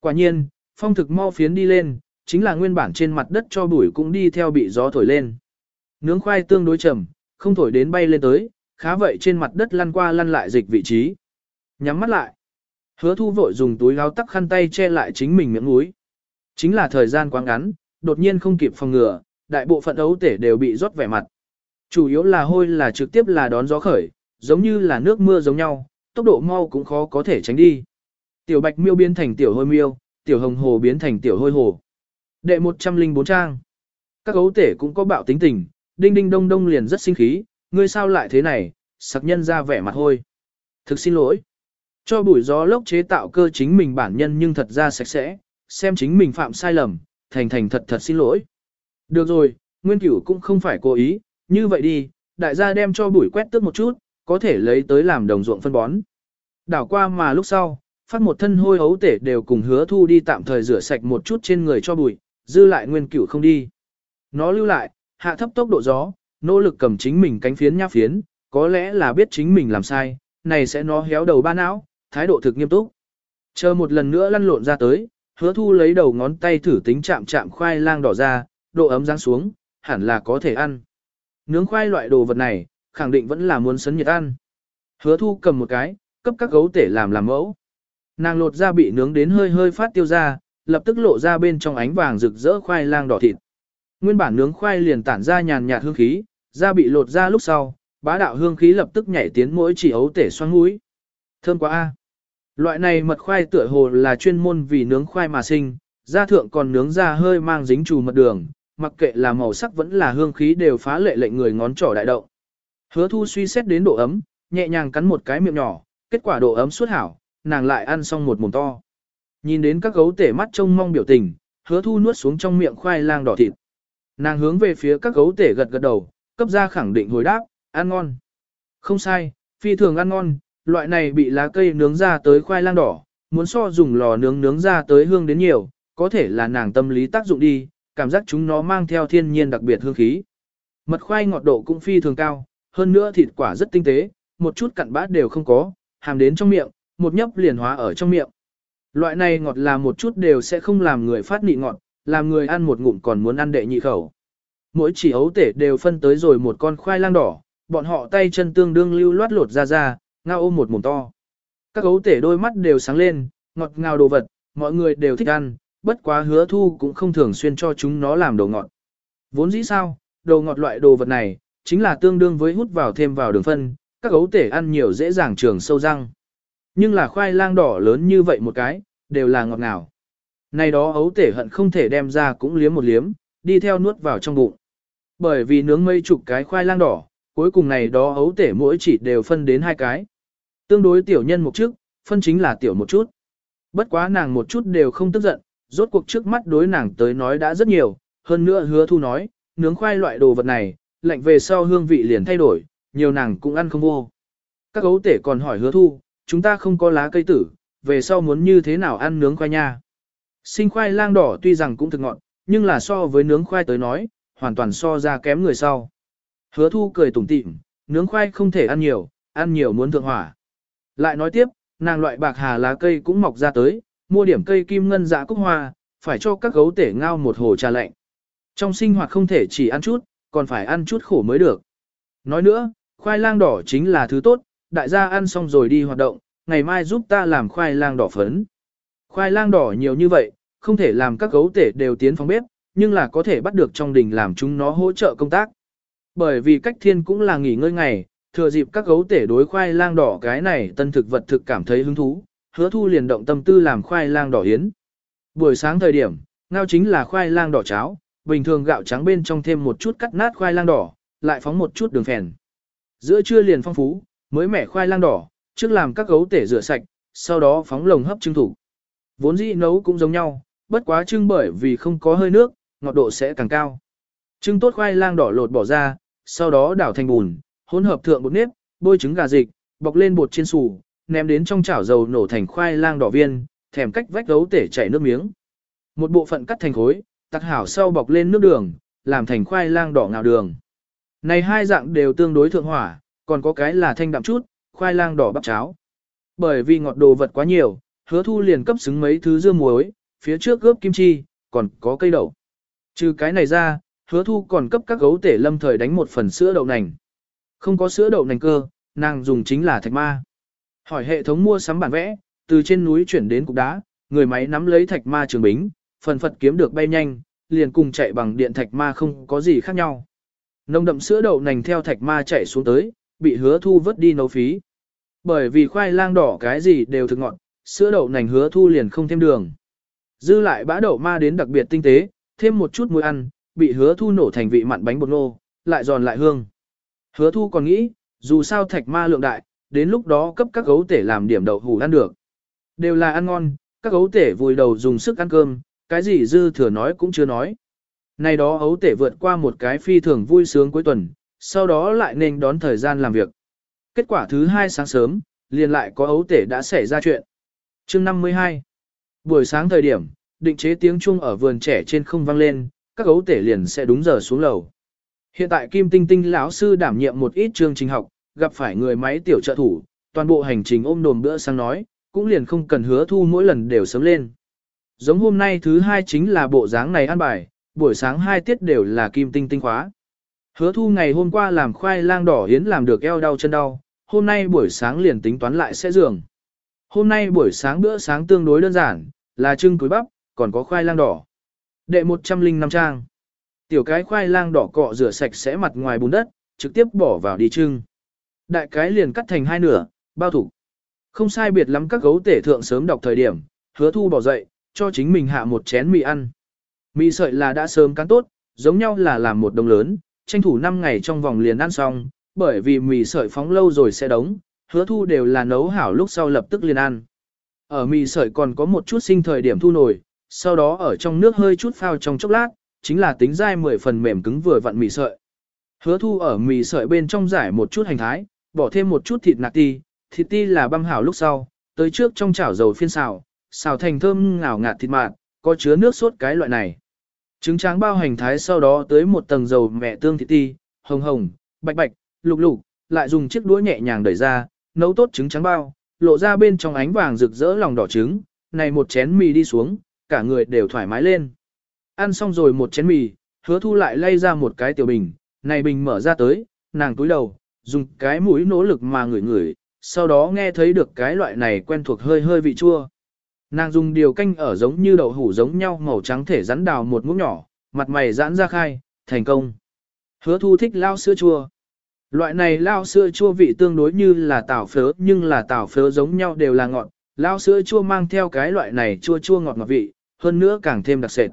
Quả nhiên, phong thực mau phiến đi lên, chính là nguyên bản trên mặt đất cho bụi cũng đi theo bị gió thổi lên. Nướng khoai tương đối chậm, không thổi đến bay lên tới, khá vậy trên mặt đất lăn qua lăn lại dịch vị trí. Nhắm mắt lại. Hứa thu vội dùng túi áo tắc khăn tay che lại chính mình miệng mũi. Chính là thời gian quá ngắn, đột nhiên không kịp phòng ngừa, đại bộ phận ấu tể đều bị rót vẻ mặt. Chủ yếu là hôi là trực tiếp là đón gió khởi, giống như là nước mưa giống nhau, tốc độ mau cũng khó có thể tránh đi. Tiểu bạch miêu biến thành tiểu hôi miêu, tiểu hồng hồ biến thành tiểu hôi hồ. Đệ 104 trang. Các ấu tể cũng có bạo tính tình, đinh đinh đông đông liền rất sinh khí, ngươi sao lại thế này, sặc nhân ra vẻ mặt hôi. Thực xin lỗi. Cho bụi gió lốc chế tạo cơ chính mình bản nhân nhưng thật ra sạch sẽ, xem chính mình phạm sai lầm, thành thành thật thật xin lỗi. Được rồi, nguyên cửu cũng không phải cố ý, như vậy đi, đại gia đem cho bụi quét tước một chút, có thể lấy tới làm đồng ruộng phân bón. Đảo qua mà lúc sau, phát một thân hôi hấu tể đều cùng hứa thu đi tạm thời rửa sạch một chút trên người cho bụi, dư lại nguyên cửu không đi. Nó lưu lại, hạ thấp tốc độ gió, nỗ lực cầm chính mình cánh phiến nháp phiến, có lẽ là biết chính mình làm sai, này sẽ nó héo đầu ba não, thái độ thực nghiêm túc. Chờ một lần nữa lăn lộn ra tới, hứa thu lấy đầu ngón tay thử tính chạm chạm khoai lang đỏ ra, độ ấm giáng xuống, hẳn là có thể ăn. Nướng khoai loại đồ vật này, khẳng định vẫn là muốn sấn nhiệt ăn. Hứa thu cầm một cái, cấp các gấu tể làm làm mẫu. Nàng lột ra bị nướng đến hơi hơi phát tiêu ra, lập tức lộ ra bên trong ánh vàng rực rỡ khoai lang đỏ thịt. Nguyên bản nướng khoai liền tản ra nhàn nhạt hương khí, da bị lột ra lúc sau, bá đạo hương khí lập tức nhảy tiến mỗi chỉ ấu tể xoắn mũi. Thơm quá a. Loại này mật khoai tựa hồ là chuyên môn vì nướng khoai mà sinh, da thượng còn nướng ra hơi mang dính trù mật đường, mặc kệ là màu sắc vẫn là hương khí đều phá lệ lệnh người ngón trỏ đại động. Hứa thu suy xét đến độ ấm, nhẹ nhàng cắn một cái miệng nhỏ, kết quả độ ấm suốt hảo, nàng lại ăn xong một mồm to. Nhìn đến các gấu tể mắt trông mong biểu tình, hứa thu nuốt xuống trong miệng khoai lang đỏ thịt. Nàng hướng về phía các gấu tể gật gật đầu, cấp ra khẳng định hồi đáp, ăn ngon. Không sai, phi thường ăn ngon, loại này bị lá cây nướng ra tới khoai lang đỏ, muốn so dùng lò nướng nướng ra tới hương đến nhiều, có thể là nàng tâm lý tác dụng đi, cảm giác chúng nó mang theo thiên nhiên đặc biệt hương khí. Mật khoai ngọt độ cũng phi thường cao, hơn nữa thịt quả rất tinh tế, một chút cặn bát đều không có, hàm đến trong miệng, một nhấp liền hóa ở trong miệng. Loại này ngọt là một chút đều sẽ không làm người phát nị ngọt, làm người ăn một ngụm còn muốn ăn đệ nhị khẩu. Mỗi chỉ ấu tể đều phân tới rồi một con khoai lang đỏ, bọn họ tay chân tương đương lưu loát lột ra ra, ngao ôm một mồm to. Các gấu tể đôi mắt đều sáng lên, ngọt ngào đồ vật, mọi người đều thích ăn, bất quá hứa thu cũng không thường xuyên cho chúng nó làm đồ ngọt. Vốn dĩ sao, đồ ngọt loại đồ vật này, chính là tương đương với hút vào thêm vào đường phân, các gấu tể ăn nhiều dễ dàng trường sâu răng. Nhưng là khoai lang đỏ lớn như vậy một cái, đều là ngọt ngào. Này đó ấu tể hận không thể đem ra cũng liếm một liếm, đi theo nuốt vào trong bụng. Bởi vì nướng mây chục cái khoai lang đỏ, cuối cùng này đó ấu tể mỗi chỉ đều phân đến hai cái. Tương đối tiểu nhân một chút, phân chính là tiểu một chút. Bất quá nàng một chút đều không tức giận, rốt cuộc trước mắt đối nàng tới nói đã rất nhiều, hơn nữa hứa thu nói, nướng khoai loại đồ vật này, lạnh về sau hương vị liền thay đổi, nhiều nàng cũng ăn không vô. Các gấu tể còn hỏi hứa thu, chúng ta không có lá cây tử, về sau muốn như thế nào ăn nướng khoai nha. Sinh khoai lang đỏ tuy rằng cũng thực ngọn, nhưng là so với nướng khoai tới nói, hoàn toàn so ra kém người sau. Hứa thu cười tủm tỉm, nướng khoai không thể ăn nhiều, ăn nhiều muốn thượng hỏa. Lại nói tiếp, nàng loại bạc hà lá cây cũng mọc ra tới, mua điểm cây kim ngân dạ cúc hoa, phải cho các gấu tể ngao một hồ trà lạnh. Trong sinh hoạt không thể chỉ ăn chút, còn phải ăn chút khổ mới được. Nói nữa, khoai lang đỏ chính là thứ tốt, đại gia ăn xong rồi đi hoạt động, ngày mai giúp ta làm khoai lang đỏ phấn. Khoai lang đỏ nhiều như vậy, không thể làm các gấu tể đều tiến phòng bếp, nhưng là có thể bắt được trong đình làm chúng nó hỗ trợ công tác. Bởi vì cách thiên cũng là nghỉ ngơi ngày, thừa dịp các gấu tể đối khoai lang đỏ cái này tân thực vật thực cảm thấy hứng thú, hứa thu liền động tâm tư làm khoai lang đỏ yến. Buổi sáng thời điểm, ngao chính là khoai lang đỏ cháo, bình thường gạo trắng bên trong thêm một chút cắt nát khoai lang đỏ, lại phóng một chút đường phèn. Giữa trưa liền phong phú, mới mẻ khoai lang đỏ, trước làm các gấu tể rửa sạch, sau đó phóng lồng hấp trưng thủ. Vốn dĩ nấu cũng giống nhau, bất quá trưng bởi vì không có hơi nước, ngọt độ sẽ càng cao. Trưng tốt khoai lang đỏ lột bỏ ra, sau đó đảo thành bùn, hỗn hợp thượng bột nếp, bôi trứng gà dịch, bọc lên bột chiên xù, ném đến trong chảo dầu nổ thành khoai lang đỏ viên, thèm cách vách gấu tể chảy nước miếng. Một bộ phận cắt thành khối, tắc hảo sau bọc lên nước đường, làm thành khoai lang đỏ ngào đường. Này hai dạng đều tương đối thượng hỏa, còn có cái là thanh đạm chút, khoai lang đỏ bắp cháo. Bởi vì ngọt đồ vật quá nhiều, hứa thu liền cấp xứng mấy thứ dưa muối, phía trước gớp kim chi, còn có cây đậu. Trừ cái này ra, hứa thu còn cấp các gấu tể lâm thời đánh một phần sữa đậu nành. Không có sữa đậu nành cơ, nàng dùng chính là thạch ma. Hỏi hệ thống mua sắm bản vẽ, từ trên núi chuyển đến cục đá, người máy nắm lấy thạch ma trường bính, phần phật kiếm được bay nhanh, liền cùng chạy bằng điện thạch ma không có gì khác nhau. Nông đậm sữa đậu nành theo thạch ma chạy xuống tới, bị hứa thu vớt đi nấu phí. Bởi vì khoai lang đỏ cái gì đều thực ngọt, sữa đậu nành hứa thu liền không thêm đường. Dư lại bã đậu ma đến đặc biệt tinh tế, thêm một chút muối ăn, bị hứa thu nổ thành vị mặn bánh bột nô, lại giòn lại hương. Hứa thu còn nghĩ, dù sao thạch ma lượng đại, đến lúc đó cấp các gấu tể làm điểm đậu hủ ăn được. Đều là ăn ngon, các gấu tể vùi đầu dùng sức ăn cơm, cái gì dư thừa nói cũng chưa nói. Này đó ấu tể vượt qua một cái phi thường vui sướng cuối tuần, sau đó lại nên đón thời gian làm việc. Kết quả thứ hai sáng sớm, liền lại có ấu tể đã xảy ra chuyện. chương 52 Buổi sáng thời điểm, định chế tiếng chuông ở vườn trẻ trên không vang lên, các ấu tể liền sẽ đúng giờ xuống lầu. Hiện tại Kim Tinh Tinh lão sư đảm nhiệm một ít chương trình học, gặp phải người máy tiểu trợ thủ, toàn bộ hành trình ôm đồm bữa sáng nói, cũng liền không cần hứa thu mỗi lần đều sớm lên. Giống hôm nay thứ hai chính là bộ dáng này ăn bài, buổi sáng hai tiết đều là Kim Tinh Tinh khóa. Hứa thu ngày hôm qua làm khoai lang đỏ hiến làm được eo đau chân đau, hôm nay buổi sáng liền tính toán lại sẽ giường. Hôm nay buổi sáng bữa sáng tương đối đơn giản, là trưng túi bắp, còn có khoai lang đỏ. Đệ 105 trang. Tiểu cái khoai lang đỏ cọ rửa sạch sẽ mặt ngoài bùn đất, trực tiếp bỏ vào đi trưng. Đại cái liền cắt thành hai nửa, bao thủ. Không sai biệt lắm các gấu tể thượng sớm đọc thời điểm, hứa thu bỏ dậy, cho chính mình hạ một chén mì ăn. Mì sợi là đã sớm cắn tốt, giống nhau là làm một đồng lớn, tranh thủ 5 ngày trong vòng liền ăn xong, bởi vì mì sợi phóng lâu rồi sẽ đóng, hứa thu đều là nấu hảo lúc sau lập tức liền ăn. Ở mì sợi còn có một chút sinh thời điểm thu nổi, sau đó ở trong nước hơi chút phao trong chốc lát, chính là tính dai 10 phần mềm cứng vừa vặn mì sợi. Hứa thu ở mì sợi bên trong giải một chút hành thái, bỏ thêm một chút thịt nạc ti, thịt ti là băm hảo lúc sau, tới trước trong chảo dầu phiên xào, xào thành thơm ngào ngạt thịt mạt, có chứa nước sốt cái loại này. Trứng tráng bao hành thái sau đó tới một tầng dầu mẹ tương thịt ti, hồng hồng, bạch bạch, lục lục, lại dùng chiếc đũa nhẹ nhàng đẩy ra, nấu tốt trứng trắng bao, lộ ra bên trong ánh vàng rực rỡ lòng đỏ trứng, này một chén mì đi xuống, cả người đều thoải mái lên. Ăn xong rồi một chén mì, hứa thu lại lay ra một cái tiểu bình, này bình mở ra tới, nàng túi đầu, dùng cái mũi nỗ lực mà ngửi ngửi, sau đó nghe thấy được cái loại này quen thuộc hơi hơi vị chua. Nàng dùng điều canh ở giống như đậu hủ giống nhau màu trắng thể rắn đào một muỗng nhỏ, mặt mày giãn ra khai, thành công. Hứa thu thích lao sữa chua. Loại này lao sữa chua vị tương đối như là tảo phớ nhưng là tảo phớ giống nhau đều là ngọt. Lao sữa chua mang theo cái loại này chua chua ngọt ngọt vị, hơn nữa càng thêm đặc sệt.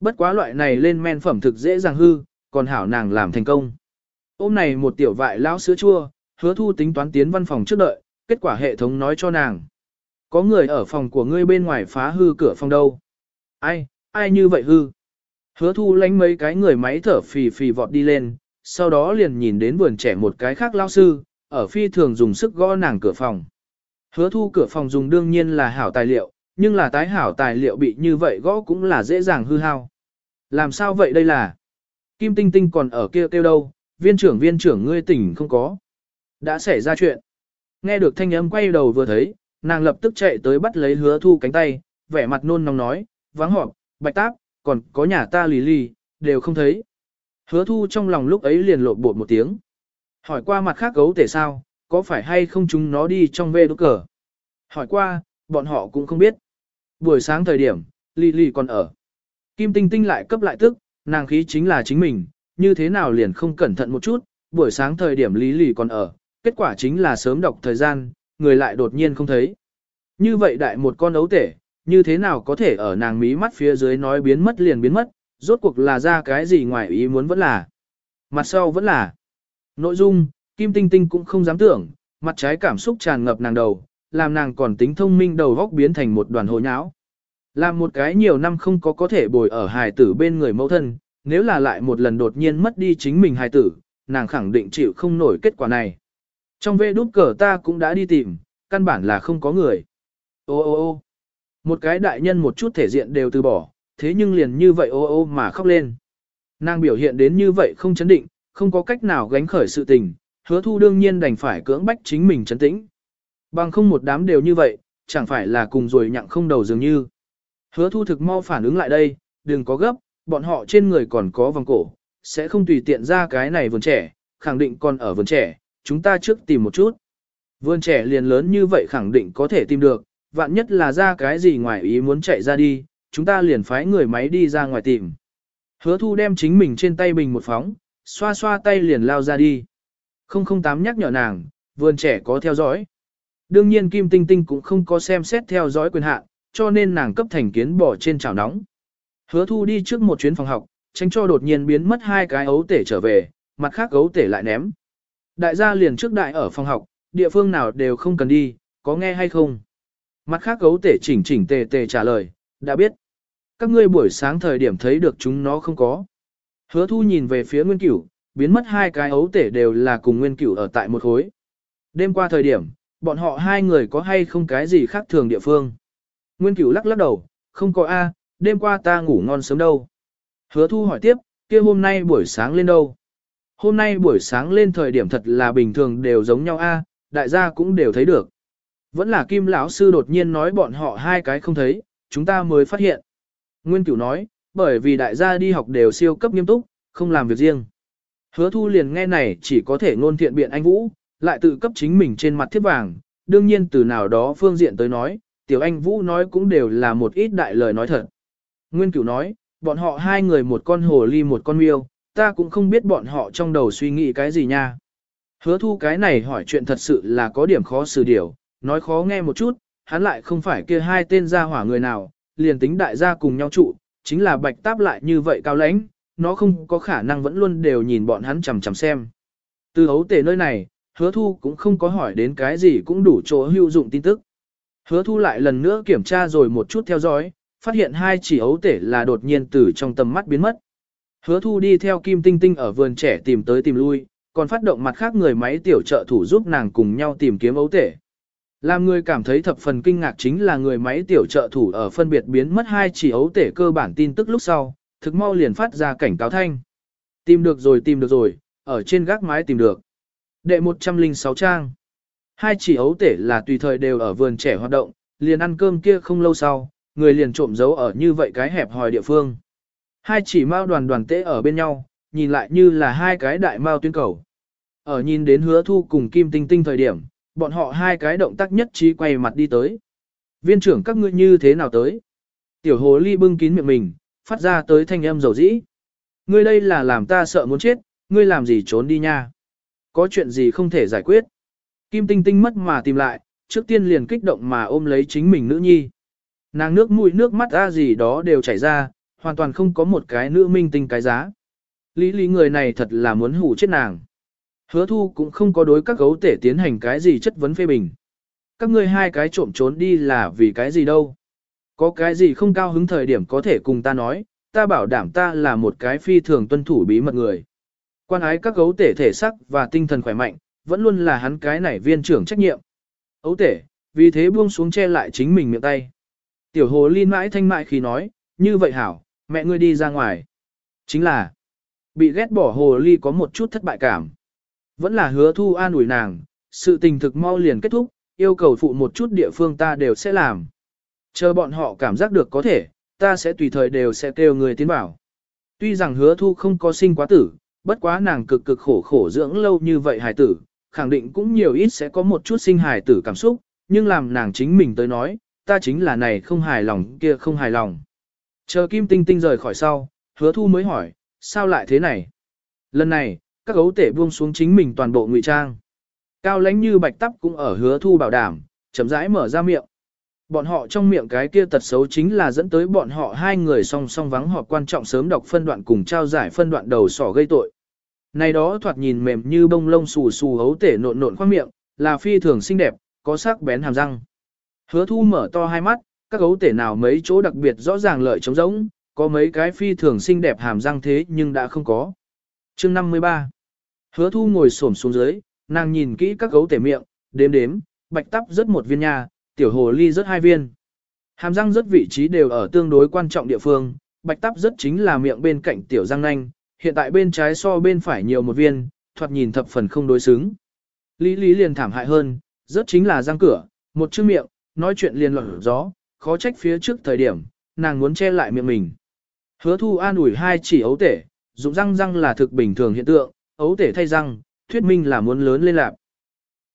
Bất quá loại này lên men phẩm thực dễ dàng hư, còn hảo nàng làm thành công. Ôm này một tiểu vại lão sữa chua, hứa thu tính toán tiến văn phòng trước đợi, kết quả hệ thống nói cho nàng. Có người ở phòng của ngươi bên ngoài phá hư cửa phòng đâu. Ai, ai như vậy hư? Hứa thu lánh mấy cái người máy thở phì phì vọt đi lên, sau đó liền nhìn đến vườn trẻ một cái khác lao sư, ở phi thường dùng sức gõ nàng cửa phòng. Hứa thu cửa phòng dùng đương nhiên là hảo tài liệu, nhưng là tái hảo tài liệu bị như vậy gõ cũng là dễ dàng hư hao. Làm sao vậy đây là? Kim Tinh Tinh còn ở kia kêu đâu, viên trưởng viên trưởng ngươi tỉnh không có. Đã xảy ra chuyện. Nghe được thanh âm quay đầu vừa thấy, nàng lập tức chạy tới bắt lấy hứa thu cánh tay, vẻ mặt nôn nóng nói, vắng họp, bạch táp, còn có nhà ta lì lì, đều không thấy. Hứa thu trong lòng lúc ấy liền lộn bột một tiếng. Hỏi qua mặt khác gấu tể sao, có phải hay không chúng nó đi trong vê đốt cờ? Hỏi qua, bọn họ cũng không biết. Buổi sáng thời điểm, lì lì còn ở. Kim tinh tinh lại cấp lại tức, nàng khí chính là chính mình, như thế nào liền không cẩn thận một chút, buổi sáng thời điểm lý lì còn ở, kết quả chính là sớm đọc thời gian, người lại đột nhiên không thấy. Như vậy đại một con ấu tể, như thế nào có thể ở nàng mí mắt phía dưới nói biến mất liền biến mất, rốt cuộc là ra cái gì ngoài ý muốn vẫn là. Mặt sau vẫn là. Nội dung, Kim Tinh Tinh cũng không dám tưởng, mặt trái cảm xúc tràn ngập nàng đầu, làm nàng còn tính thông minh đầu góc biến thành một đoàn hồ nháo. Làm một cái nhiều năm không có có thể bồi ở hài tử bên người mẫu thân, nếu là lại một lần đột nhiên mất đi chính mình hài tử, nàng khẳng định chịu không nổi kết quả này. Trong vê đút cờ ta cũng đã đi tìm, căn bản là không có người. Ô ô ô một cái đại nhân một chút thể diện đều từ bỏ, thế nhưng liền như vậy ô ô mà khóc lên. Nàng biểu hiện đến như vậy không chấn định, không có cách nào gánh khởi sự tình, hứa thu đương nhiên đành phải cưỡng bách chính mình chấn tĩnh. Bằng không một đám đều như vậy, chẳng phải là cùng rồi nhặng không đầu dường như. Hứa thu thực mau phản ứng lại đây, đừng có gấp, bọn họ trên người còn có vòng cổ, sẽ không tùy tiện ra cái này vườn trẻ, khẳng định còn ở vườn trẻ, chúng ta trước tìm một chút. Vườn trẻ liền lớn như vậy khẳng định có thể tìm được, vạn nhất là ra cái gì ngoài ý muốn chạy ra đi, chúng ta liền phái người máy đi ra ngoài tìm. Hứa thu đem chính mình trên tay bình một phóng, xoa xoa tay liền lao ra đi. 008 nhắc nhở nàng, vườn trẻ có theo dõi. Đương nhiên Kim Tinh Tinh cũng không có xem xét theo dõi quyền hạn, cho nên nàng cấp thành kiến bỏ trên chảo nóng. Hứa thu đi trước một chuyến phòng học, tránh cho đột nhiên biến mất hai cái ấu tể trở về, mặt khác ấu tể lại ném. Đại gia liền trước đại ở phòng học, địa phương nào đều không cần đi, có nghe hay không? Mặt khác ấu tể chỉnh chỉnh tề tề trả lời, đã biết. Các ngươi buổi sáng thời điểm thấy được chúng nó không có. Hứa thu nhìn về phía nguyên cửu, biến mất hai cái ấu tể đều là cùng nguyên cửu ở tại một khối. Đêm qua thời điểm, bọn họ hai người có hay không cái gì khác thường địa phương. Nguyên cửu lắc lắc đầu, không có A, đêm qua ta ngủ ngon sớm đâu. Hứa thu hỏi tiếp, kia hôm nay buổi sáng lên đâu? Hôm nay buổi sáng lên thời điểm thật là bình thường đều giống nhau a, đại gia cũng đều thấy được. Vẫn là Kim lão sư đột nhiên nói bọn họ hai cái không thấy, chúng ta mới phát hiện. Nguyên Cửu nói, bởi vì đại gia đi học đều siêu cấp nghiêm túc, không làm việc riêng. Hứa thu liền nghe này chỉ có thể ngôn thiện biện anh Vũ, lại tự cấp chính mình trên mặt thiết vàng, đương nhiên từ nào đó phương diện tới nói, tiểu anh Vũ nói cũng đều là một ít đại lời nói thật. Nguyên Cửu nói, bọn họ hai người một con hồ ly một con miêu, ta cũng không biết bọn họ trong đầu suy nghĩ cái gì nha. Hứa thu cái này hỏi chuyện thật sự là có điểm khó xử điều, nói khó nghe một chút, hắn lại không phải kia hai tên gia hỏa người nào, liền tính đại gia cùng nhau trụ, chính là bạch táp lại như vậy cao lãnh, nó không có khả năng vẫn luôn đều nhìn bọn hắn chằm chằm xem. Từ hấu tể nơi này, hứa thu cũng không có hỏi đến cái gì cũng đủ chỗ hữu dụng tin tức. Hứa thu lại lần nữa kiểm tra rồi một chút theo dõi, phát hiện hai chỉ ấu tể là đột nhiên từ trong tầm mắt biến mất. Hứa thu đi theo Kim Tinh Tinh ở vườn trẻ tìm tới tìm lui, còn phát động mặt khác người máy tiểu trợ thủ giúp nàng cùng nhau tìm kiếm ấu tể. Làm người cảm thấy thập phần kinh ngạc chính là người máy tiểu trợ thủ ở phân biệt biến mất hai chỉ ấu tể cơ bản tin tức lúc sau, thực mau liền phát ra cảnh cáo thanh. Tìm được rồi tìm được rồi, ở trên gác mái tìm được. Đệ 106 trang. Hai chỉ ấu tể là tùy thời đều ở vườn trẻ hoạt động, liền ăn cơm kia không lâu sau, người liền trộm giấu ở như vậy cái hẹp hòi địa phương. Hai chỉ mao đoàn đoàn tễ ở bên nhau, nhìn lại như là hai cái đại mao tuyên cầu. Ở nhìn đến hứa thu cùng Kim Tinh Tinh thời điểm, bọn họ hai cái động tác nhất trí quay mặt đi tới. Viên trưởng các ngươi như thế nào tới? Tiểu hồ ly bưng kín miệng mình, phát ra tới thanh âm dầu dĩ. Ngươi đây là làm ta sợ muốn chết, ngươi làm gì trốn đi nha? Có chuyện gì không thể giải quyết? Kim Tinh Tinh mất mà tìm lại, trước tiên liền kích động mà ôm lấy chính mình nữ nhi. Nàng nước mũi nước mắt ra gì đó đều chảy ra, hoàn toàn không có một cái nữ minh tinh cái giá. Lý lý người này thật là muốn hủ chết nàng. Hứa thu cũng không có đối các gấu tể tiến hành cái gì chất vấn phê bình. Các ngươi hai cái trộm trốn đi là vì cái gì đâu. Có cái gì không cao hứng thời điểm có thể cùng ta nói, ta bảo đảm ta là một cái phi thường tuân thủ bí mật người. Quan ái các gấu tể thể sắc và tinh thần khỏe mạnh, vẫn luôn là hắn cái nảy viên trưởng trách nhiệm. Ấu tể, vì thế buông xuống che lại chính mình miệng tay. Tiểu hồ ly mãi thanh mại khi nói, như vậy hảo, mẹ ngươi đi ra ngoài. Chính là, bị ghét bỏ hồ ly có một chút thất bại cảm. Vẫn là hứa thu an ủi nàng, sự tình thực mau liền kết thúc, yêu cầu phụ một chút địa phương ta đều sẽ làm. Chờ bọn họ cảm giác được có thể, ta sẽ tùy thời đều sẽ kêu người tiến bảo. Tuy rằng hứa thu không có sinh quá tử, bất quá nàng cực cực khổ khổ dưỡng lâu như vậy hài tử, khẳng định cũng nhiều ít sẽ có một chút sinh hài tử cảm xúc, nhưng làm nàng chính mình tới nói, ta chính là này không hài lòng kia không hài lòng. Chờ Kim Tinh Tinh rời khỏi sau, hứa thu mới hỏi, sao lại thế này? Lần này, các gấu tể buông xuống chính mình toàn bộ ngụy trang. Cao lãnh như bạch tắp cũng ở hứa thu bảo đảm, chậm rãi mở ra miệng. Bọn họ trong miệng cái kia tật xấu chính là dẫn tới bọn họ hai người song song vắng họp quan trọng sớm đọc phân đoạn cùng trao giải phân đoạn đầu sỏ gây tội. Này đó thoạt nhìn mềm như bông lông xù xù hấu tể nộn nộn khoang miệng, là phi thường xinh đẹp, có sắc bén hàm răng. Hứa thu mở to hai mắt, các gấu tể nào mấy chỗ đặc biệt rõ ràng lợi trống rỗng, có mấy cái phi thường xinh đẹp hàm răng thế nhưng đã không có. chương 53 Hứa thu ngồi xổm xuống dưới, nàng nhìn kỹ các gấu tể miệng, đếm đếm, bạch tắp rớt một viên nha, tiểu hồ ly rớt hai viên. Hàm răng rớt vị trí đều ở tương đối quan trọng địa phương, bạch tắp rớt chính là miệng bên cạnh tiểu răng nanh, hiện tại bên trái so bên phải nhiều một viên, thoạt nhìn thập phần không đối xứng. Lý lý liền thảm hại hơn, rất chính là răng cửa, một chữ miệng, nói chuyện liền lọt gió, khó trách phía trước thời điểm, nàng muốn che lại miệng mình. Hứa thu an ủi hai chỉ ấu tể, dụng răng răng là thực bình thường hiện tượng, ấu tể thay răng, thuyết minh là muốn lớn lên lạc.